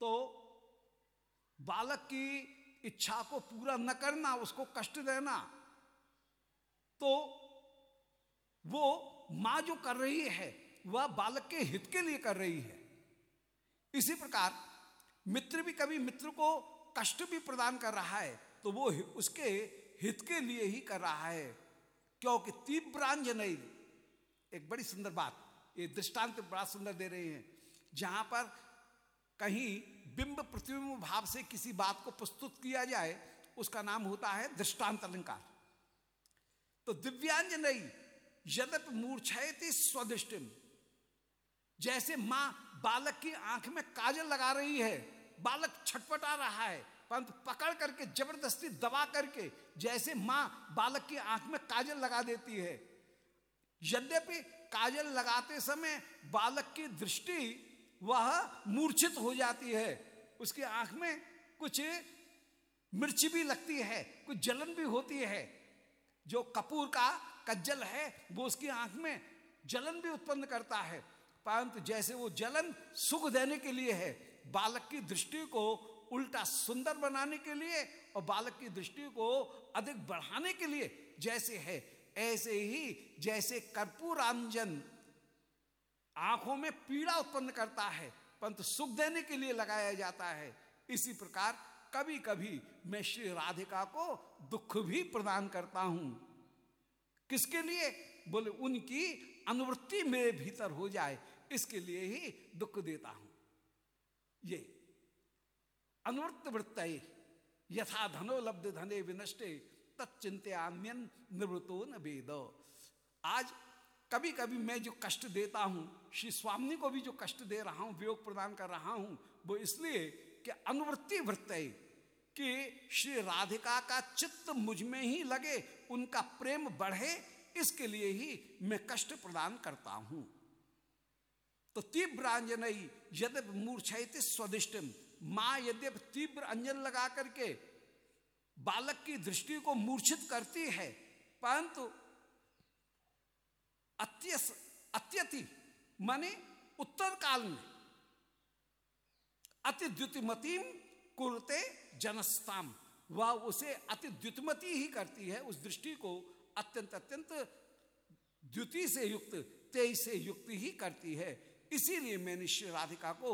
तो बालक की इच्छा को पूरा न करना, उसको कष्ट देना तो वो माँ जो कर रही है, वह बालक के हित के लिए कर रही है। इसी प्रकार मित्र भी कभी मित्र को कष्ट भी प्रदान कर रहा है तो वो उसके हित के लिए ही कर रहा है। क्योंकि तीव्रांजनई एक बड़ी सुंदर बात। ये दृष्टांत बड़ा सुंदर दे रहे हैं। जहाँ पर कहीं बिंब प्रतिबिंब भाव से किसी बात को प्रस्तुत किया जाए, उसका नाम होता है दृष्टांत अलंकार। तो दिव्यांजनई यदप मूर्छयति स्वदृष्टिम। जैसे माँ बालक की आँख में काजल लगा रही है, बालक छटपटा रहा है परंतु पकड़ करके, ज़बरदस्ती दबा करके, जैसे माँ बालक की आँख में काजल लगा देती है। यद्यपि काजल लगाते समय बालक की दृष्टि वह मूर्छित हो जाती है, उसकी आँख में कुछ मिर्ची भी लगती है, कुछ जलन भी होती है। जो कपूर का कज्जल है, वो उसकी आँख में जलन भी उत्पन्न करता है। परंतु जैसे वो जलन सुख देने के लिए है, बालक की दृष्टि को उल्टा सुंदर बनाने के लिए और बालक की दृष्टि को अधिक बढ़ाने के लिए जैसे है, ऐसे ही जैसे कर्पूरांजन आँखों में पीड़ा उत्पन्न करता है, परंतु सुख देने के लिए लगाया जाता है। इसी प्रकार कभी कभी मैं श्री राधिका को दुख भी प्रदान करता हूँ। किसके लिए? बोले, उनकी अनुवृत्ति मेरे भीतर हो जाए, इसके लिए ही दुख देता हूँ। ये अनुवृत्त वृत्त यथा धनो लब्ध धने विनष्टे तत्चिंत्यान्यन निवृत्तो न वेद आज कभी कभी मैं जो कष्ट देता हूँ, श्री स्वामी को भी जो कष्ट दे रहा हूँ, वियोग प्रदान कर रहा हूँ, वो इसलिए कि अनुवृत्ति वृत्त कि श्री राधिका का चित्त मुझमें ही लगे, उनका प्रेम बढ़े, इसके लिए ही मैं कष्ट प्रदान करता हूँ। तो तीव्र अंजन यद्यप मूर्छित स्वदिष्टम माँ यद्यप तीव्र अंजन लगा करके बालक की दृष्टि को मूर्छित करती है, परंतु अत्यति, माने उत्तर काल में अति द्युतिमतीम कुरते जनस्ताम वह उसे अति द्युतिमती ही करती है, उस दृष्टि को अत्यंत अत्यंत द्युति से युक्त तेज से युक्त ही करती है। इसीलिए मैंने श्री राधिका को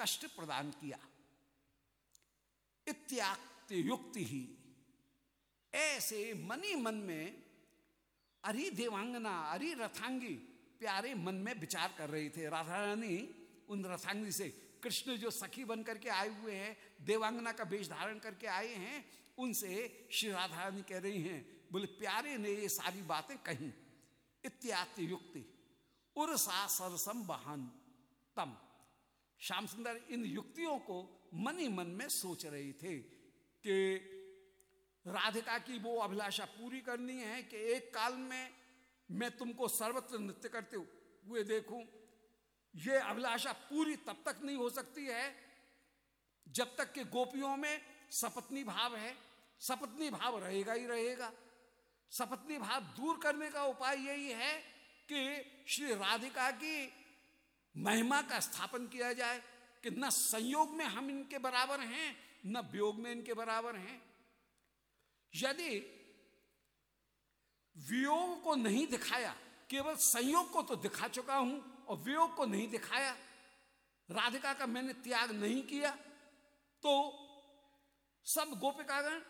कष्ट प्रदान किया। इत्याक्त युक्ति ही। ऐसे मनी मन में अरी देवांगना, अरी रथांगी प्यारे मन में विचार कर रही थे। राधा रानी उन रथांगी से कृष्ण जो सखी बन करके आए हुए हैं, देवांगना का वेश धारण करके आए हैं, उनसे श्री राधा रानी कह रही हैं, बोले, प्यारे ने ये सारी बातें कही इत्यादि युक्ति, उर्सा सरसम बहन तम। श्याम सुंदर, इन युक्तियों को मन ही मन में सोच रहे थे कि राधिका की वो अभिलाषा पूरी करनी है कि एक काल में मैं तुमको सर्वत्र नृत्य करते हुए देखूँ, ये अभिलाषा पूरी तब तक नहीं हो सकती है जब तक कि गोपियों में सपत्नी भाव है। सपत्नी भाव रहेगा ही रहेगा। सपत्नी भाव दूर करने का उपाय यही है कि श्री राधिका की महिमा का स्थापन किया जाए। कि न संयोग में हम इनके बराबर हैं, न वियोग में इनके बराबर हैं। यदि वियोग को नहीं दिखाया, केवल संयोग को तो दिखा चुका हूँ और वियोग को नहीं दिखाया, राधिका का मैंने त्याग नहीं किया तो सब गोपिकागण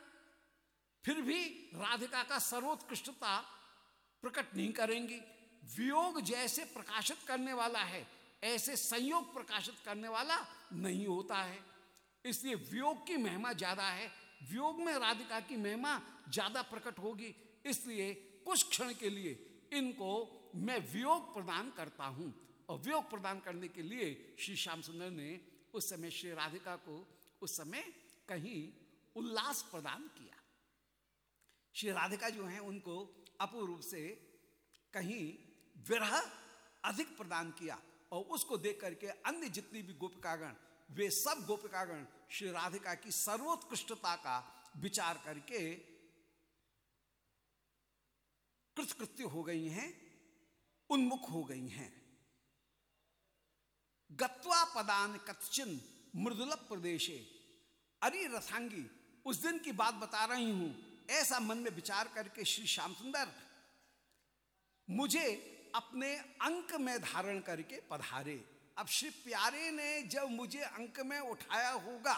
फिर भी राधिका का सर्वोत्कृष्टता प्रकट नहीं करेंगी। वियोग जैसे प्रकाशित करने वाला है ऐसे संयोग प्रकाशित करने वाला नहीं होता है। इसलिए वियोग की महिमा ज़्यादा है। वियोग में राधिका की महिमा ज़्यादा प्रकट होगी। इसलिए कुछ क्षण के लिए इनको मैं वियोग प्रदान करता हूँ। और वियोग प्रदान करने के लिए श्री श्याम सुंदर ने उस समय श्री राधिका को उस समय कहीं उल्लास प्रदान किया। श्री राधिका जो हैं, उनको अपूर्व से कहीं विरह अधिक प्रदान किया। और उसको देख करके अन्य जितनी भी गोपिकागण, वे सब गोपिकागण श्री राधिका की सर्वोत्कृष्टता का विचार करके कृतकृत्य हो गई हैं, उन्मुख हो गई हैं। गत्वा पदान कथचिन मृदुल प्रदेशे। अरे रथांगी उस दिन की बात बता रही हूँ, ऐसा मन में विचार करके श्री श्याम सुंदर मुझे अपने अंक में धारण करके पधारे। अब श्री प्यारे ने जब मुझे अंक में उठाया होगा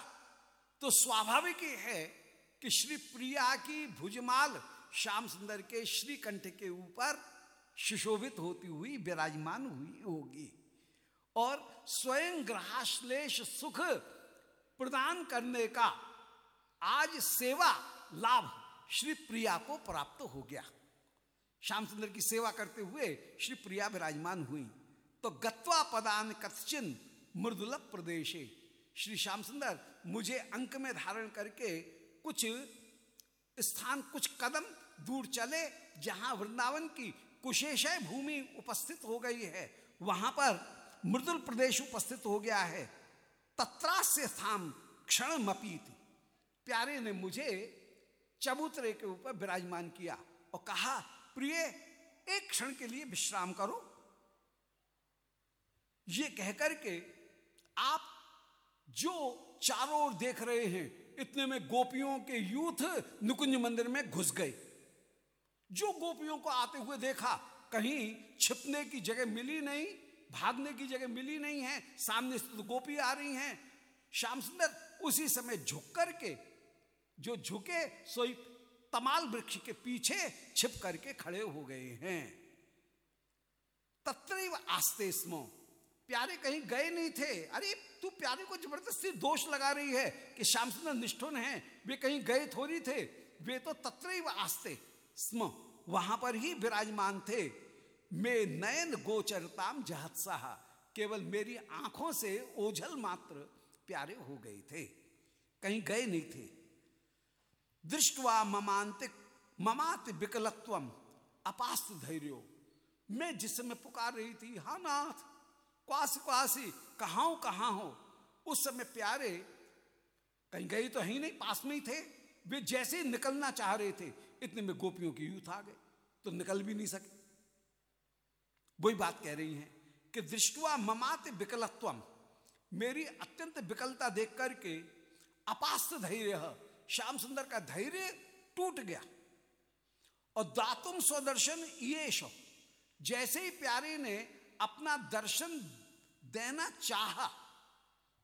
तो स्वाभाविक ही है कि श्री प्रिया की भुजमाल श्याम सुंदर के श्री कंठ के ऊपर सुशोभित होती हुई, विराजमान हुई होगी और स्वयं ग्रहाश्लेष सुख प्रदान करने का आज सेवा लाभ श्री प्रिया को प्राप्त हो गया। श्याम सुंदर की सेवा करते हुए श्री प्रिया विराजमान हुई। तो गत्वा पदान कथचिन मृदुल प्रदेशे। श्री श्याम सुंदर मुझे अंक में धारण करके कुछ स्थान, कुछ कदम दूर चले, जहाँ वृंदावन की कुशेषय भूमि उपस्थित हो गई है। वहाँ पर मृदुल प्रदेश उपस्थित हो गया है। तत्रास्य स्थान क्षण मपीत प्यारे ने मुझे चबूतरे के ऊपर विराजमान किया और कहा प्रिय, एक क्षण के लिए विश्राम करो। ये कहकर के आप जो चारों ओर देख रहे हैं, इतने में गोपियों के यूथ नुकुंज मंदिर में घुस गए। जो गोपियों को आते हुए देखा, कहीं छिपने की जगह मिली नहीं, भागने की जगह मिली नहीं है, सामने से तो गोपी आ रही हैं, श्याम सुंदर उसी समय झुक करके, जो झुके, सोई तमाल वृक्ष के पीछे छिप करके खड़े हो गए हैं। तत्व आस्ते स्मो। प्यारे कहीं गए नहीं थे। अरे, तू प्यारे को ज़बरदस्ती दोष लगा रही है कि श्याम सुंदर निष्ठुन है। वे कहीं गए थोड़ी थे। वे तो तत्र आस्ते स्म। वहाँ पर ही विराजमान थे। मैं नयन गोचरताम जहत्साह केवल मेरी आँखों से ओझल मात्र प्यारे हो गए थे। कहीं गए नहीं थे। दृष्टवा ममांतिक ममात विकलत्वम, अपास्त धैर्यो। मैं जिस समय पुकार रही थी, हा नाथ, क्वासी क्वासी, कहा कहाँ हो? उस समय प्यारे, कहीं गई तो ही नहीं, पास में ही थे। वे जैसे निकलना चाह रहे थे, इतने में गोपियों की यूथ आ गए तो निकल भी नहीं सके। वही बात कह रही हैं कि दृष्टवा ममात विकलत्वम, मेरी अत्यंत विकलता देख करके अपास्त धैर्य श्याम सुंदर का धैर्य टूट गया। और दातुम स्वदर्शन ये शो, जैसे ही प्यारे ने अपना दर्शन देना चाहा,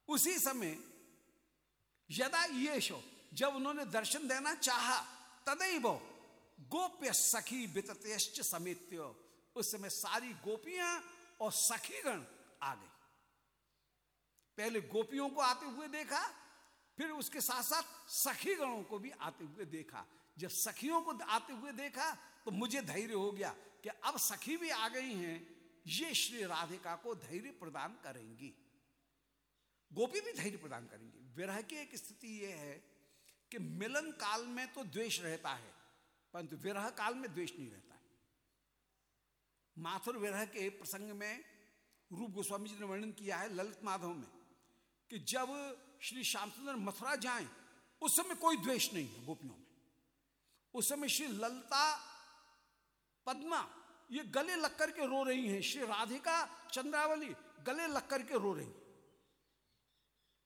उसी समय यदा ये शो, जब उन्होंने दर्शन देना चाहा, तदैव गोप्य सखी वितत्यश्च समित्य, उस समय सारी गोपियाँ और सखीगण आ गई। पहले गोपियों को आते हुए देखा फिर उसके साथ साथ सखी गणों को भी आते हुए देखा। जब सखियों को आते हुए देखा तो मुझे धैर्य हो गया कि अब सखी भी आ गई हैं। ये श्री राधिका को धैर्य प्रदान करेंगी। गोपी भी धैर्य प्रदान करेंगी। विरह की एक स्थिति यह है कि मिलन काल में तो द्वेष रहता है, परंतु विरह काल में द्वेष नहीं रहता है। माथुर विरह के प्रसंग में रूप गोस्वामी जी ने वर्णन किया है ललित माधव में कि जब श्री श्यामचंद्र मथुरा जाएँ, उस समय कोई द्वेष नहीं है गोपियों में। उस समय श्री ललता, पद्मा, ये गले लग करके रो रही हैं। श्री राधिका, चंद्रावली, गले लग करके रो रही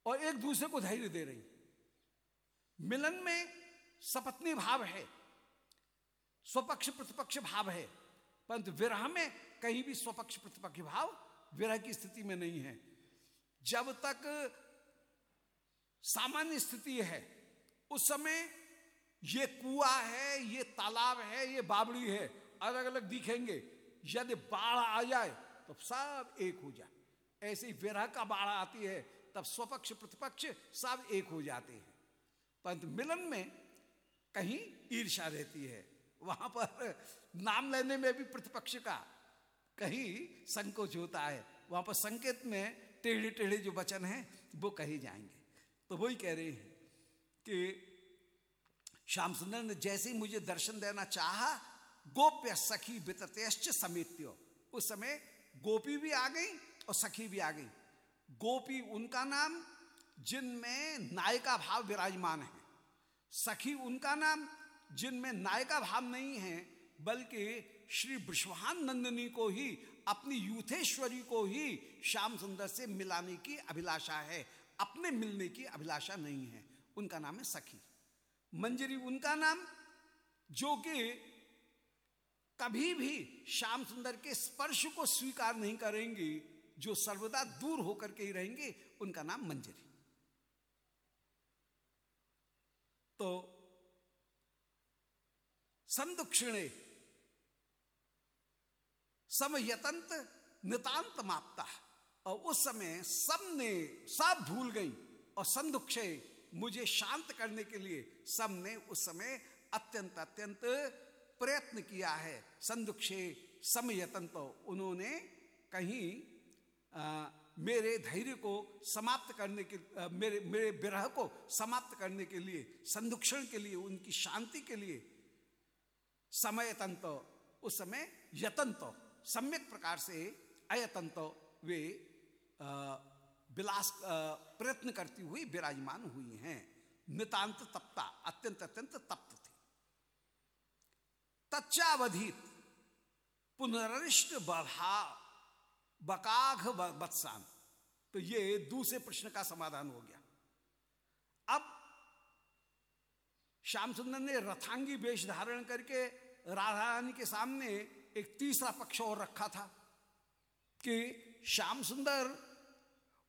और एक दूसरे को धैर्य दे रही मिलन में सपत्नी भाव है, स्वपक्ष प्रतिपक्ष भाव है, परंतु विरह में कहीं भी स्वपक्ष प्रतिपक्ष भाव विरह की स्थिति में नहीं है। जब तक सामान्य स्थिति है। उस समय ये कुआ है, ये तालाब है, ये बाबड़ी है अलग अलग दिखेंगे। यदि बाढ़ आ जाए तो सब एक हो जाए ऐसे ही विरह का बाढ़ आती है, तब स्वपक्ष, प्रतिपक्ष सब एक हो जाते हैं। परंतु मिलन में कहीं ईर्षा रहती है। वहाँ पर नाम लेने में भी प्रतिपक्ष का कहीं संकोच होता है। वहाँ पर संकेत में टेढ़े टेढ़े जो वचन हैं, वो कहे जाएँगे। तो वही कह रहे हैं कि श्याम सुंदर ने जैसे ही मुझे दर्शन देना चाहा, गोप्य सखी विततेश्च समित्यो। उस समय गोपी भी आ गई और सखी भी आ गई। गोपी उनका नाम, जिनमें नायिका भाव विराजमान है। सखी उनका नाम, जिनमें नायिका भाव नहीं है, बल्कि श्री विश्वान नंदिनी को ही, अपनी यूथेश्वरी को ही श्याम सुंदर से मिलाने की अभिलाषा है। अपने मिलने की अभिलाषा नहीं है। उनका नाम है सखी। मंजरी उनका नाम, जो कि कभी भी श्याम सुंदर के स्पर्श को स्वीकार नहीं करेंगी, जो सर्वदा दूर होकर के ही रहेंगे, उनका नाम मंजरी। तो संदुक्षिणे, समयतंत नितांत मापता। और उस समय सबने सब भूल गई और संदुक्षय मुझे शांत करने के लिए सबने उस समय अत्यंत अत्यंत प्रयत्न किया है। संदुक्षे समयतन तो उन्होंने कहीं आ, मेरे धैर्य को समाप्त करने के आ, मेरे मेरे विरह को समाप्त करने के लिए संदुक्षण के लिए उनकी शांति के लिए समयतंत उस समय यतन तो सम्यक प्रकार से अयतन तो वे विलास प्रयत्न करती हुई विराजमान हुई हैं। नितांत तप्ता, अत्यंत अत्यंत तप्त थी। तच्चावधित पुनरिष्ट बधा बकाघ बत्सान तो ये दूसरे प्रश्न का समाधान हो गया। अब श्याम सुंदर ने रथांगी वेश धारण करके राधा रानी के सामने एक तीसरा पक्ष और रखा था कि श्याम सुंदर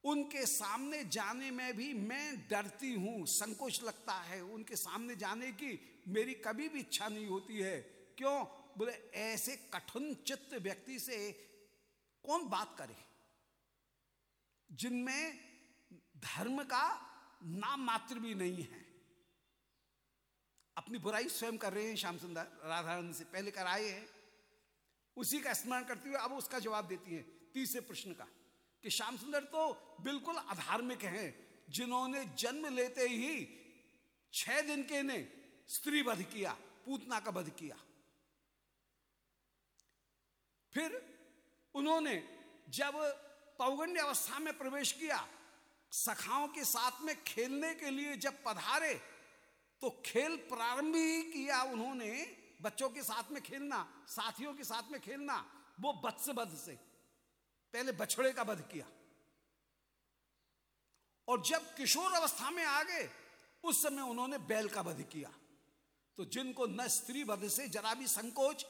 उनके सामने जाने में भी मैं डरती हूँ, संकोच लगता है उनके सामने जाने की। मेरी कभी भी इच्छा नहीं होती है। क्यों? बोले, ऐसे कठिन चित्त व्यक्ति से कौन बात करे? जिनमें धर्म का नाम मात्र भी नहीं है। अपनी बुराई स्वयं कर रहे हैं, श्याम सुंदर राधारण से पहले कर आए हैं। उसी का स्मरण करते हुए अब उसका जवाब देती है, तीसरे प्रश्न का। कि श्याम सुंदर तो बिल्कुल अधार्मिक हैं, जिन्होंने जन्म लेते ही छह दिन के ने स्त्री वध किया, पूतना का वध किया। फिर उन्होंने जब पौगंड अवस्था में प्रवेश किया, सखाओं के साथ में खेलने के लिए जब पधारे तो खेल प्रारंभ ही किया उन्होंने, बच्चों के साथ में खेलना, साथियों के साथ में खेलना, वो बत्स बध से पहले बछड़े का वध किया। और जब किशोर अवस्था में आ गए, उस समय उन्होंने बैल का वध किया। तो जिनको न स्त्री वध से जरा भी संकोच,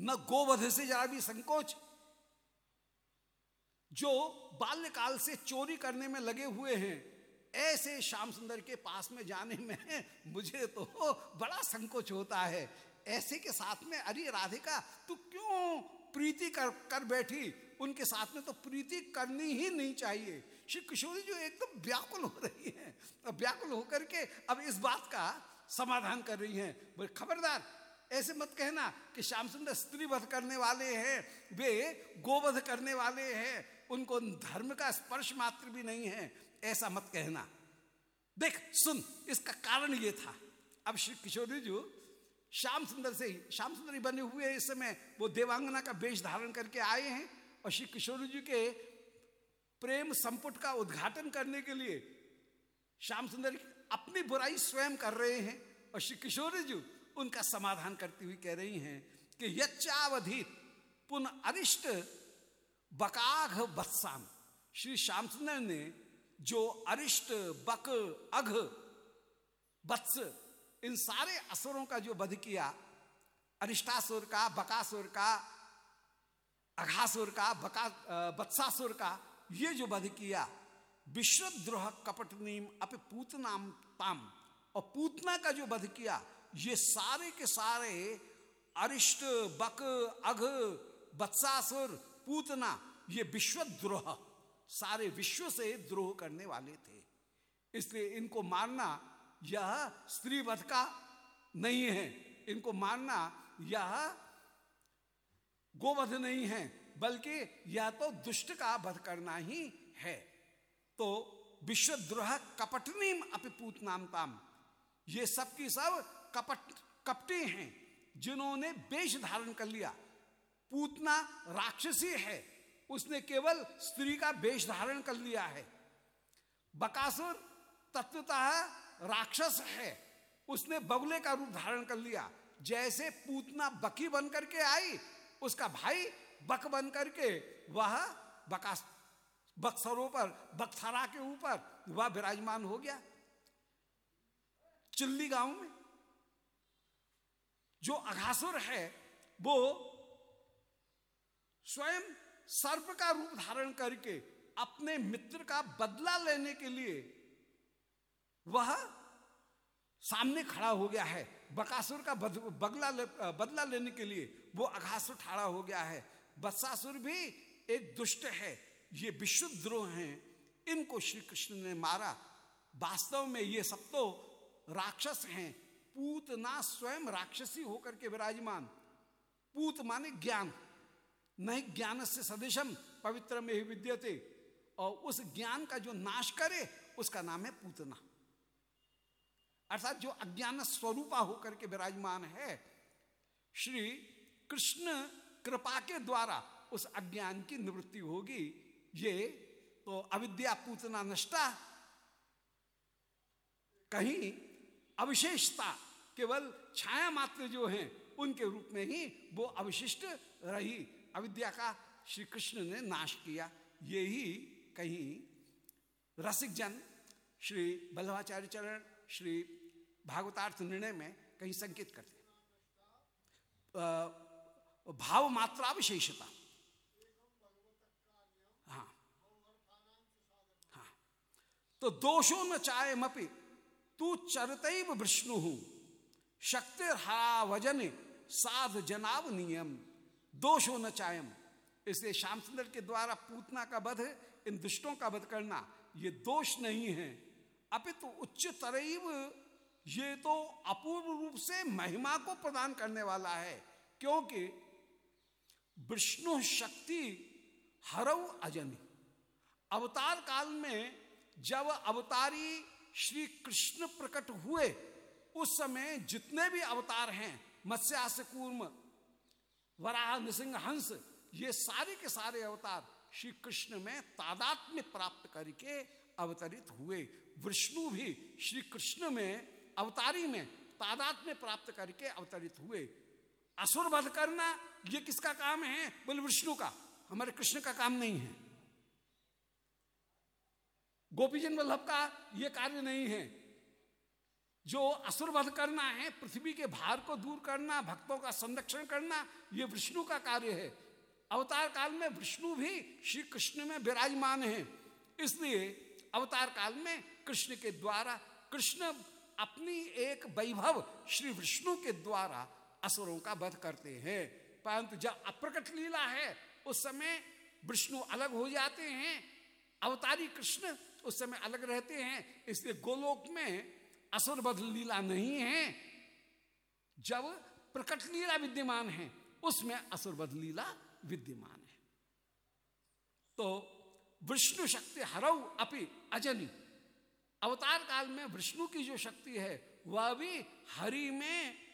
न गोवध से जरा भी संकोच, जो बाल्यकाल से चोरी करने में लगे हुए हैं, ऐसे श्याम सुंदर के पास में जाने में मुझे तो बड़ा संकोच होता है। ऐसे के साथ में, अरे राधिका, तू क्यों प्रीति कर कर बैठी? उनके साथ में तो प्रीति करनी ही नहीं चाहिए। श्री किशोरी जो, एकदम तो व्याकुल हो रही है। व्याकुल होकर के अब इस बात का समाधान कर रही हैं। बोले, खबरदार, ऐसे मत कहना कि श्याम सुंदर स्त्री वध करने वाले हैं, वे गोवध करने वाले हैं, उनको धर्म का स्पर्श मात्र भी नहीं है, ऐसा मत कहना। देख, सुन, इसका कारण ये था। अब श्री किशोरी जी श्याम सुंदर से ही श्याम सुंदर बने हुए इस समय, वो देवांगना का वेश धारण करके आए हैं और श्री किशोर जी के प्रेम संपुट का उद्घाटन करने के लिए श्याम सुंदर अपनी बुराई स्वयं कर रहे हैं और श्री किशोर जी उनका समाधान करती हुई कह रही हैं कि यच्चावधित पुनः अरिष्ट बकाघ बत्साम श्री श्याम सुंदर ने जो अरिष्ट, बक, अघ बत्स इन सारे असुरों का जो वध किया, अरिष्टासुर का, बकासुर का अघासुर का, बका बत्सासुर का, ये जो वध किया विश्वद्रोह कपटनीम अप पूतनाम ताम। और पूतना का जो वध किया, ये सारे के सारे अरिष्ट, बक, अघ, बत्सासुर, पूतना, ये विश्वद्रोह सारे विश्व से द्रोह करने वाले थे। इसलिए इनको मारना यह स्त्री वध का नहीं है। इनको मारना यह गोवध नहीं है, बल्कि यह तो दुष्ट का वध करना ही है। तो विश्वद्रोह कपटनीम अपिपूत नाम ताम ये सब की सब कपट, कपटी हैं, जिन्होंने वेश धारण कर लिया। पूतना राक्षसी है, उसने केवल स्त्री का वेश धारण कर लिया है। बकासुर तत्वतः राक्षस है, उसने बगुले का रूप धारण कर लिया। जैसे पूतना बकी बन करके आई उसका भाई बक बन करके वह बका बक्सरों पर बक्सरा के ऊपर वह विराजमान हो गया। चिल्ली गाँव में जो अघासुर है वो स्वयं सर्प का रूप धारण करके अपने मित्र का बदला लेने के लिए वह सामने खड़ा हो गया है। बकासुर का बदला ले, बदला लेने के लिए वो अघासुर ठाड़ा हो गया है। बत्सासुर भी एक दुष्ट है। ये विशुद्रोह हैं। इनको श्री कृष्ण ने मारा। वास्तव में ये सब तो राक्षस हैं। पूतना स्वयं राक्षसी होकर के विराजमान। पूत माने ज्ञान। नहीं, ज्ञान से सदृशम पवित्र में ही विद्यते। और उस ज्ञान का जो नाश करे, उसका नाम है पूतना। अर्थात जो अज्ञान स्वरूपा होकर के विराजमान है, श्री कृष्ण कृपा के द्वारा उस अज्ञान की निवृत्ति होगी। ये तो अविद्या पूतना नष्टा। कहीं अविशेषता केवल छाया मात्र जो है, उनके रूप में ही वो अविशिष्ट रही। अविद्या का श्री कृष्ण ने नाश किया। ये ही कहीं रसिक जन श्री बल्लभाचार्य चरण, श्री भागवतार्थ निर्णय में कहीं संकेत करते भाव मात्रा विशेषता हाँ। हाँ। तो दोषो न चाय मपी तू चरतैव विष्णु। शक्ति हरा वज़न साध जनाव नियम। दोषो न चायम। इसलिए श्याम सुंदर के द्वारा पूतना का वध इन दुष्टों का वध करना, ये दोष नहीं है। अपितु तो उच्च तरईव ये तो अपूर्व रूप से महिमा को प्रदान करने वाला है, क्योंकि विष्णु शक्ति हरव अजनी। अवतार काल में जब अवतारी श्री कृष्ण प्रकट हुए, उस समय जितने भी अवतार हैं मत्स्यास कूर्म वराह नृसिंह हंस ये सारे के सारे अवतार श्री कृष्ण में तादात्म्य प्राप्त करके अवतरित हुए। विष्णु भी श्री कृष्ण में, अवतारी में तादात्म्य प्राप्त करके अवतरित हुए। असुर वध करना, ये किसका काम है? बोले, विष्णु का। हमारे कृष्ण का काम नहीं है। गोपीजन वल्लभ का यह कार्य नहीं है। जो असुर वध करना है, पृथ्वी के भार को दूर करना, भक्तों का संरक्षण करना यह विष्णु का कार्य है। अवतार काल में विष्णु भी श्री कृष्ण में विराजमान है। इसलिए अवतार काल में कृष्ण के द्वारा, कृष्ण अपनी एक वैभव श्री विष्णु के द्वारा असुरों का वध करते हैं। परंतु जब अप्रकट लीला है, उस समय विष्णु अलग हो जाते हैं, अवतारी कृष्ण उस समय अलग रहते हैं, इसलिए गोलोक में असुर वध लीला नहीं है। जब प्रकट लीला विद्यमान है, उसमें असुर वध लीला विद्यमान है। तो विष्णु शक्ति हरऊ अपि अजनी। अवतार काल में विष्णु की जो शक्ति है, वह भी हरि में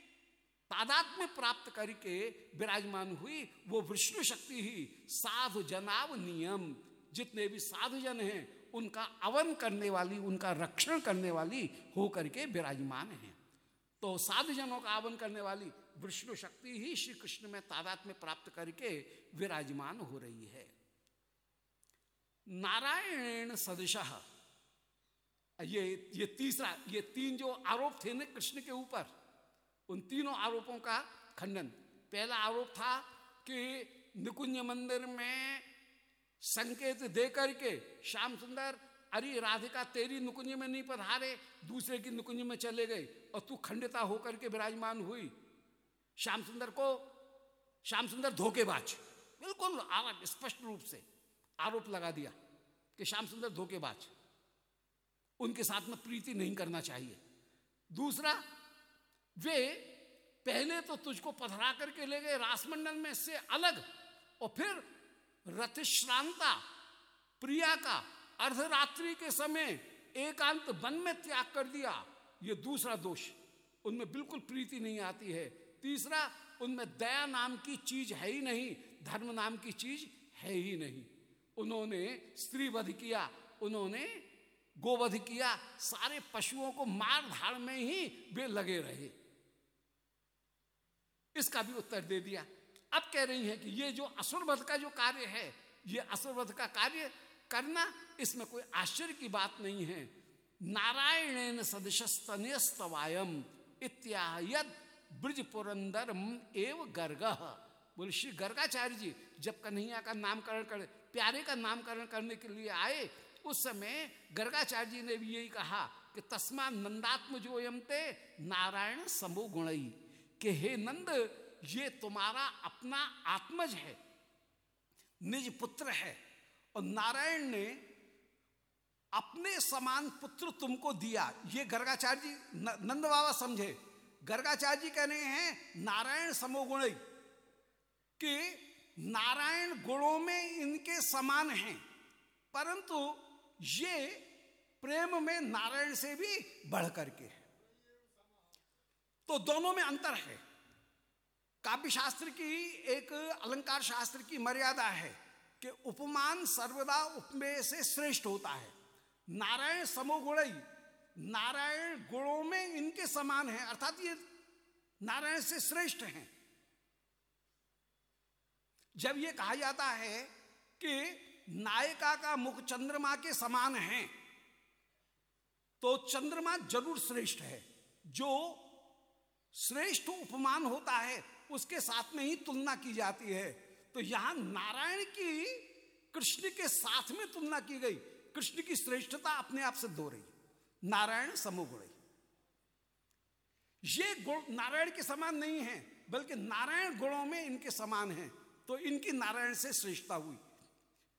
तादात्म्य प्राप्त करके विराजमान हुई, वो विष्णु शक्ति ही साधु जनाव नियम। जितने भी साधु जन हैं, उनका अवन करने वाली, उनका रक्षण करने वाली हो करके विराजमान है। तो साधु जनों का आवन करने वाली विष्णु शक्ति ही श्री कृष्ण में तादात में प्राप्त करके विराजमान हो रही है। नारायण सदृश। ये ये तीसरा, ये तीन जो आरोप थे ना कृष्ण के ऊपर उन तीनों आरोपों का खंडन। पहला आरोप था कि निकुंज मंदिर में संकेत दे करके श्याम सुंदर, अरे राधिका तेरी नुकुंज में नहीं पधारे, दूसरे की नुकुंज में चले गए और तू खंडिता होकर के विराजमान हुई। श्याम सुंदर को, श्याम सुंदर धोखेबाज, बिल्कुल स्पष्ट रूप से आरोप लगा दिया कि श्याम सुंदर धोखेबाज, उनके साथ में प्रीति नहीं करना चाहिए। दूसरा वे पहले तो तुझको पधरा करके ले गए रासमंडल में से अलग, और फिर रथश्रांता प्रिया का अर्धरात्रि के समय एकांत वन में त्याग कर दिया। ये दूसरा दोष, उनमें बिल्कुल प्रीति नहीं आती है। तीसरा, उनमें दया नाम की चीज़ है ही नहीं, धर्म नाम की चीज़ है ही नहीं। उन्होंने स्त्री वध किया, उन्होंने गोवध किया, सारे पशुओं को मार धाड़ में ही वे लगे रहे। इसका भी उत्तर दे दिया। अब कह रही है कि ये जो असुरवध का जो कार्य है, ये असुरवध का कार्य करना, इसमें कोई आश्चर्य की बात नहीं है। नारायण सदृशस्तनस्तवायम इत्यायद ब्रज पुरंदर एव गर्ग। बोले, श्री गर्गाचार्य जी, जब कन्हैया का नामकरण कर, प्यारे का नामकरण करने के लिए आए, उस समय गर्गाचार्य जी ने भी यही कहा कि तस्मा नंदात्म जो यमते नारायण समो गुणई कि हे नंद, ये तुम्हारा अपना आत्मज है, निज पुत्र है। और नारायण ने अपने समान पुत्र तुमको दिया। ये गर्गाचार्य जी नंद बाबा समझे। गर्गाचार्य जी कह रहे हैं, नारायण समोगुण कि नारायण गुणों में इनके समान हैं, परंतु ये प्रेम में नारायण से भी बढ़ करके है। तो दोनों में अंतर है। काव्य शास्त्र की एक अलंकार शास्त्र की मर्यादा है कि उपमान सर्वदा उपमेय से श्रेष्ठ होता है। नारायण समोगुणई, नारायण गुणों में इनके समान है, अर्थात ये नारायण से श्रेष्ठ हैं। जब ये कहा जाता है कि नायिका का मुख चंद्रमा के समान है तो चंद्रमा ज़रूर श्रेष्ठ है, जो श्रेष्ठ उपमान होता है, उसके साथ में ही तुलना की जाती है। तो यहाँ नारायण की, कृष्ण के साथ में तुलना की गई। कृष्ण की श्रेष्ठता अपने आप से दो रही। नारायण समोगुण ये गुण नारायण के समान नहीं है, बल्कि नारायण गुणों में इनके समान है। तो इनकी नारायण से श्रेष्ठता हुई।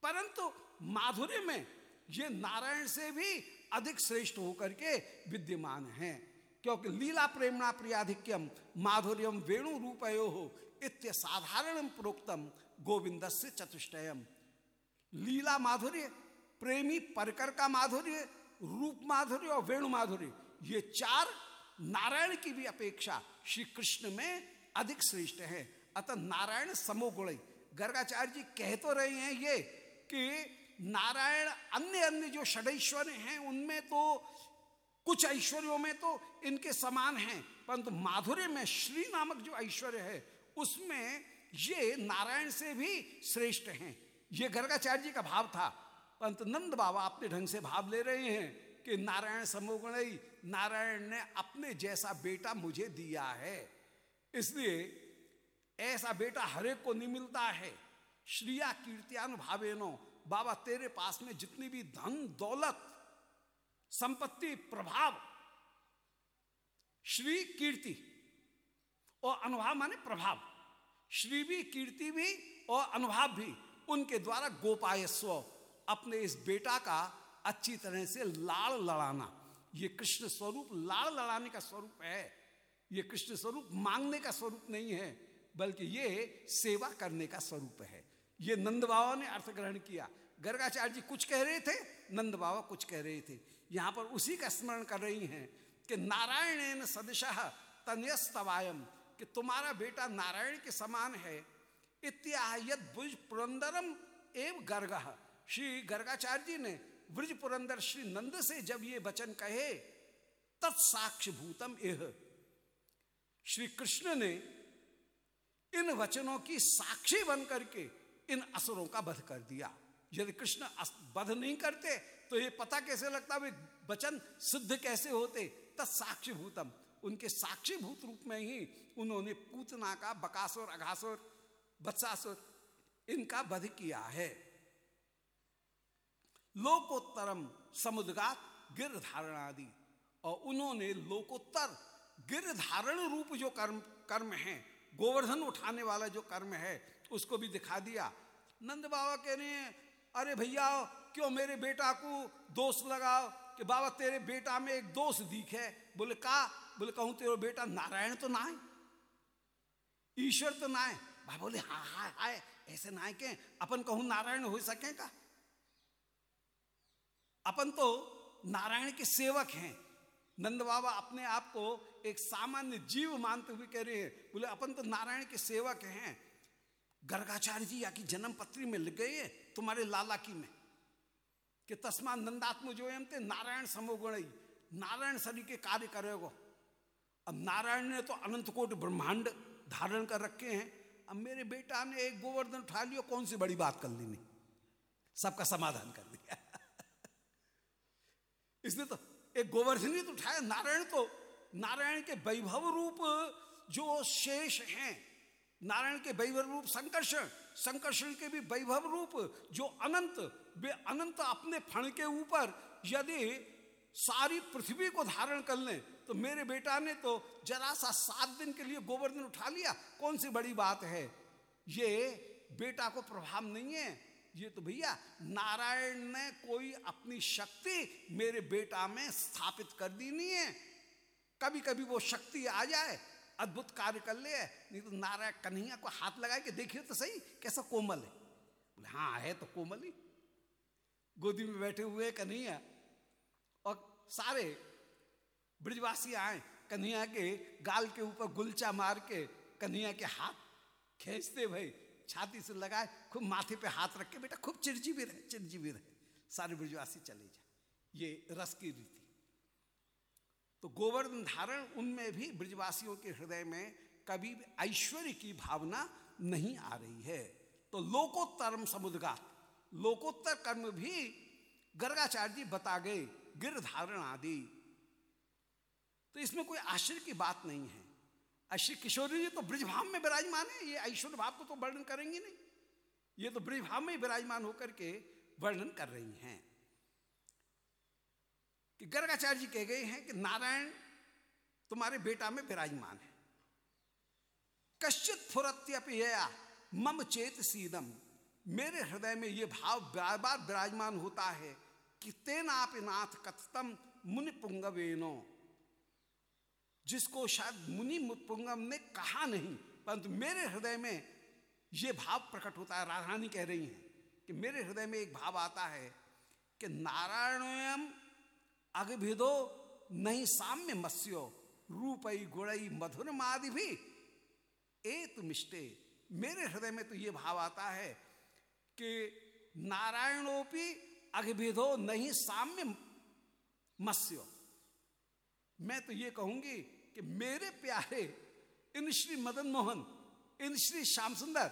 परंतु माधुर्य में ये नारायण से भी अधिक श्रेष्ठ होकर के विद्यमान हैं। क्योंकि लीला प्रेमणा प्रियाधिक्यम, माधुर्यम वेणु रूपयो इत्य साधारण प्रोक्तम गोविंद से चतुष्टयम। लीला माधुर्य, प्रेमी परकर का माधुर्य, रूप माधुर्य और वेणु माधुर्य, ये चार नारायण की भी अपेक्षा श्री कृष्ण में अधिक श्रेष्ठ है। अतः नारायण समोगुण गर्गाचार्य जी कह तो रहे हैं ये कि नारायण अन्य अन्य जो षडैश्वर्य हैं, उनमें तो कुछ ऐश्वर्यों में तो इनके समान हैं, परंतु माधुर्य में श्री नामक जो ऐश्वर्य है, उसमें ये नारायण से भी श्रेष्ठ हैं। ये गर्गाचार्य जी का भाव था, परंतु नंद बाबा अपने ढंग से भाव ले रहे हैं कि नारायण समोगुण नारायण ने अपने जैसा बेटा मुझे दिया है। इसलिए ऐसा बेटा हरेक को नहीं मिलता है। श्रिया, कीर्तियानुभावेनो, बाबा तेरे पास में जितनी भी धन, दौलत संपत्ति प्रभाव, श्री कीर्ति और अनुभाव माने प्रभाव। श्री भी, कीर्ति भी और अनुभाव भी उनके द्वारा गोपाय स्व अपने इस बेटा का अच्छी तरह से लाड़ लड़ाना। ये कृष्ण स्वरूप, लाड़ लड़ाने का स्वरूप है। ये कृष्ण स्वरूप मांगने का स्वरूप नहीं है, बल्कि ये सेवा करने का स्वरूप है। ये नंद बाबा ने अर्थ ग्रहण किया। गर्गाचार्य जी कुछ कह रहे थे, नंद बाबा कुछ कह रहे थे। यहाँ पर उसी का स्मरण कर रही हैं कि नारायण सदश तनयस्तवायम, कि तुम्हारा बेटा नारायण के समान है। इत्याह भुज पुरंदरम एवं गर्ग। श्री गर्गाचार्य जी ने ब्रज पुरंदर श्री नंद से जब ये वचन कहे तत्साक्ष भूतम एह श्री कृष्ण ने इन वचनों की साक्षी बन करके इन असुरों का वध कर दिया। यदि कृष्ण वध नहीं करते तो ये पता कैसे लगता वे वचन सिद्ध कैसे होते? तत्साक्षी भूतम उनके साक्षी भूत रूप में ही उन्होंने पूतना का बकासुर, अघासुर, बत्सासुर, इनका वध किया है। लोकोत्तरम समुद्गात गिर धारण आदि और उन्होंने लोकोत्तर गिर धारण रूप जो कर्म कर्म है, गोवर्धन उठाने वाला जो कर्म है, उसको भी दिखा दिया। नंद बाबा कह रहे हैं, अरे भैया क्यों मेरे बेटा को दोष लगाओ कि बाबा तेरे बेटा में एक दोष दिख है? बोले, का? बोले, कहूँ तेरा बेटा नारायण तो ना है? ईश्वर तो ना है? बाबा बोले हाँ हाँ हाय ऐसे ना है के अपन कहूँ नारायण हो सके का? अपन तो नारायण के सेवक हैं। नंद बाबा अपने आप को एक सामान्य जीव मानते हुए कह रहे हैं। बोले, अपन तो नारायण के सेवक हैं। गर्गाचार्य जी या की जन्म पत्री में लिख गए तुम्हारे लाला की में। कि तस्मा नंदात्म जो एम थे नारायण समोगुण। नारायण शरीर के कार्य करेगो अब नारायण ने तो अनंत कोट ब्रह्मांड धारण कर रखे हैं। अब मेरे बेटा ने एक गोवर्धन उठा लिया, कौन सी बड़ी बात कर ली नहीं? सबका समाधान कर दिया। इसने तो एक गोवर्धन ही तो उठाया, नारायण तो। नारायण के वैभव रूप जो शेष हैं, नारायण के वैभव रूप संकर्षण संकर्षण के भी वैभव रूप जो अनंत वे अनंत अपने फण के ऊपर यदि सारी पृथ्वी को धारण कर लें तो मेरे बेटा ने तो जरा सा सात दिन के लिए गोवर्धन उठा लिया। कौन सी बड़ी बात है? ये बेटा को प्रभाव नहीं है। ये तो भैया, नारायण ने कोई अपनी शक्ति मेरे बेटा में स्थापित कर दी नहीं है। कभी कभी वो शक्ति आ जाए, अद्भुत कार्य कर ले, नहीं तो नारायण कन्हैया को हाथ लगा के देखिए तो सही, कैसा कोमल है। बोले हाँ है तो कोमल ही। गोदी में बैठे हुए कन्हैया और सारे ब्रजवासी आए, कन्हैया के गाल के ऊपर गुलचा मार के कन्हैया के हाथ खींचते भाई, छाती से लगाए, खूब माथे पे हाथ रख के, बेटा खूब चिरजीवी रहे चिरजीवी रहे। सारे ब्रजवासी चले जाए। ये रस की रीति। तो गोवर्धन धारण उनमें भी ब्रजवासियों के हृदय में कभी ऐश्वर्य की भावना नहीं आ रही है। तो लोकोत्तरम समुद्गा लोकोत्तर कर्म भी गर्गाचार्य जी बता गए, गिर धारण आदि। तो इसमें कोई आश्चर्य की बात नहीं है। श्री किशोरी जी तो ब्रजभाव में विराजमान है, ये ऐश्वर्य भाव को तो वर्णन करेंगे नहीं। ये तो ब्रजभाव में विराजमान होकर के वर्णन कर रही हैं। कि गर्गाचार्य जी कह गए हैं कि नारायण तुम्हारे बेटा में विराजमान है। कश्चित फुरत्यपया मम चेत सीदम। मेरे हृदय में यह भाव बार बार विराजमान होता है कि तेनापि नाथ कथतम मुनि पुंगवेनो। जिसको शायद मुनि पुंगम ने कहा नहीं, परंतु मेरे हृदय में यह भाव प्रकट होता है। राधारानी कह रही हैं कि मेरे हृदय में एक भाव आता है कि नारायणयम अगभिदो नहीं साम्य मत्स्यो रूपई गुड़ई मधुर मादि भी ए मिष्टे मेरे हृदय में तो ये भाव आता है कि नारायणोपी अगभिदो नहीं साम्य मत्स्यो। मैं तो ये कहूँगी कि मेरे प्यारे इन श्री मदन मोहन, इन श्री श्याम सुंदर,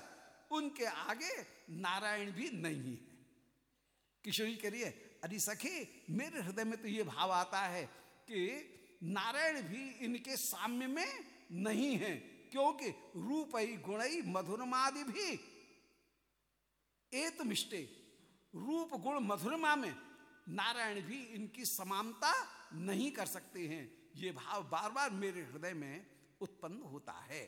उनके आगे नारायण भी नहीं है। किशोरी करिए अरे सखी, मेरे हृदय में तो ये भाव आता है कि नारायण भी इनके साम्य में नहीं है, क्योंकि रूप ही गुणई, मधुरमादि भी एत मिष्टे रूप गुण मधुरमा में नारायण भी इनकी समानता नहीं कर सकते हैं। ये भाव बार बार मेरे हृदय में उत्पन्न होता है।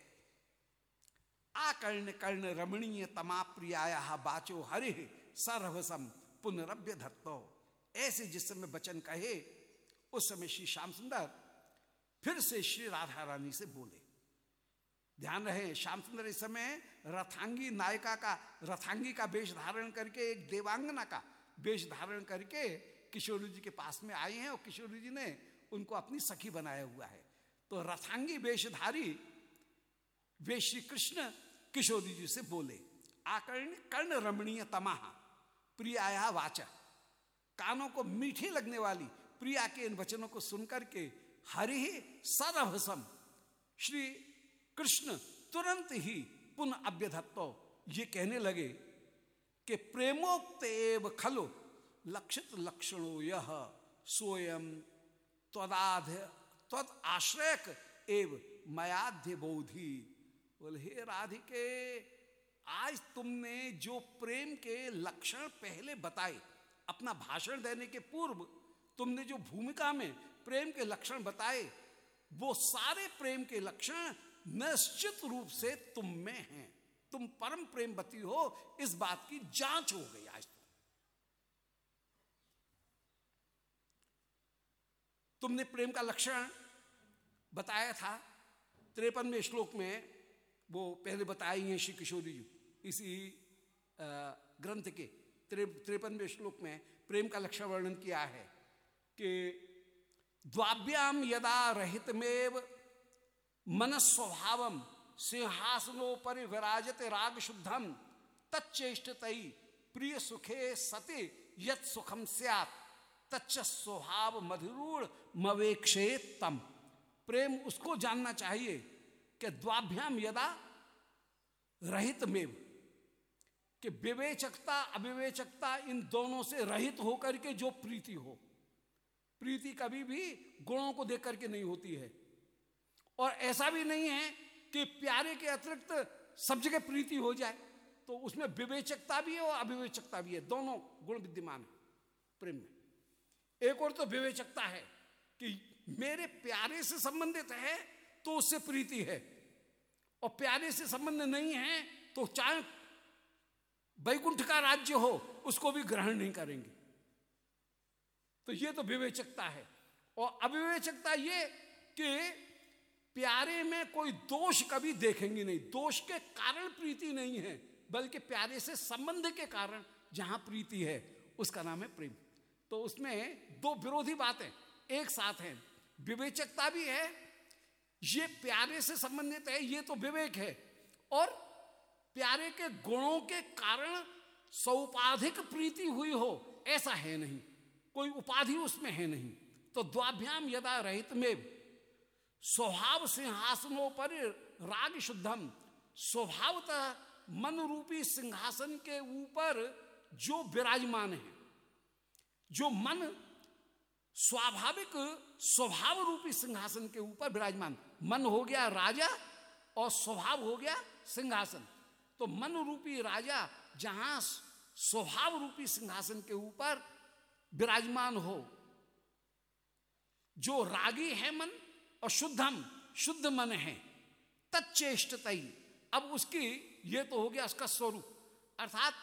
आकर्ण कर्ण रमणीय तमा प्रिया बाचो हरि सरभसम पुनरभ्य धत्तो। ऐसे जिस समय वचन कहे, उस समय श्री श्याम सुंदर फिर से श्री राधा रानी से बोले। ध्यान रहे, श्याम सुंदर इस समय रथांगी नायिका का, रथांगी का वेश धारण करके, एक देवांगना का वेश धारण करके किशोरी जी के पास में आए हैं और किशोरी जी ने उनको अपनी सखी बनाया हुआ है। तो रथांगी वेशधारी वे श्री कृष्ण किशोरी जी से बोले, आकर्ण कर्ण रमणीय तमाहा प्रिया वाचा। कानों को मीठी लगने वाली, प्रिया के इन वचनों को सुनकर के हरि सरभसम श्री कृष्ण तुरंत ही पुनः अभ्यधत्तो। ये कहने लगे कि प्रेमोक्त एव खलो लक्षित लक्षणों यह सोयम त्वदाध त्वद आश्रयक एव मयाध्य बोधि। बोले, हे राधिके, आज तुमने जो प्रेम के लक्षण पहले बताए, अपना भाषण देने के पूर्व तुमने जो भूमिका में प्रेम के लक्षण बताए, वो सारे प्रेम के लक्षण निश्चित रूप से तुम में हैं। तुम परम प्रेमवती हो। इस बात की जाँच हो गई आज। तुमने प्रेम का लक्षण बताया था। त्रेपनवे श्लोक में वो पहले बताई हैं श्री किशोरी जी, इसी ग्रंथ के। त्रेपनवे श्लोक में प्रेम का लक्षण वर्णन किया है कि द्वाभ्याम यदा रहितमेव मन स्वभाव सिंहासनोपरि विराजत राग शुद्धम तच्चेष्टत प्रिय सुखे सति यत सुखम तच्च स्वभाव मधुरूढ़ मवेक्षे तम प्रेम उसको जानना चाहिए कि द्वाभ्याम यदा रहित में कि विवेचकता, अविवेचकता इन दोनों से रहित होकर के जो प्रीति हो। प्रीति कभी भी गुणों को देख करके नहीं होती है। और ऐसा भी नहीं है कि प्यारे के अतिरिक्त सब जगह प्रीति हो जाए तो उसमें विवेचकता भी है और अविवेचकता भी है। दोनों गुण विद्यमान है, प्रेम में। एक और तो विवेचकता है कि मेरे प्यारे से संबंधित है तो उससे प्रीति है। और प्यारे से संबंध नहीं है तो चाहे वैकुंठ का राज्य हो, उसको भी ग्रहण नहीं करेंगे। तो ये तो विवेचकता है। और अविवेचकता ये कि प्यारे में कोई दोष कभी देखेंगे नहीं। दोष के कारण प्रीति नहीं है, बल्कि प्यारे से संबंध के कारण जहाँ प्रीति है, उसका नाम है प्रेम। तो उसमें दो विरोधी बातें एक साथ हैं। विवेचकता भी है, ये प्यारे से संबंधित है, ये तो विवेक है। और प्यारे के गुणों के कारण सौपाधिक प्रीति हुई हो, ऐसा है नहीं। कोई उपाधि उसमें है नहीं। तो द्वाभ्याम यदा रहित में स्वभाव सिंहासनों पर राग शुद्धम। स्वभावतः मन रूपी सिंहासन के ऊपर जो विराजमान है, जो मन स्वाभाविक स्वभाव रूपी सिंहासन के ऊपर विराजमान, मन हो गया राजा और स्वभाव हो गया सिंहासन। तो मन रूपी राजा जहाँ स्वभाव रूपी सिंहासन के ऊपर विराजमान हो, जो रागी है मन और शुद्धम, शुद्ध मन है। तत्चेष्टतई अब उसकी, ये तो हो गया उसका स्वरूप। अर्थात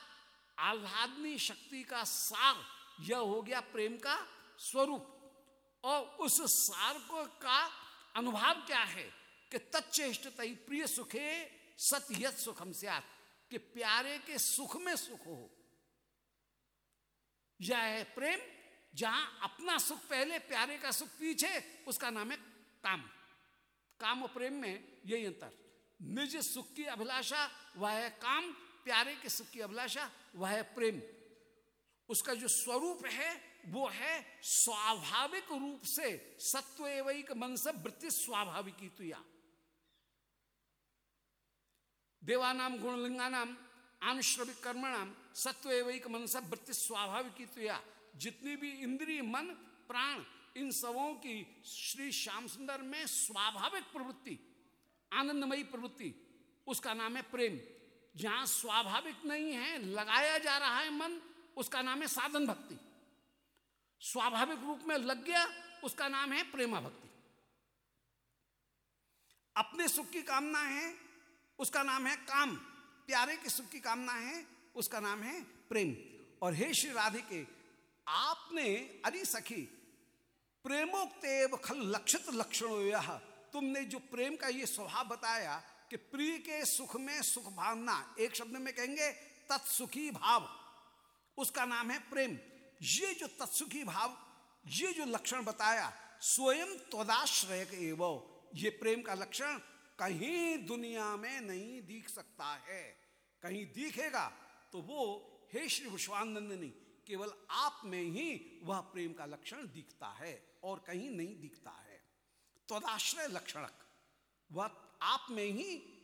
आह्लादनी शक्ति का सार, यह हो गया प्रेम का स्वरूप। और उस सार को का अनुभाव क्या है? कि तत्चेष्टतई प्रिय सुखे सत्यत सुखम से कि प्यारे के सुख में सुख हो। यह है प्रेम, जहाँ अपना सुख पहले, प्यारे का सुख पीछे, उसका नाम है काम। काम और प्रेम में यही अंतर। निज सुख की अभिलाषा, वह है काम। प्यारे के सुख की अभिलाषा, वह है प्रेम। उसका जो स्वरूप है, वो है स्वाभाविक रूप से सत्व एवं मन से वृत्ति स्वाभाविक तुया। देवानाम, गुणलिंगानाम, आनुश्रविक कर्मणाम सत्व एवं मन से वृत्ति स्वाभाविक तुया। जितनी भी इंद्रिय, मन, प्राण इन सबों की श्री श्याम सुंदर में स्वाभाविक प्रवृत्ति, आनंदमयी प्रवृत्ति, उसका नाम है प्रेम। जहाँ स्वाभाविक नहीं है, लगाया जा रहा है मन, उसका नाम है साधन भक्ति। स्वाभाविक रूप में लग गया, उसका नाम है प्रेमा भक्ति। अपने सुख की कामना है, उसका नाम है काम। प्यारे के सुख की कामना है, उसका नाम है प्रेम। और हे श्री राधे के, आपने, अरे सखी प्रेमोक्तेव खल लक्षित लक्षण यह तुमने जो प्रेम का ये स्वभाव बताया कि प्रिय के सुख में सुख भावना, एक शब्द में कहेंगे तत्सुखी भाव। उसका नाम है प्रेम। ये जो तत्सुखी भाव, ये जो लक्षण बताया, स्वयं त्वदाश्रय एवं, ये प्रेम का लक्षण कहीं दुनिया में नहीं दिख सकता है। कहीं दिखेगा तो वो, हे श्री विश्वानंदनी केवल आप में ही वह प्रेम का लक्षण दिखता है। और कहीं नहीं दिखता है। तदाश्रय लक्षणक वह आप में ही,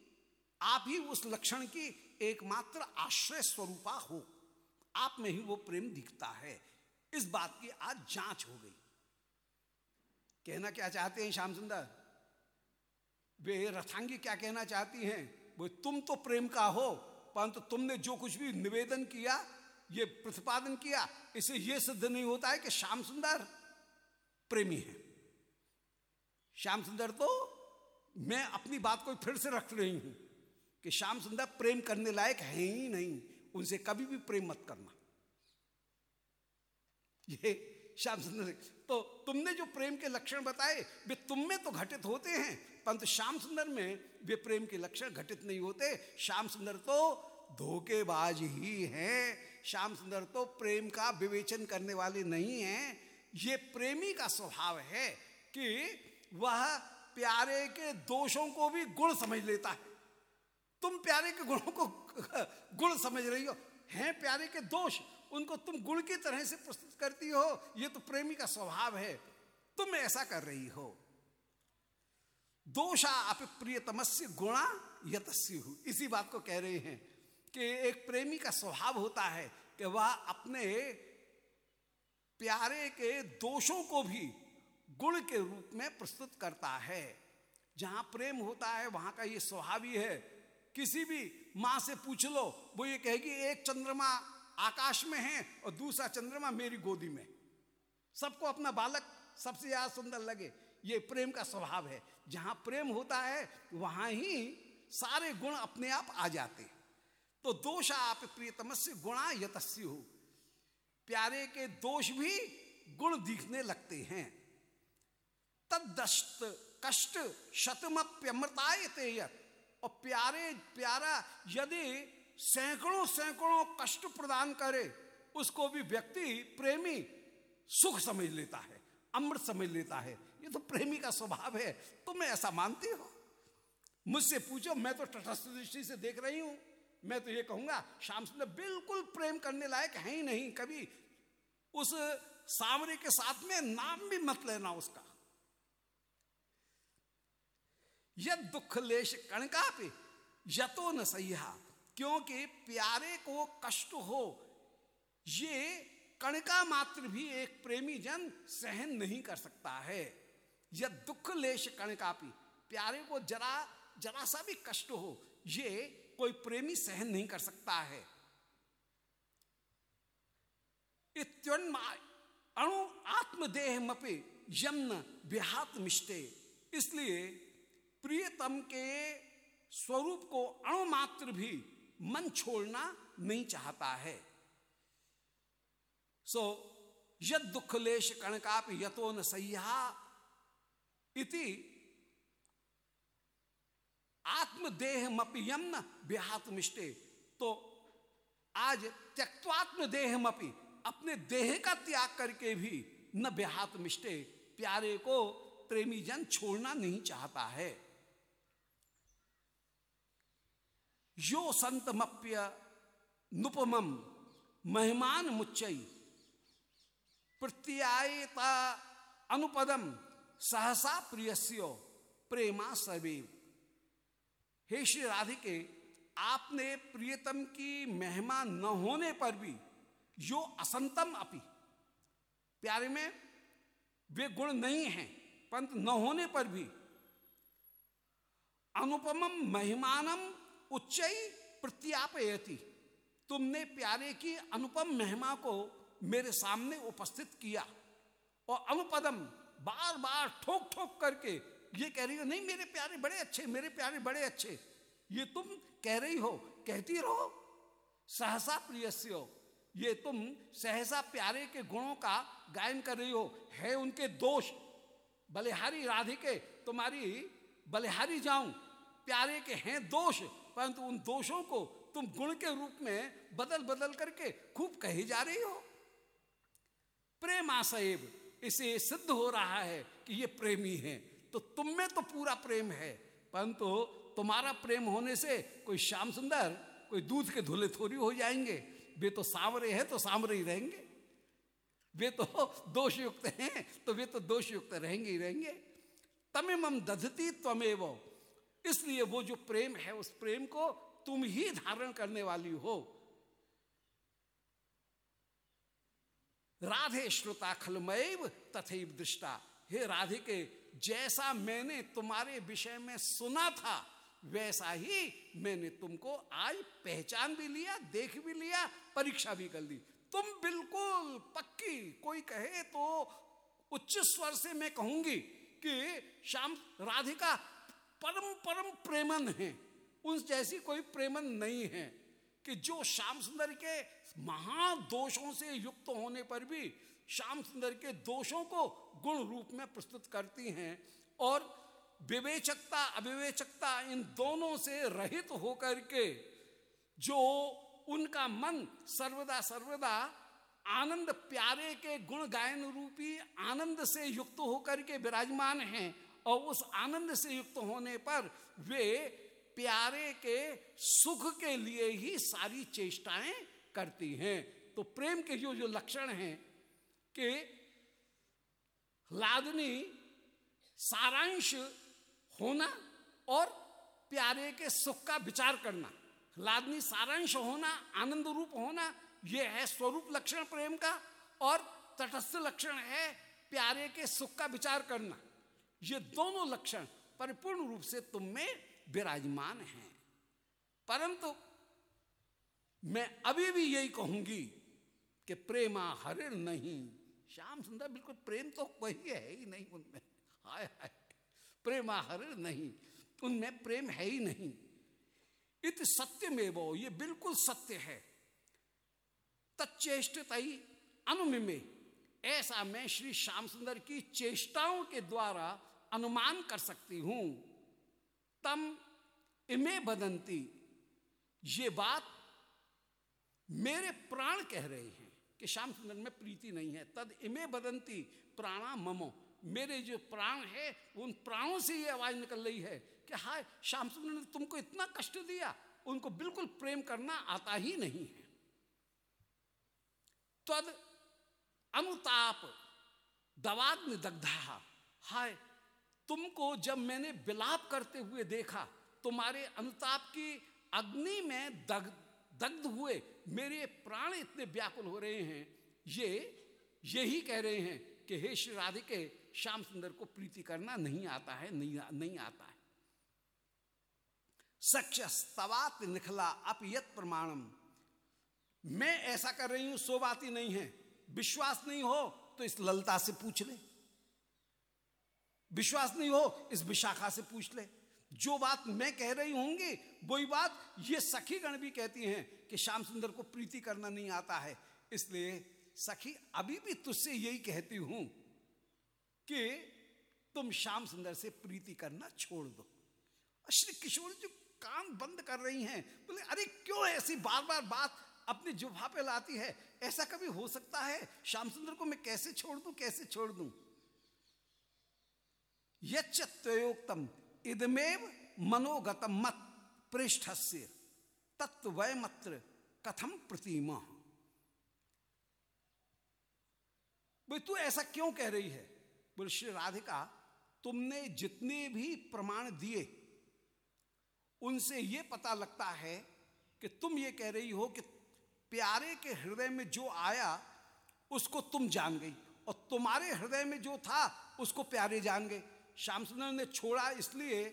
आप ही उस लक्षण की एकमात्र आश्रय स्वरूपा हो। आप में ही वो प्रेम दिखता है। इस बात की आज जाँच हो गई। कहना क्या चाहते हैं श्याम सुंदर? वे रथांगी क्या कहना चाहती हैं? वो तुम तो प्रेम का हो, परंतु तुमने जो कुछ भी निवेदन किया, ये प्रतिपादन किया, इसे ये सिद्ध नहीं होता है कि श्याम सुंदर प्रेमी है। श्याम सुंदर तो मैं अपनी बात को फिर से रख रही हूँ कि श्याम सुंदर प्रेम करने लायक है ही नहीं, उनसे कभी भी प्रेम मत करना। ये श्याम सुंदर तो तुमने जो प्रेम के लक्षण बताए, वे तुम में तो घटित होते हैं, परंतु श्याम सुंदर में वे प्रेम के लक्षण घटित नहीं होते। श्याम सुंदर तो धोखेबाज ही हैं, श्याम सुंदर तो प्रेम का विवेचन करने वाले नहीं हैं ये प्रेमी का स्वभाव है कि वह प्यारे के दोषों को भी गुण समझ लेता है। तुम प्यारे के गुणों को गुण समझ रही हो? हैं प्यारे के दोष? उनको तुम गुण की तरह से प्रस्तुत करती हो? ये तो प्रेमी का स्वभाव है। तुम ऐसा कर रही हो। दोषा आप प्रियतमस्य गुणा यतस्य इसी बात को कह रहे हैं कि एक प्रेमी का स्वभाव होता है कि वह अपने प्यारे के दोषों को भी गुण के रूप में प्रस्तुत करता है। जहाँ प्रेम होता है, वहाँ का ये स्वभाव ही है। किसी भी माँ से पूछ लो, वो ये कहेगी, एक चंद्रमा आकाश में है और दूसरा चंद्रमा मेरी गोदी में। सबको अपना बालक सबसे ज़्यादा सुंदर लगे। ये प्रेम का स्वभाव है। जहाँ प्रेम होता है, वहाँ ही सारे गुण अपने आप आ जाते हैं। तो दोष आप प्रियतम से गुणा यतस्य। हो प्यारे के दोष भी गुण दिखने लगते हैं। तदस्त कष्ट शतमप्यमृताय तेयत और प्यारे, प्यारा, यदि सैकड़ों सैकड़ों कष्ट प्रदान करे, उसको भी व्यक्ति प्रेमी सुख समझ लेता है, अमृत समझ लेता है। ये तो प्रेमी का स्वभाव है। तुम ऐसा मानती हो? मुझसे पूछो, मैं तो तटस्थ दृष्टि से देख रही हूँ। मैं तो ये कहूँगा, श्याम सुंदर बिल्कुल प्रेम करने लायक है ही नहीं। कभी उस सामरे के साथ में नाम भी मत लेना उसका। यद दुख लेश कणका पे यतो न सह्या, क्योंकि प्यारे को कष्ट हो, ये कणका मात्र भी एक प्रेमी जन सहन नहीं कर सकता है। यह दुख लेश कणकापी प्यारे को जरा जरा सा भी कष्ट हो, ये कोई प्रेमी सहन नहीं कर सकता है। अणु आत्मदेह मपे यम्न विहात मिष्टे। इसलिए प्रियतम के स्वरूप को अणु मात्र भी मन छोड़ना नहीं चाहता है। सो so, यद दुखलेश कणकाप यतो न सह्या इति आत्मदेह मपियम न बेहात मिष्टे तो आज त्यक्वात्म देह मपी अपने देह का त्याग करके भी न बेहात मिष्टे प्यारे को प्रेमी जन छोड़ना नहीं चाहता है। यो संतमप्य नुपमम मेहमान मुच्चई प्रत्यायता अनुपदम सहसा प्रियस्यो प्रेमा सवेव हे श्री राधिके, आपने प्रियतम की महिमा न होने पर भी जो असंतम अपी। प्यारे में, वे गुण नहीं हैं परंतु न होने पर भी। अनुपम महिमानम उच्च प्रत्यापयति। तुमने प्यारे की अनुपम महिमा को मेरे सामने उपस्थित किया और अनुपदम बार बार ठोक ठोक करके ये कह रही हो, नहीं, मेरे प्यारे बड़े अच्छे, मेरे प्यारे बड़े अच्छे। ये तुम कह रही हो, कहती रहो। सहसा प्रिय हो। ये तुम सहसा प्यारे के गुणों का गायन कर रही हो। है उनके दोष। बलिहारी राधिके, तुम्हारी बलिहारी जाऊँ। प्यारे के हैं दोष, परंतु उन दोषों को तुम गुण के रूप में बदल बदल करके खूब कही जा रही हो। प्रेम आशयब इसे सिद्ध हो रहा है कि ये प्रेमी है। तो तुम में तो पूरा प्रेम है, परंतु तुम्हारा प्रेम होने से कोई श्याम सुंदर, कोई दूध के धुले थोड़ी हो जाएँगे। वे तो सांवरे हैं तो सांवरे ही रहेंगे। वे तो दोष युक्त हैं तो वे तो दोष युक्त रहेंगे ही रहेंगे। तमेम दधती त्वमेव। इसलिए वो जो प्रेम है, उस प्रेम को तुम ही धारण करने वाली हो। राधे श्रोता खलमैव तथैव दृष्टा। हे राधे के जैसा मैंने तुम्हारे विषय में सुना था, वैसा ही मैंने तुमको आज पहचान भी लिया, देख भी लिया, परीक्षा भी कर ली। तुम बिल्कुल पक्की, कोई कहे तो उच्च स्वर से मैं कहूँगी कि श्याम राधिका परम परम प्रेमन है। उन जैसी कोई प्रेमन नहीं है कि जो श्याम सुंदर के महादोषों से युक्त होने पर भी श्याम सुंदर के दोषों को गुण रूप में प्रस्तुत करती हैं और विवेचकता, अविवेचकता इन दोनों से रहित होकर के जो उनका मन सर्वदा सर्वदा आनंद प्यारे के गुण गायन रूपी आनंद से युक्त होकर के विराजमान हैं और उस आनंद से युक्त होने पर वे प्यारे के, सुख के लिए ही सारी चेष्टाएँ करती हैं। तो प्रेम के जो जो लक्षण हैं कि लादनी, सारांश होना और प्यारे के सुख का विचार करना। लादनी, सारांश होना, आनंद रूप होना यह है स्वरूप लक्षण प्रेम का और तटस्थ लक्षण है प्यारे के सुख का विचार करना। ये दोनों लक्षण परिपूर्ण रूप से तुम में विराजमान हैं। परंतु मैं अभी भी यही कहूँगी कि प्रेमा हरिण नहीं। श्याम सुंदर बिल्कुल प्रेम तो वही है ही नहीं उनमें। हाय हाय, प्रेमा हरिण नहीं, उनमें प्रेम है ही नहीं। इत सत्य में वो, ये बिल्कुल सत्य है। तत्चेष्टतई अनुमिमे, ऐसा मैं श्री श्याम सुंदर की चेष्टाओं के द्वारा अनुमान कर सकती हूँ। तम इमे बदंती, ये बात मेरे प्राण कह रहे हैं। कि श्याम सुंदर में प्रीति नहीं है। तद इमे बदंती प्राणा ममो। मेरे जो प्राण है, उन प्राणों से ये आवाज़ निकल रही है कि हाय श्याम सुंदर ने तुमको इतना कष्ट दिया, उनको बिल्कुल प्रेम करना आता ही नहीं है। तद अनुताप दवाग्नि दग्धा। हाय, तुमको जब मैंने विलाप करते हुए देखा, तुम्हारे अनुताप की अग्नि में दग दग्ध हुए, मेरे प्राण इतने व्याकुल हो रहे हैं। ये यही कह रहे हैं कि हे श्री राधिके, श्याम सुंदर को प्रीति करना नहीं आता है, नहीं नहीं आता है। सच्च स्तवात निखला अपयत प्रमाणम। मैं ऐसा कर रही हूँ सो बात ही नहीं है। विश्वास नहीं हो तो इस ललता से पूछ ले। विश्वास नहीं हो, इस विशाखा से पूछ ले। जो बात मैं कह रही होंगी, वही बात ये सखी गण भी कहती हैं कि श्याम सुंदर को प्रीति करना नहीं आता है। इसलिए सखी, अभी भी तुझसे यही कहती हूँ कि तुम श्याम सुंदर से प्रीति करना छोड़ दो। श्री किशोर जी, कान बंद कर रही हैं। बोले, अरे क्यों ऐसी बार बार बात अपनी जुभा पे लाती है? ऐसा कभी हो सकता है? श्याम सुंदर को मैं कैसे छोड़ दूँ, कैसे छोड़ दूँ? यच्चत्वयोक्तम इदमेव मनोगतम मत पृष्ठ से तत्वयमत्र कथम प्रतिमा? बोले तू ऐसा क्यों कह रही है? बोले, श्री राधिका, तुमने जितने भी प्रमाण दिए, उनसे यह पता लगता है कि तुम ये कह रही हो कि प्यारे के हृदय में जो आया, उसको तुम जान गई, और तुम्हारे हृदय में जो था, उसको प्यारे जान गए। श्याम सुंदर ने छोड़ा इसलिए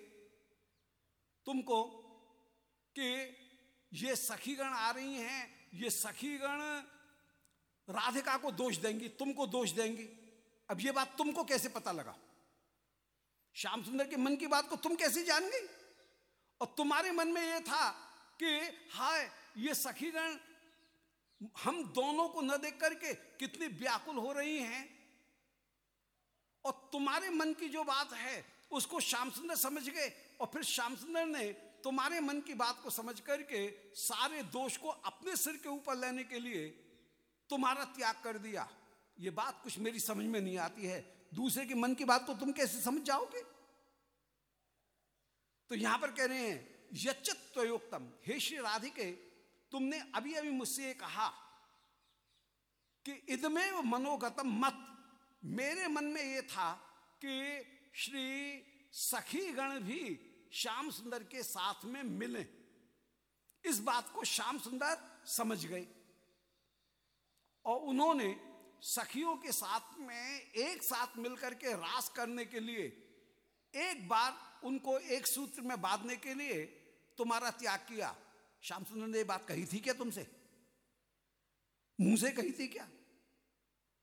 तुमको कि ये सखीगण आ रही हैं, ये सखीगण राधिका को दोष देंगी, तुमको दोष देंगी। अब ये बात तुमको कैसे पता लगा? श्याम सुंदर के मन की बात को तुम कैसे जान गई और तुम्हारे मन में यह था कि हाय, ये सखीगण, हम दोनों को न देख करके कितनी व्याकुल हो रही हैं। और तुम्हारे मन की जो बात है, उसको श्याम सुंदर समझ गए और फिर श्याम सुंदर ने तुम्हारे मन की बात को समझ करके सारे दोष को अपने सिर के ऊपर लेने के लिए तुम्हारा त्याग कर दिया। ये बात कुछ मेरी समझ में नहीं आती है। दूसरे के मन की बात को तुम कैसे समझ जाओगे? तो यहाँ पर कह रहे हैं यच्चत्वयोक्तम हे श्री राधिके, तुमने अभी अभी मुझसे कहा कि इदमेव मनोगतम मत। मेरे मन में यह था कि श्री सखी गण भी श्याम सुंदर के साथ में मिले। इस बात को श्याम सुंदर समझ गए। और उन्होंने सखियों के साथ में एक साथ मिलकर के रास करने के लिए, एक बार उनको एक सूत्र में बांधने के लिए तुम्हारा त्याग किया। श्याम सुंदर ने बात कही थी क्या तुमसे? मुँह से कही थी क्या?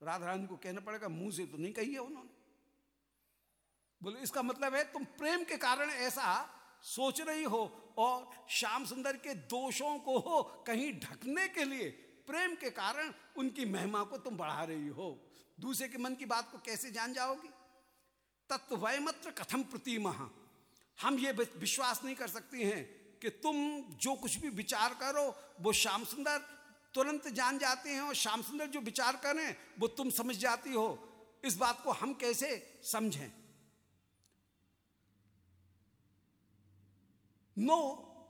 राधा रानी को कहना पड़ेगा, मुँह से तो नहीं कही है उन्होंने। बोले, इसका मतलब है तुम प्रेम के कारण ऐसा सोच रही हो और श्याम सुंदर के दोषों को कहीं ढकने के लिए प्रेम के कारण उनकी महिमा को तुम बढ़ा रही हो। दूसरे के मन की बात को कैसे जान जाओगी? तत्व वयमत्र कथम प्रतिमा। हम ये विश्वास नहीं कर सकती हैं कि तुम जो कुछ भी विचार करो, वो श्याम सुंदर तुरंत जान जाते हैं और श्याम सुंदर जो विचार करें, वो तुम समझ जाती हो। इस बात को हम कैसे समझें? नो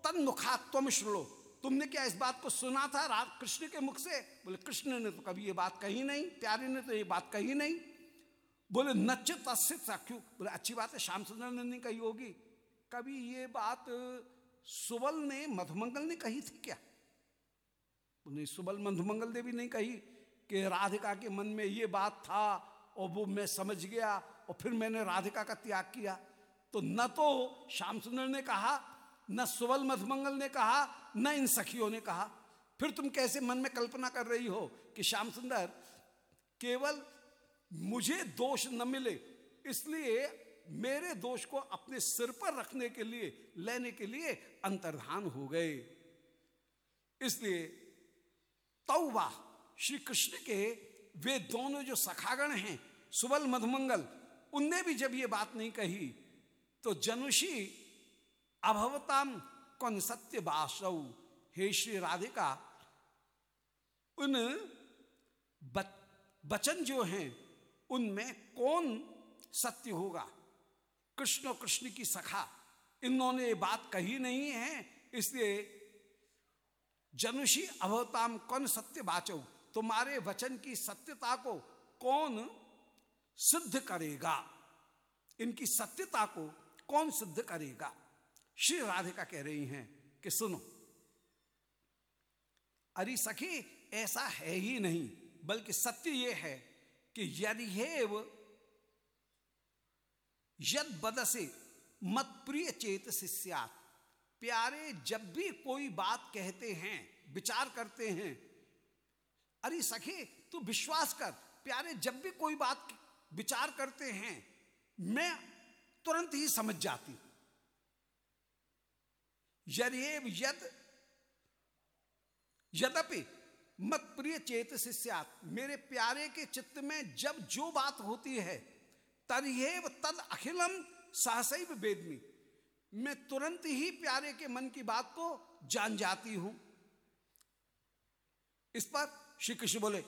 तन मुखात्म श्रो तुमने क्या इस बात को सुना था रात कृष्ण के मुख से? बोले, कृष्ण ने तो कभी ये बात कही नहीं, प्यारे ने तो ये बात कही नहीं। बोले नच साक्यू बोले, अच्छी बात है, श्याम सुंदर ने नहीं कही होगी। कभी ये बात सुबल ने, मधुमंगल ने कही थी क्या? बोले सुबल मधुमंगल भी नहीं कही कि राधिका के मन में ये बात था और वो मैं समझ गया और फिर मैंने राधिका का त्याग किया। तो न तो श्याम सुंदर ने कहा, न सुवल मधुमंगल ने कहा, न इन सखियों ने कहा। फिर तुम कैसे मन में कल्पना कर रही हो कि श्याम सुंदर, केवल मुझे दोष न मिले, इसलिए मेरे दोष को अपने सिर पर रखने के लिए, लेने के लिए अंतर्धान हो गए। इसलिए तौबा, श्री कृष्ण के वे दोनों जो सखागण हैं, सुबल मधुमंगल, उनने भी जब ये बात नहीं कही तो जनुषी अभवताम कौन सत्य बासौ? हे श्री राधिका, उन वचन जो हैं, उनमें कौन सत्य होगा? कृष्ण कृष्ण की सखा, इन्होंने ये बात कही नहीं है, इसलिए जनुषी अभवताम कौन सत्य बाचो तुम्हारे वचन की सत्यता को कौन सिद्ध करेगा? इनकी सत्यता को कौन सिद्ध करेगा? श्री राधिका कह रही हैं कि सुनो, अरे सखी, ऐसा है ही नहीं, बल्कि सत्य यह है कि यदि यद बदसे मत प्रिय चेत शिष्यात प्यारे जब भी कोई बात कहते हैं, विचार करते हैं, अरे सखी, तू विश्वास कर, प्यारे जब भी कोई बात विचार करते हैं, मैं तुरंत ही समझ जाती यदेव यद, यद्यपि मत प्रिय चेत शिष्यात, मेरे प्यारे के चित्त में जब जो बात होती है तरहेव तद अखिलम सहसैव वेदमी। मैं तुरंत ही प्यारे के मन की बात को जान जाती हूँ। इस पर श्री कृष्ण बोले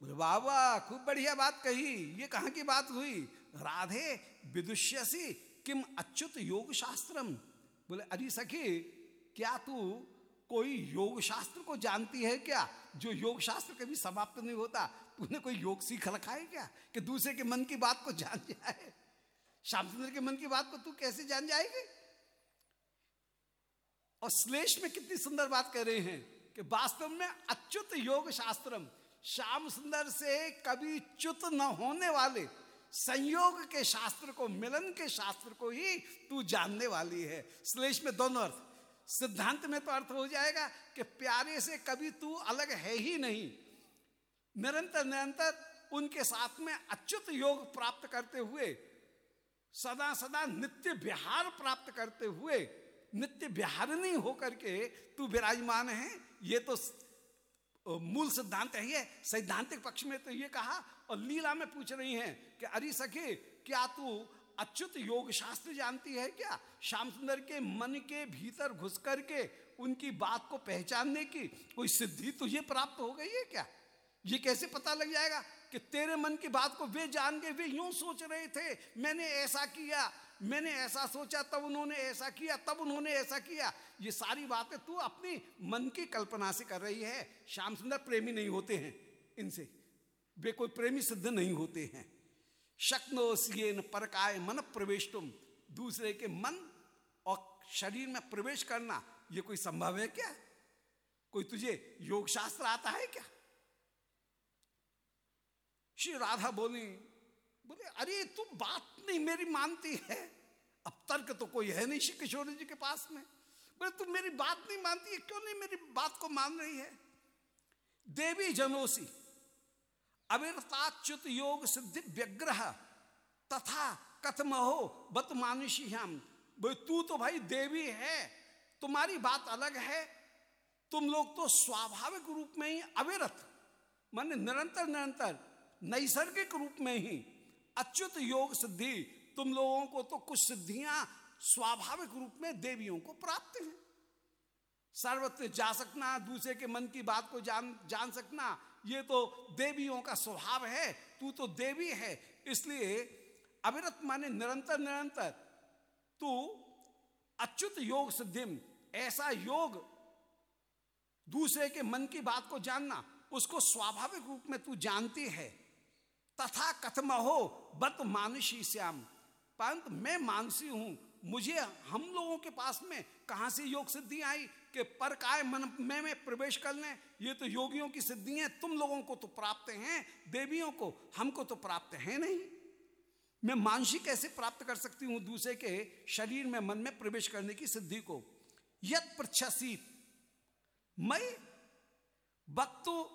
बोले वाह खूब बढ़िया बात कही। ये कहाँ की बात हुई? राधे, विदुष्यसी किम अच्युत योग शास्त्रम बोले, अरे सखी, क्या तू कोई योग शास्त्र को जानती है क्या? जो योग शास्त्र कभी समाप्त नहीं होता। तूने कोई योग सीख रखा है क्या? कि दूसरे के मन की बात को जान जाए? श्याम सुंदर के मन की बात को तू कैसे जान जाएगी? और श्लेष में कितनी सुंदर बात कह रहे हैं कि वास्तव में अच्युत योग शास्त्रम, श्याम सुंदर से कभी च्युत न होने वाले संयोग के शास्त्र को, मिलन के शास्त्र को ही तू जानने वाली है। श्लेष में दोनों अर्थ। सिद्धांत में तो अर्थ हो जाएगा कि प्यारे से कभी तू अलग है ही नहीं। निरंतर निरंतर उनके साथ में अच्युत योग प्राप्त करते हुए, सदा सदा नित्य विहार प्राप्त करते हुए नित्य विहारणी होकर के तू विराजमान है, ये तो मूल सिद्धांत है ये सैद्धांतिक पक्ष में तो ये कहा और लीला में पूछ रही हैं कि, अरे सखे, क्या तू अच्युत योग शास्त्र जानती है क्या? श्याम सुंदर के मन के भीतर घुस करके उनकी बात को पहचानने की कोई सिद्धि तुझे प्राप्त हो गई है क्या? ये कैसे पता लग जाएगा कि तेरे मन की बात को वे जान गए, वे यूँ सोच रहे थे, मैंने ऐसा किया मैंने ऐसा सोचा, तब उन्होंने ऐसा किया, तब उन्होंने ऐसा किया। ये सारी बातें तू अपनी मन की कल्पना से कर रही है। श्याम सुंदर प्रेमी नहीं होते हैं इनसे। वे कोई प्रेमी सिद्ध नहीं होते हैं। शक्नोसियन परकाय मन प्रवेश तुम दूसरे के मन और शरीर में प्रवेश करना, ये कोई संभव है क्या? कोई तुझे योग शास्त्र आता है क्या? श्री राधा बोली बोले, अरे, तू बात नहीं मेरी मानती है। अब तर्क तो कोई है नहीं श्री किशोर जी के पास में। बोले, तू मेरी बात नहीं मानती है, क्यों नहीं मेरी बात को मान रही है? देवी जनोसी, अविरताच्युत योग सिद्धि व्यग्रह, तथा कथम हो बत मानुषी हम तू तो भाई देवी है, तुम्हारी बात अलग है। तुम लोग तो स्वाभाविक रूप में ही अविरत, मान निरंतर निरंतर, नैसर्गिक रूप में ही अच्युत योग सिद्धि, तुम लोगों को तो कुछ सिद्धियाँ स्वाभाविक रूप में देवियों को प्राप्त हैं। सर्वत्र जा सकना, दूसरे के मन की बात को जान जान सकना, ये तो देवियों का स्वभाव है, तू तो देवी है। इसलिए अविरत माने निरंतर निरंतर, तू अच्युत योग सिद्धिम, ऐसा योग दूसरे के मन की बात को जानना, उसको स्वाभाविक रूप में तू जानती है। तथा कथम हो बत मानुषी श्याम। परंतु मैं मानसी हूँ। मुझे हम लोगों के पास में कहाँ से योग सिद्धि आई कि पर काय मन में में प्रवेश कर लें? ये तो योगियों की सिद्धि है। तुम लोगों को तो प्राप्त हैं। देवियों को हमको तो प्राप्त है नहीं। मैं मानसी कैसे प्राप्त कर सकती हूँ दूसरे के शरीर में, मन में प्रवेश करने की सिद्धि को? यद पृछसी मैं वक्तु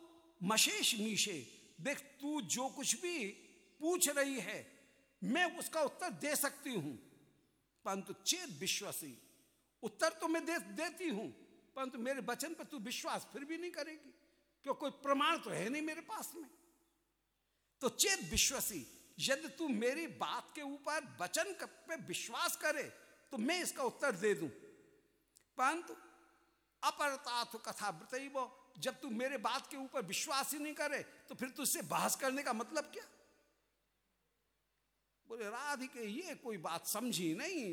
मशेष मीशे। देख, तू जो कुछ भी पूछ रही है, मैं उसका उत्तर दे सकती हूँ। परंतु चेत विश्वासी, उत्तर तो मैं दे, देती हूँ, परंतु मेरे वचन पर तू विश्वास फिर भी नहीं करेगी, क्यों कोई प्रमाण तो है नहीं मेरे पास में। तो चेत विश्वासी, यदि तू मेरी बात के ऊपर वचन पे विश्वास करे तो मैं इसका उत्तर दे दूँ। परंतु अपरताथ कथा वो जब तू मेरे बात के ऊपर विश्वास ही नहीं करे तो फिर तुझसे बहस करने का मतलब क्या? बोले, राधिके, ये कोई बात समझी नहीं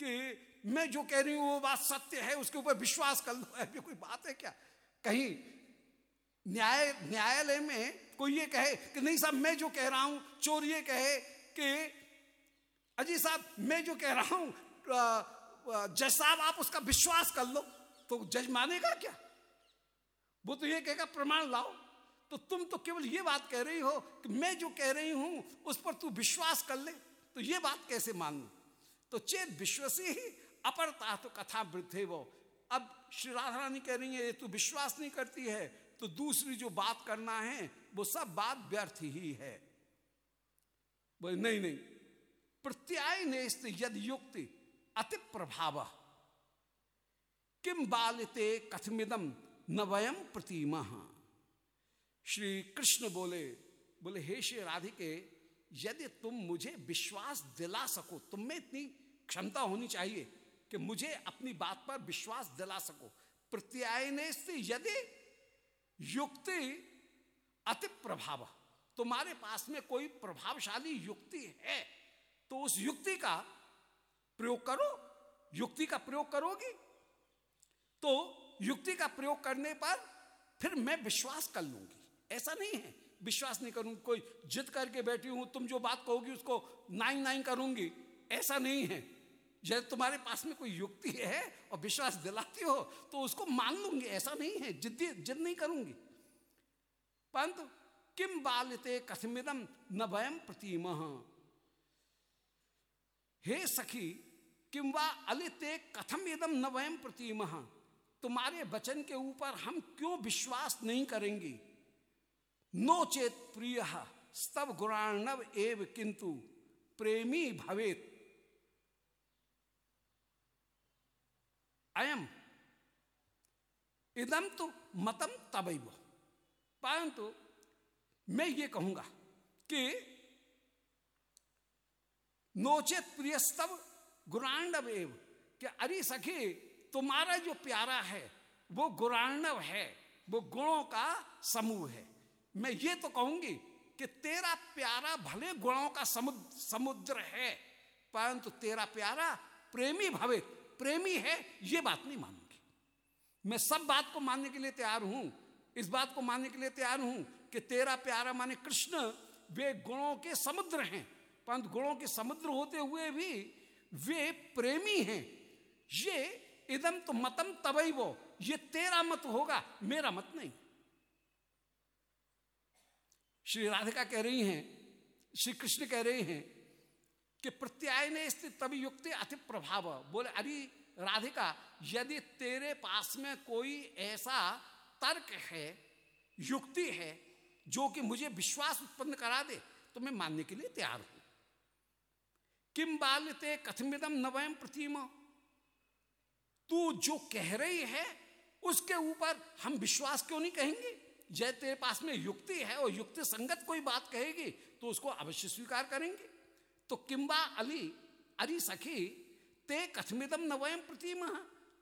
कि मैं जो कह रही हूँ, वो बात सत्य है, उसके ऊपर विश्वास कर लो, ऐसी कोई बात है क्या? कहीं न्याय, न्यायालय में कोई ये कहे कि नहीं साहब, मैं जो कह रहा हूँ, चोर ये कहे कि, अजी साहब, मैं जो कह रहा हूँ जज साहब, आप उसका विश्वास कर लो तो जज मानेगा क्या? वो तो ये कहेगा, प्रमाण लाओ। तो तुम तो केवल ये बात कह रही हो कि मैं जो कह रही हूँ, उस पर तू विश्वास कर ले। तो ये बात कैसे मान? तो चेत विश्वसी ही अपरता तो कथा वृद्धे वो। अब श्री राधा रानी कह रही है ये तू विश्वास नहीं करती है तो दूसरी जो बात करना है, वो सब बात व्यर्थ ही है। बोले, नहीं नहीं। प्रत्याय ने यद युक्ति अति प्रभाव। किम बालते कथमिदम न वयम प्रतिमा। श्री कृष्ण बोले बोले, हे श्री राधिके, यदि तुम मुझे विश्वास दिला सको, तुम में इतनी क्षमता होनी चाहिए कि मुझे अपनी बात पर विश्वास दिला सको। प्रत्यायने से यदि युक्ति अति प्रभाव, तुम्हारे पास में कोई प्रभावशाली युक्ति है तो उस युक्ति का प्रयोग करो। युक्ति का प्रयोग करोगी तो युक्ति का प्रयोग करने पर फिर मैं विश्वास कर लूँगी। ऐसा नहीं है। विश्वास नहीं करूँगी। कोई जिद करके बैठी हूँ, तुम जो बात कहोगी उसको नाइन नाइन करूँगी। ऐसा नहीं है। यदि तुम्हारे पास में कोई युक्ति है और विश्वास दिलाती हो तो उसको मान लूँगी। ऐसा नहीं है। जिद्दी जिद नहीं करूँगी। परंतु किम बालते कथमिदम न वयम प्रतिम। हे सखी किम वा अलिते कथम इदम न वयम प्रतिम। तुम्हारे वचन के ऊपर हम क्यों विश्वास नहीं करेंगे? नो चेत प्रिय, स्तव गुणाणव एव किंतु, प्रेमी भवेत। अयम इदम तो मतम तबैव परंतु मैं ये कहूँगा कि नोचेत प्रियस्तव गुणांडव एव, कि अरे सखी तुम्हारा जो प्यारा है, वो गुणांडव है, वो गुणों का समूह है। मैं ये तो कहूँगी कि तेरा प्यारा भले गुणों का समुद्र समुद्र है, परंतु तेरा प्यारा प्रेमी भवे, प्रेमी है, ये बात नहीं मानूँगी। मैं सब बात को मानने के लिए तैयार हूँ, इस बात को मानने के लिए तैयार हूँ कि तेरा प्यारा माने कृष्ण, वे गुणों के समुद्र हैं, परंतु गुणों के समुद्र होते हुए भी वे प्रेमी हैं। ये इदम तो मतम तबई वो। ये तेरा मत होगा, मेरा मत नहीं। श्री राधिका कह रही हैं, श्री कृष्ण कह रहे हैं कि प्रत्याय ने स्थित तभी युक्ति अति प्रभाव। बोले, अरे राधिका, यदि तेरे पास में कोई ऐसा तर्क है, युक्ति है, जो कि मुझे विश्वास उत्पन्न करा दे तो मैं मानने के लिए तैयार हूँ। किम बालते कथमिदम नवयम प्रतिमा? तू जो कह रही है, उसके ऊपर हम विश्वास क्यों नहीं कहेंगे? जय तेरे पास में युक्ति है और युक्ति संगत कोई बात कहेगी तो उसको अवश्य स्वीकार करेंगे। तो किम्बा अली, अरे सखी, ते कथमिदम नवयम प्रतिमा,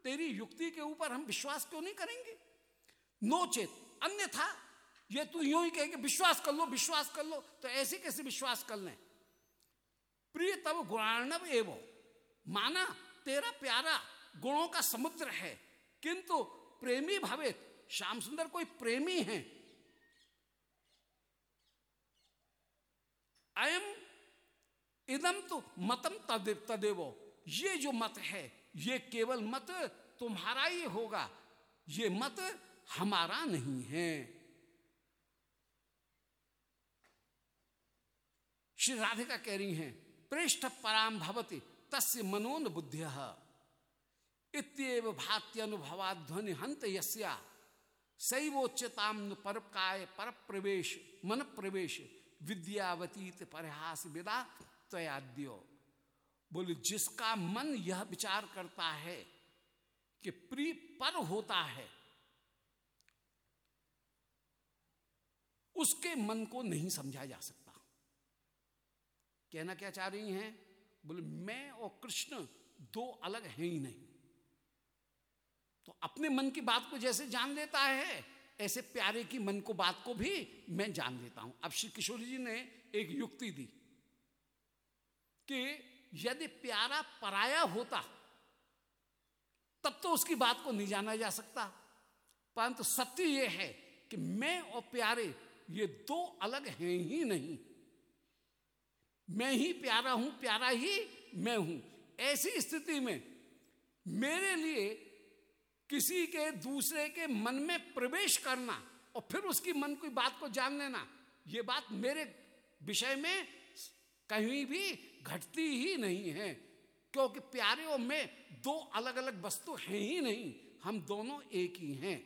तेरी युक्ति के ऊपर हम विश्वास क्यों नहीं करेंगे? नोचेत, अन्यथा, ये तू यूँ ही कहेगी, विश्वास कर लो, विश्वास कर लो तो ऐसे कैसे विश्वास कर लें? प्रिय तब गुणाणव एवं, माना तेरा प्यारा गुणों का समुद्र है। किंतु प्रेमी भावित श्याम सुंदर कोई प्रेमी है। अयम इदम तो मतम तदेव। ये जो मत है, ये केवल मत तुम्हारा ही होगा। ये मत हमारा नहीं है। श्री राधिका कह रही हैं पृष्ठ पराम भवती, तस्य मनोन बुद्ध इतव भात्यनुभवाध्वनि हंत यस्या शैवोच्चताम पर काय पर प्रवेश मन प्रवेश विद्यावतीत परहास विदा तयाद्यो बोले, जिसका मन यह विचार करता है कि प्री पर होता है, उसके मन को नहीं समझा जा सकता। कहना क्या चाह रही हैं? बोले, मैं और कृष्ण दो अलग हैं ही नहीं। तो अपने मन की बात को जैसे जान लेता है, ऐसे प्यारे की मन को बात को भी मैं जान लेता हूँ। अब श्री किशोर जी ने एक युक्ति दी कि यदि प्यारा पराया होता, तब तो उसकी बात को नहीं जाना जा सकता। परंतु सत्य यह है कि मैं और प्यारे ये दो अलग हैं ही नहीं। मैं ही प्यारा हूँ, प्यारा ही मैं हूँ। ऐसी स्थिति में मेरे लिए किसी के दूसरे के मन में प्रवेश करना और फिर उसकी मन की बात को जान लेना, ये बात मेरे विषय में कहीं भी घटती ही नहीं है। क्योंकि प्यारे और मैं दो अलग अलग वस्तु हैं ही नहीं, हम दोनों एक ही हैं।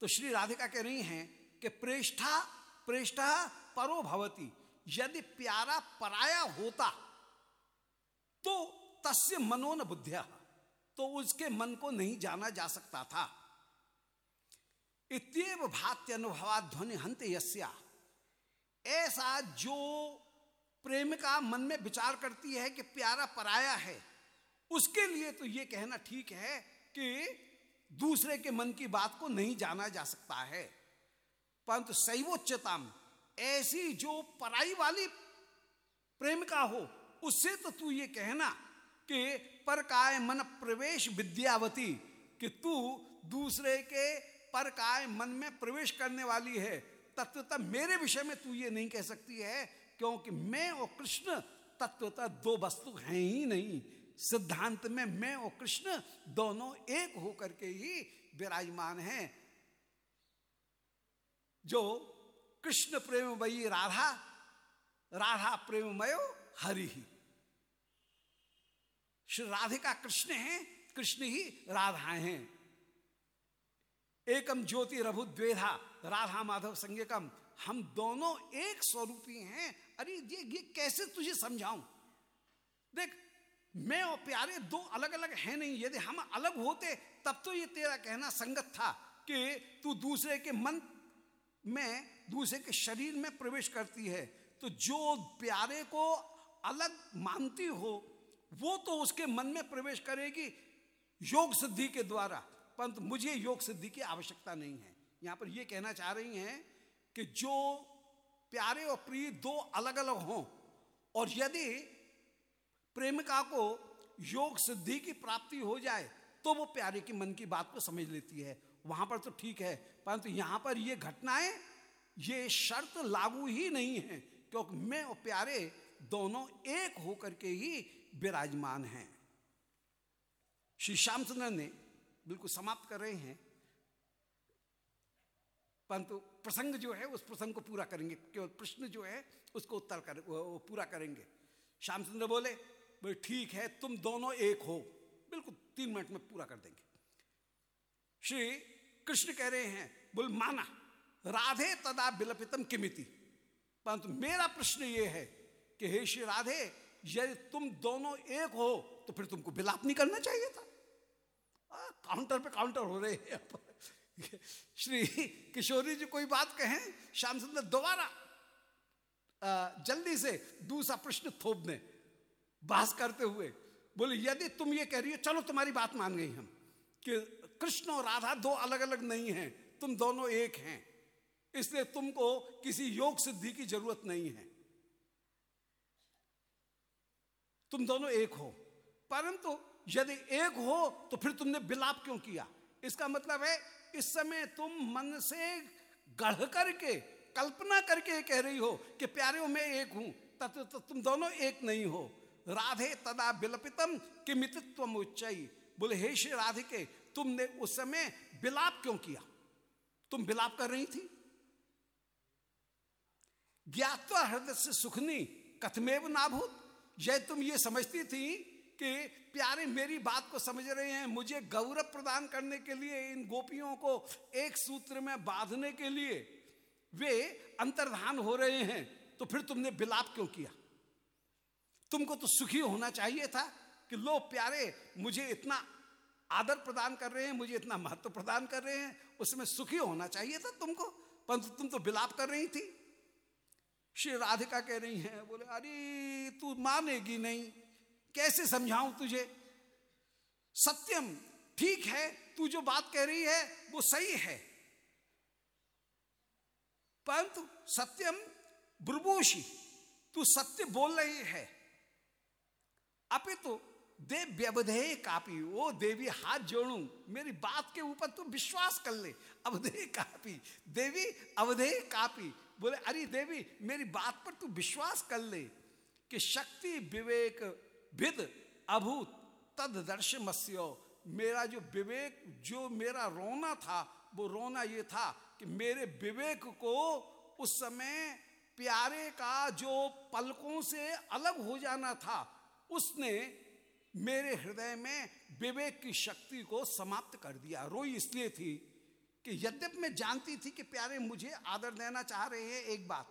तो श्री राधिका कह रही हैं कि प्रेष्ठा प्रेष्ठा परो भवती। यदि प्यारा पराया होता तो तस्य मनोन बुद्धिया। तो उसके मन को नहीं जाना जा सकता था। इतव भात्य अनुभवा ध्वनि हंत यस्या। ऐसा जो प्रेमिका मन में विचार करती है कि प्यारा पराया है, उसके लिए तो ये कहना ठीक है कि दूसरे के मन की बात को नहीं जाना जा सकता है। परंतु सैवोच्चताम, ऐसी जो पराई वाली प्रेमिका हो, उससे तो तू ये कहना कि पर काय मन प्रवेश विद्यावती, कि तू दूसरे के पर काय मन में प्रवेश करने वाली है। तत्वतः मेरे विषय में तू ये नहीं कह सकती है, क्योंकि मैं और कृष्ण तत्वतः दो वस्तु हैं ही नहीं। सिद्धांत में मैं और कृष्ण दोनों एक होकर के ही विराजमान हैं। जो कृष्ण प्रेम वही राधा राधा प्रेममयो हरि ही। श्री राधिका कृष्ण है, कृष्ण ही राधा हैं। एकम ज्योति रभु द्वेधा राधा माधव संज्ञकम हम दोनों एक स्वरूपी हैं। अरे, ये ये कैसे तुझे समझाऊं? देख, मैं और प्यारे दो अलग अलग हैं नहीं। यदि हम अलग होते, तब तो ये तेरा कहना संगत था कि तू दूसरे के मन, में, दूसरे के शरीर में प्रवेश करती है। तो जो प्यारे को अलग मानती हो वो तो उसके मन में प्रवेश करेगी योग सिद्धि के द्वारा, परंतु मुझे योग सिद्धि की आवश्यकता नहीं है। यहाँ पर यह कहना चाह रही हैं कि जो प्यारे और प्रिय दो अलग अलग हों, और यदि प्रेमिका को योग सिद्धि की प्राप्ति हो जाए तो वो प्यारे की मन की बात को समझ लेती है। वहाँ पर तो ठीक है, परंतु यहाँ पर ये घटनाएँ, ये शर्त लागू ही नहीं है, क्योंकि मैं और प्यारे दोनों एक होकर के ही विराजमान हैं। श्री श्यामचंद्र ने बिल्कुल समाप्त कर रहे हैं। परंतु प्रसंग जो है, उस प्रसंग को पूरा करेंगे। केवल प्रश्न जो है, उसको उत्तर कर, वो पूरा करेंगे। श्यामचंद्र बोले, भाई ठीक है, तुम दोनों एक हो। बिल्कुल तीन मिनट में पूरा कर देंगे। श्री कृष्ण कह रहे हैं, बोल, माना, राधे तदा विलपितम किमिति। परंतु मेरा प्रश्न ये है कि हे श्री राधे यदि तुम दोनों एक हो तो फिर तुमको बिलाप नहीं करना चाहिए था। आ, काउंटर पे काउंटर हो रहे हैं श्री किशोरी जी कोई बात कहें श्याम सुंदर दोबारा जल्दी से दूसरा प्रश्न थोप दें बास करते हुए बोले यदि तुम ये कह रही हो चलो तुम्हारी बात मान गई हम कि कृष्ण और राधा दो अलग अलग नहीं हैं तुम दोनों एक हैं इसलिए तुमको किसी योग सिद्धि की ज़रूरत नहीं है। तुम दोनों एक हो। परंतु यदि एक हो तो फिर तुमने बिलाप क्यों किया? इसका मतलब है, इस समय तुम मन से गढ़ करके, कल्पना करके कह रही हो कि प्यारे मैं एक हूँ तत्व तो तुम दोनों एक नहीं हो। राधे तदा बिलपितम कि मितित्व उच्चई बोले, हे श्री राधिके, तुमने उस समय बिलाप क्यों किया? तुम बिलाप कर रही थी? ज्ञातवा हृदय से सुखनी कथमेव नाभूत। यह तुम ये समझती थी कि प्यारे मेरी बात को समझ रहे हैं, मुझे गौरव प्रदान करने के लिए, इन गोपियों को एक सूत्र में बांधने के लिए वे अंतर्धान हो रहे हैं। तो फिर तुमने बिलाप क्यों किया? तुमको तो सुखी होना चाहिए था कि लो प्यारे, मुझे इतना आदर प्रदान कर रहे हैं, मुझे इतना महत्व प्रदान कर रहे हैं, उसमें सुखी होना चाहिए था तुमको। परंतु तुम तो बिलाप कर रही थी। श्री राधिका कह रही हैं, बोले, अरे, तू मानेगी नहीं। कैसे समझाऊं तुझे? सत्यम, ठीक है, तू जो बात कह रही है, वो सही है। परंतु सत्यम ब्रुबोशी तू सत्य बोल रही है। अपितु तो दे व्यवधे कापी वो देवी, हाथ जोड़ू, मेरी बात के ऊपर तू विश्वास कर ले। अवधे कापी, देवी अवधे कापी बोले, अरे देवी, मेरी बात पर तू विश्वास कर ले कि शक्ति, विवेक, विद, अभूत, तद दर्शमस्यो मेरा जो विवेक, जो मेरा रोना था, वो रोना ये था कि मेरे विवेक को उस समय प्यारे का जो पलकों से अलग हो जाना था, उसने मेरे हृदय में विवेक की शक्ति को समाप्त कर दिया। रोई इसलिए थी कि यद्यप मैं जानती थी कि प्यारे मुझे आदर देना चाह रहे हैं, एक बात।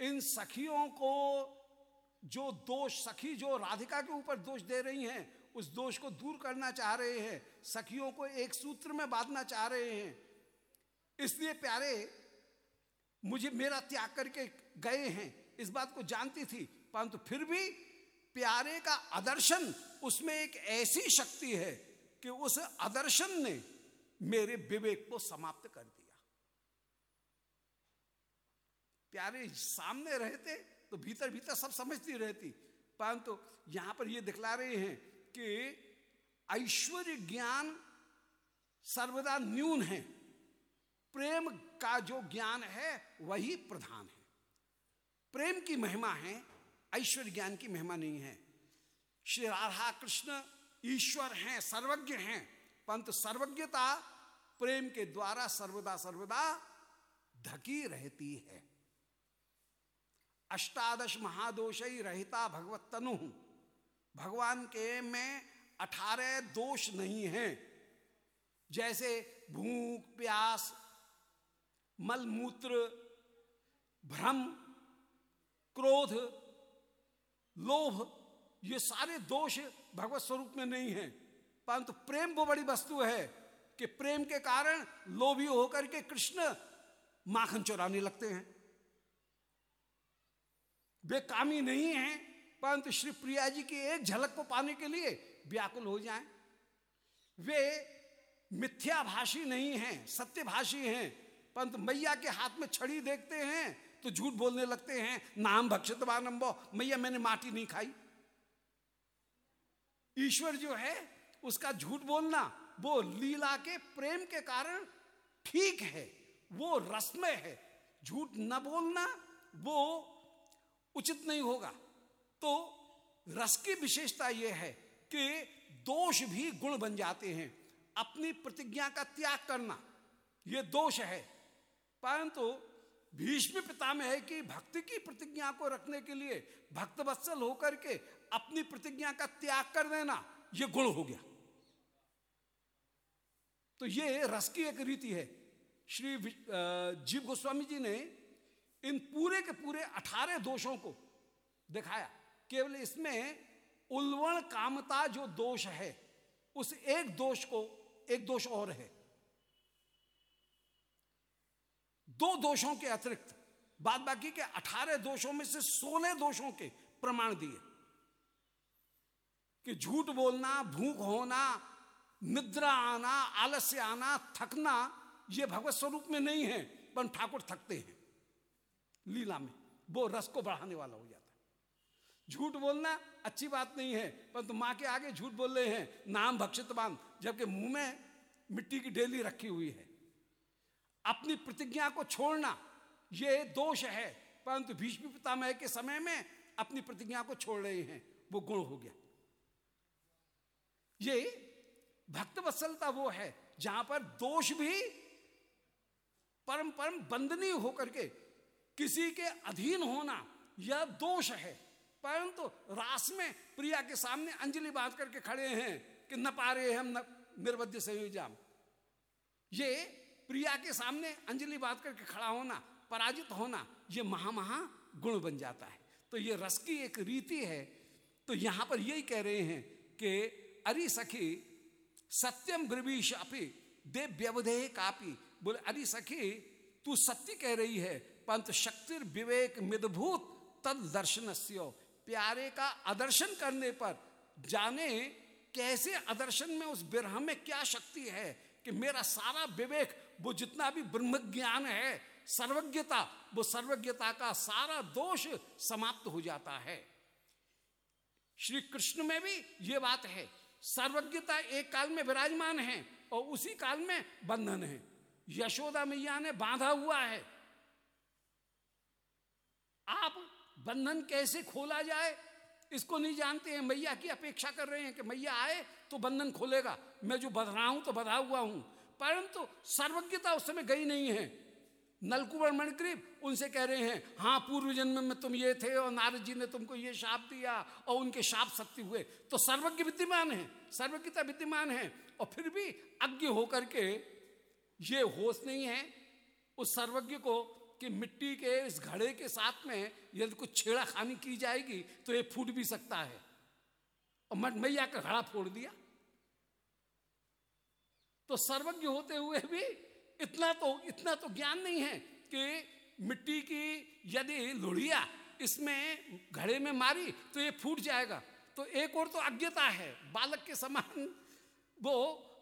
इन सखियों को जो दोष, सखी जो राधिका के ऊपर दोष दे रही हैं, उस दोष को दूर करना चाह रहे हैं। सखियों को एक सूत्र में बांधना चाह रहे हैं। इसलिए प्यारे, मुझे मेरा त्याग करके गए हैं। इस बात को जानती थी, परंतु फिर भी प्यारे का आदर्शन उसमें एक ऐसी शक्ति है कि उस आदर्शन ने मेरे विवेक को समाप्त कर दिया। प्यारे, सामने रहते तो भीतर भीतर सब समझती रहती। परंतु तो यहाँ पर यह दिखला रहे हैं कि ऐश्वर्य ज्ञान सर्वदा न्यून है। प्रेम का जो ज्ञान है, वही प्रधान है। प्रेम की महिमा है, ऐश्वर्य ज्ञान की महिमा नहीं है। श्री राधा कृष्ण ईश्वर हैं, सर्वज्ञ हैं परंतु सर्वज्ञता प्रेम के द्वारा सर्वदा सर्वदा ढकी रहती है। अष्टादश महादोष ही रहता भगवत तनु। भगवान के में अठारह दोष नहीं है। जैसे भूख, प्यास, मलमूत्र, भ्रम, क्रोध, लोभ, ये सारे दोष भगवत स्वरूप में नहीं है। परंतु प्रेम वो बड़ी वस्तु है कि प्रेम के कारण लोभी होकर के कृष्ण माखन चुराने लगते हैं। वे कामी नहीं हैं, परंतु श्री प्रिया जी की एक झलक को पाने के लिए व्याकुल हो जाएँ। वे मिथ्याभाषी नहीं हैं, सत्यभाषी हैं, परंतु मैया के हाथ में छड़ी देखते हैं तो झूठ बोलने लगते हैं, नाम भक्षित मैया मैंने माटी नहीं खाई। ईश्वर जो है उसका झूठ बोलना, वो लीला के प्रेम के कारण ठीक है, वो रसमय है। झूठ न बोलना, वो उचित नहीं होगा। तो रस की विशेषता यह है कि दोष भी गुण बन जाते हैं। अपनी प्रतिज्ञा का त्याग करना यह दोष है। परंतु तो भीष्म पिता में है कि भक्ति की प्रतिज्ञा को रखने के लिए भक्तवत्सल होकर के अपनी प्रतिज्ञा का त्याग कर देना यह गुण हो गया। तो ये रस की एक रीति है। श्री जीव गोस्वामी जी ने इन पूरे के पूरे अठारह दोषों को दिखाया। केवल इसमें उल्वण कामता जो दोष है, उस एक दोष को, एक दोष और है। दो दोषों के अतिरिक्त बाद बाकी के अठारह दोषों में से सोलह दोषों के प्रमाण दिए। कि झूठ बोलना, भूख होना निद्रा आना, आलस्य आना, थकना यह भगवत स्वरूप में नहीं है, पर ठाकुर थकते हैं। लीला में, वो रस को बढ़ाने वाला हो जाता है। झूठ बोलना अच्छी बात नहीं है, परंतु तो माँ के आगे झूठ बोल रहे हैं, नाम भक्षित बाँध जबकि मुँह में मिट्टी की डेली रखी हुई है। अपनी प्रतिज्ञा को छोड़ना, ये दोष है, परंतु भीष्म पितामह के समय में अपनी प्रतिज्ञा को छोड़ रहे हैं, वो गुण हो गया। ये भक्त वत्सलता वो है, जहाँ पर दोष भी परम परम बंदनीय होकर के किसी के अधीन होना, यह दोष है। परंतु तो रास में प्रिया के सामने अंजलि बाँध करके खड़े हैं कि न पा रहे हम, न निर्बद्ध संयोजाम ये प्रिया के सामने अंजलि बाँध करके खड़ा होना, पराजित होना, ये महा महा गुण बन जाता है। तो ये रस की एक रीति है। तो यहाँ पर यही कह रहे हैं कि अरि सखी सत्यम ब्रवीश अपी दे व्यवधे कापी। बोले अरि सखी, तू सत्य कह रही है पंत शक्ति विवेक मिदभूत तद दर्शन प्यारे का आदर्शन करने पर जाने कैसे आदर्शन में उस बिरह में क्या शक्ति है कि मेरा सारा विवेक, वो जितना भी ब्रह्म ज्ञान है, सर्वज्ञता, वो सर्वज्ञता का सारा दोष समाप्त हो जाता है। श्री कृष्ण में भी ये बात है सर्वज्ञता एक काल में विराजमान है और उसी काल में बंधन है। यशोदा मैया ने बांधा हुआ है। आप बंधन कैसे खोला जाए, इसको नहीं जानते हैं। मैया की अपेक्षा कर रहे हैं कि मैया आए तो बंधन खोलेगा। मैं जो बध रहा हूँ तो बधा हुआ हूँ। परंतु सर्वज्ञता उस समय गई नहीं है। नलकुबर मणिग्रीब उनसे कह रहे हैं हाँ पूर्व जन्म में तुम ये थे और नारद जी ने तुमको ये शाप दिया और उनके शाप सत्य हुए। तो सर्वज्ञ विद्यमान है, सर्वज्ञता विद्यमान है और फिर भी अज्ञ होकर के ये होश नहीं है उस सर्वज्ञ को कि मिट्टी के इस घड़े के साथ में यदि कुछ छेड़ा खानी की जाएगी तो ये फूट भी सकता है। और मट मैया का घड़ा फोड़ दिया। तो सर्वज्ञ होते हुए भी इतना तो इतना तो ज्ञान नहीं है कि मिट्टी की यदि लोढ़िया इसमें घड़े में मारी तो ये फूट जाएगा। तो एक और तो अज्ञता है, बालक के समान वो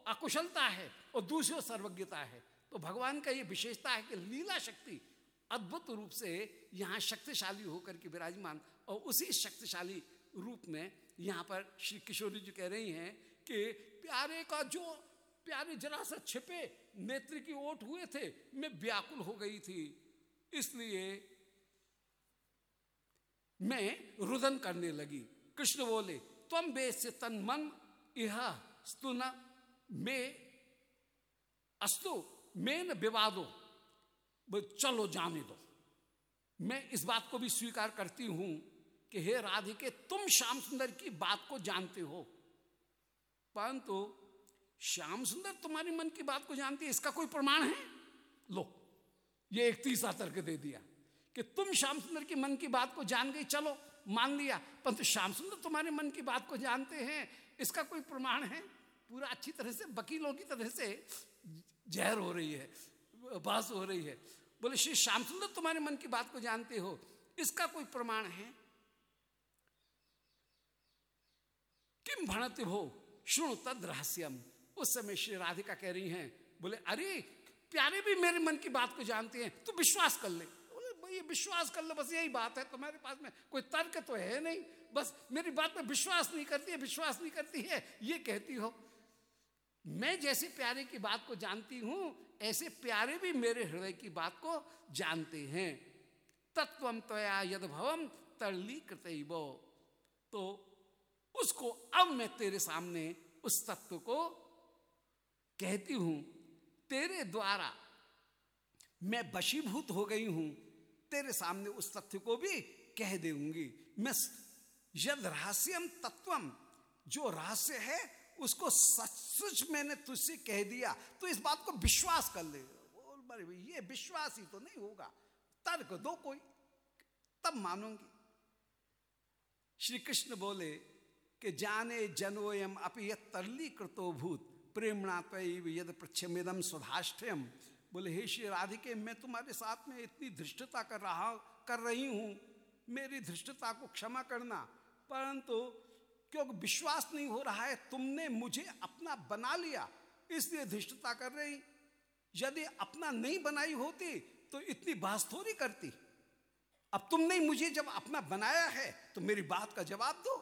अकुशलता है और दूसरी सर्वज्ञता है। तो भगवान का ये विशेषता है कि लीला शक्ति अद्भुत रूप से यहाँ शक्तिशाली होकर के विराजमान और उसी शक्तिशाली रूप में यहाँ पर श्री किशोरी जी कह रही हैं कि प्यारे का जो प्यारे जरा सा छिपे, नेत्र की ओट हुए थे, मैं व्याकुल हो गई थी। इसलिए मैं रुदन करने लगी। कृष्ण बोले, तुम बे से तन मन यह स्तुन में, अस्तु में विवादो। चलो जाने दो। मैं इस बात को भी स्वीकार करती हूँ कि हे राधिके, तुम श्याम सुंदर की बात को जानते हो। परंतु श्याम सुंदर तुम्हारी मन की बात को जानती है, इसका कोई प्रमाण है? लो, ये एक तीसरा तर्क दे दिया कि तुम श्याम सुंदर की मन की बात को जान गई, चलो, मान लिया। परंतु श्याम सुंदर तुम्हारे मन की बात को जानते हैं, इसका कोई प्रमाण है? पूरा अच्छी तरह से, वकीलों की तरह से जहर हो रही है, बास हो रही है। बोले, श्री श्याम सुंदर तुम्हारे मन की बात को जानते हो, इसका कोई प्रमाण है? किम भणत हो शुणु तद रहस्यम। उस समय श्री राधिका कह रही हैं, बोले, अरे, प्यारे भी मेरे मन की बात को जानते हैं तो विश्वास कर ले। बोले ये विश्वास कर लो, बस यही बात है, तुम्हारे पास में कोई तर्क तो है नहीं, बस मेरी बात में विश्वास नहीं करती है, विश्वास नहीं करती है, ये कहती हो। मैं जैसे प्यारे की बात को जानती हूँ, ऐसे प्यारे भी मेरे हृदय की बात को जानते हैं। तत्वम तया यद भवम तरली कृत तो उसको अब मैं तेरे सामने उस तत्व को कहती हूँ, तेरे द्वारा मैं बशीभूत हो गई हूँ। तेरे सामने उस तथ्य को भी कह दूँगी मैं यद रहस्यम तत्वम, जो रहस्य है, उसको सच सच मैंने तुझसे कह दिया। तो इस बात को विश्वास कर ले। ये विश्वास ही तो नहीं होगा। तर्क दो कोई। तब मानूँगी। श्री कृष्ण बोले कि जाने जनोयम अपि तरली कृतो भूत। प्रेमणा यद प्रच्छमेदम सुधाष्ठयम बोले, हे श्री राधिके, मैं तुम्हारे साथ में इतनी धृष्टता कर रहा, कर रही हूँ। मेरी धृष्टता को क्षमा करना। परंतु क्योंकि विश्वास नहीं हो रहा है, तुमने मुझे अपना बना लिया, इसलिए धृष्टता कर रही। यदि अपना नहीं बनाई होती तो इतनी बहस थोड़ी करती। अब तुमने मुझे जब अपना बनाया है तो मेरी बात का जवाब दो।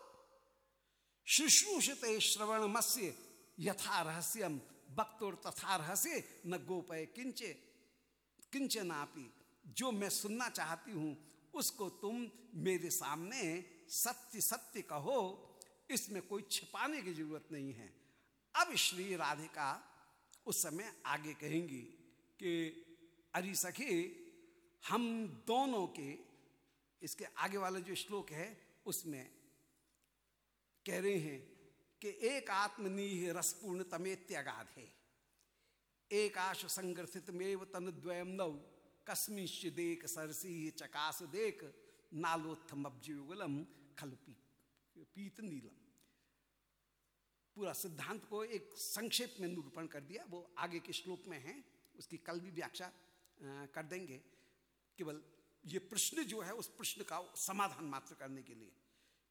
शुश्रूषते श्रवण मत्स्य यथा रहस्यम बक्तोर तथा रहस्य न गोपय किंचे किंचनापी जो मैं सुनना चाहती हूँ, उसको तुम मेरे सामने सत्य सत्य कहो, इसमें कोई छिपाने की ज़रूरत नहीं है। अब श्री राधिका उस समय आगे कहेंगी कि, अरे सखी, हम दोनों के, इसके आगे वाला जो श्लोक है, उसमें कह रहे हैं कि एक आत्मनीह रसपूर्ण तमेत्यगाधे एक आश संग्रथित मेव तनुद्वयम नव कस्मिश्च देख सरसी चकास देख नालोत्थम अब्जुगलम खल पीत नीलम। पूरा सिद्धांत को एक संक्षेप में निरूपण कर दिया। वो आगे के श्लोक में है। उसकी कल भी व्याख्या कर देंगे। केवल ये प्रश्न जो है, उस प्रश्न का समाधान मात्र करने के लिए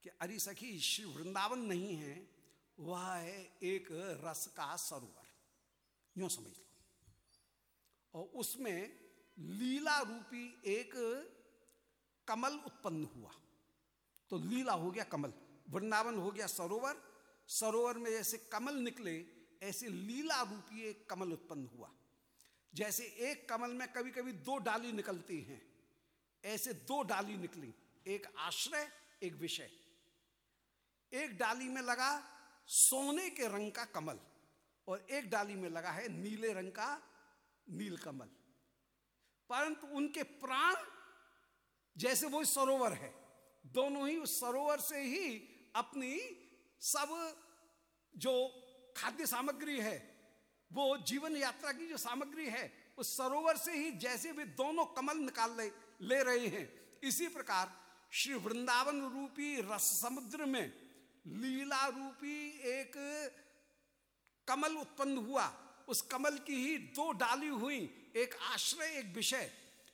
कि अरि सखी श्री वृंदावन नहीं है वह है एक रस का सरोवर। यूँ समझ लो। और उसमें लीला रूपी एक कमल उत्पन्न हुआ। तो लीला हो गया कमल, वृंदावन हो गया सरोवर। सरोवर में जैसे कमल निकले, ऐसे लीला रूपी एक कमल उत्पन्न हुआ। जैसे एक कमल में कभी कभी दो डाली निकलती हैं, ऐसे दो डाली निकली। एक आश्रय, एक विषय। एक डाली में लगा सोने के रंग का कमल और एक डाली में लगा है नीले रंग का नील कमल। परंतु उनके प्राण जैसे वो सरोवर है दोनों ही उस सरोवर से ही अपनी सब जो खाद्य सामग्री है वो जीवन यात्रा की जो सामग्री है उस सरोवर से ही जैसे वे दोनों कमल निकाल ले, ले रहे हैं। इसी प्रकार श्री वृंदावन रूपी रस समुद्र में लीला रूपी एक कमल उत्पन्न हुआ। उस कमल की ही दो डाली हुई। एक आश्रय, एक विषय।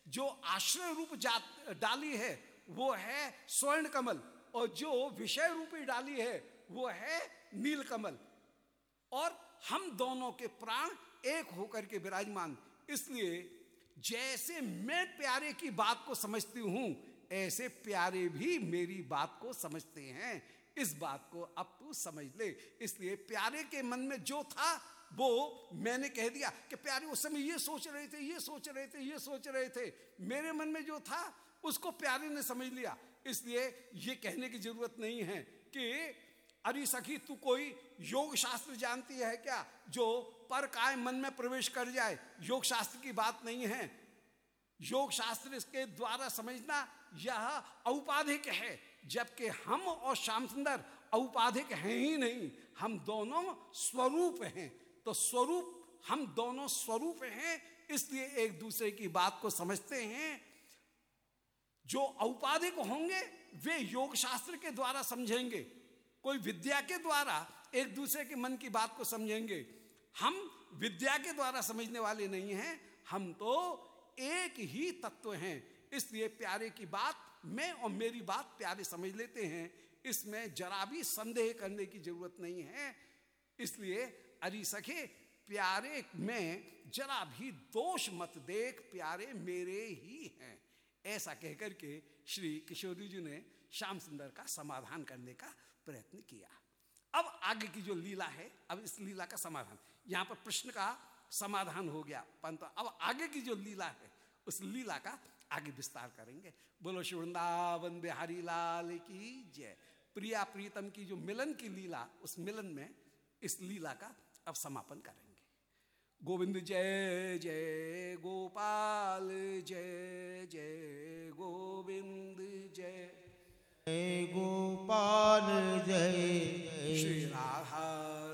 जो आश्रय रूप जात, डाली है, वो है स्वर्ण कमल और जो विषय रूपी डाली है, वो है नील कमल। और हम दोनों के प्राण एक होकर के विराजमान। इसलिए जैसे मैं प्यारे की बात को समझती हूँ, ऐसे प्यारे भी मेरी बात को समझते हैं। इस बात को अब तू समझ ले। इसलिए प्यारे के मन में जो था, वो मैंने कह दिया कि प्यारे, उस समय ये सोच रहे थे, ये सोच रहे थे, ये सोच रहे थे। मेरे मन में जो था, उसको प्यारे ने समझ लिया। इसलिए ये कहने की ज़रूरत नहीं है कि, अरे सखी, तू कोई योग शास्त्र जानती है क्या, जो पर काय मन में प्रवेश कर जाए? योग शास्त्र की बात नहीं है। योग शास्त्र इसके द्वारा समझना यह औपाधिक है। जबकि हम और श्याम सुंदर औपाधिक हैं ही नहीं, हम दोनों स्वरूप हैं। तो स्वरूप, हम दोनों स्वरूप हैं, इसलिए एक दूसरे की बात को समझते हैं। जो औपाधिक होंगे, वे योग शास्त्र के द्वारा समझेंगे, कोई विद्या के द्वारा एक दूसरे के मन की बात को समझेंगे। हम विद्या के द्वारा समझने वाले नहीं हैं, हम तो एक ही तत्व हैं। इसलिए प्यारे की बात मैं और मेरी बात प्यारे समझ लेते हैं, इसमें जरा भी संदेह करने की ज़रूरत नहीं है। इसलिए अरे सखे, प्यारे में, जरा भी दोष मत देख, प्यारे मेरे ही हैं। ऐसा कहकर के श्री किशोरी जी ने श्याम सुंदर का समाधान करने का प्रयत्न किया। अब आगे की जो लीला है, अब इस लीला का समाधान। यहाँ पर प्रश्न का समाधान हो गया परंतु अब आगे की जो लीला है, उस लीला का आगे विस्तार करेंगे। बोलो शिवृंदावन बिहारी लाल की जय। प्रिया प्रीतम की जो मिलन की लीला उस मिलन में इस लीला का अब समापन करेंगे। गोविंद जय जय गोपाल जय जय गोविंद जय। जय गोपाल जय। श्री राधा।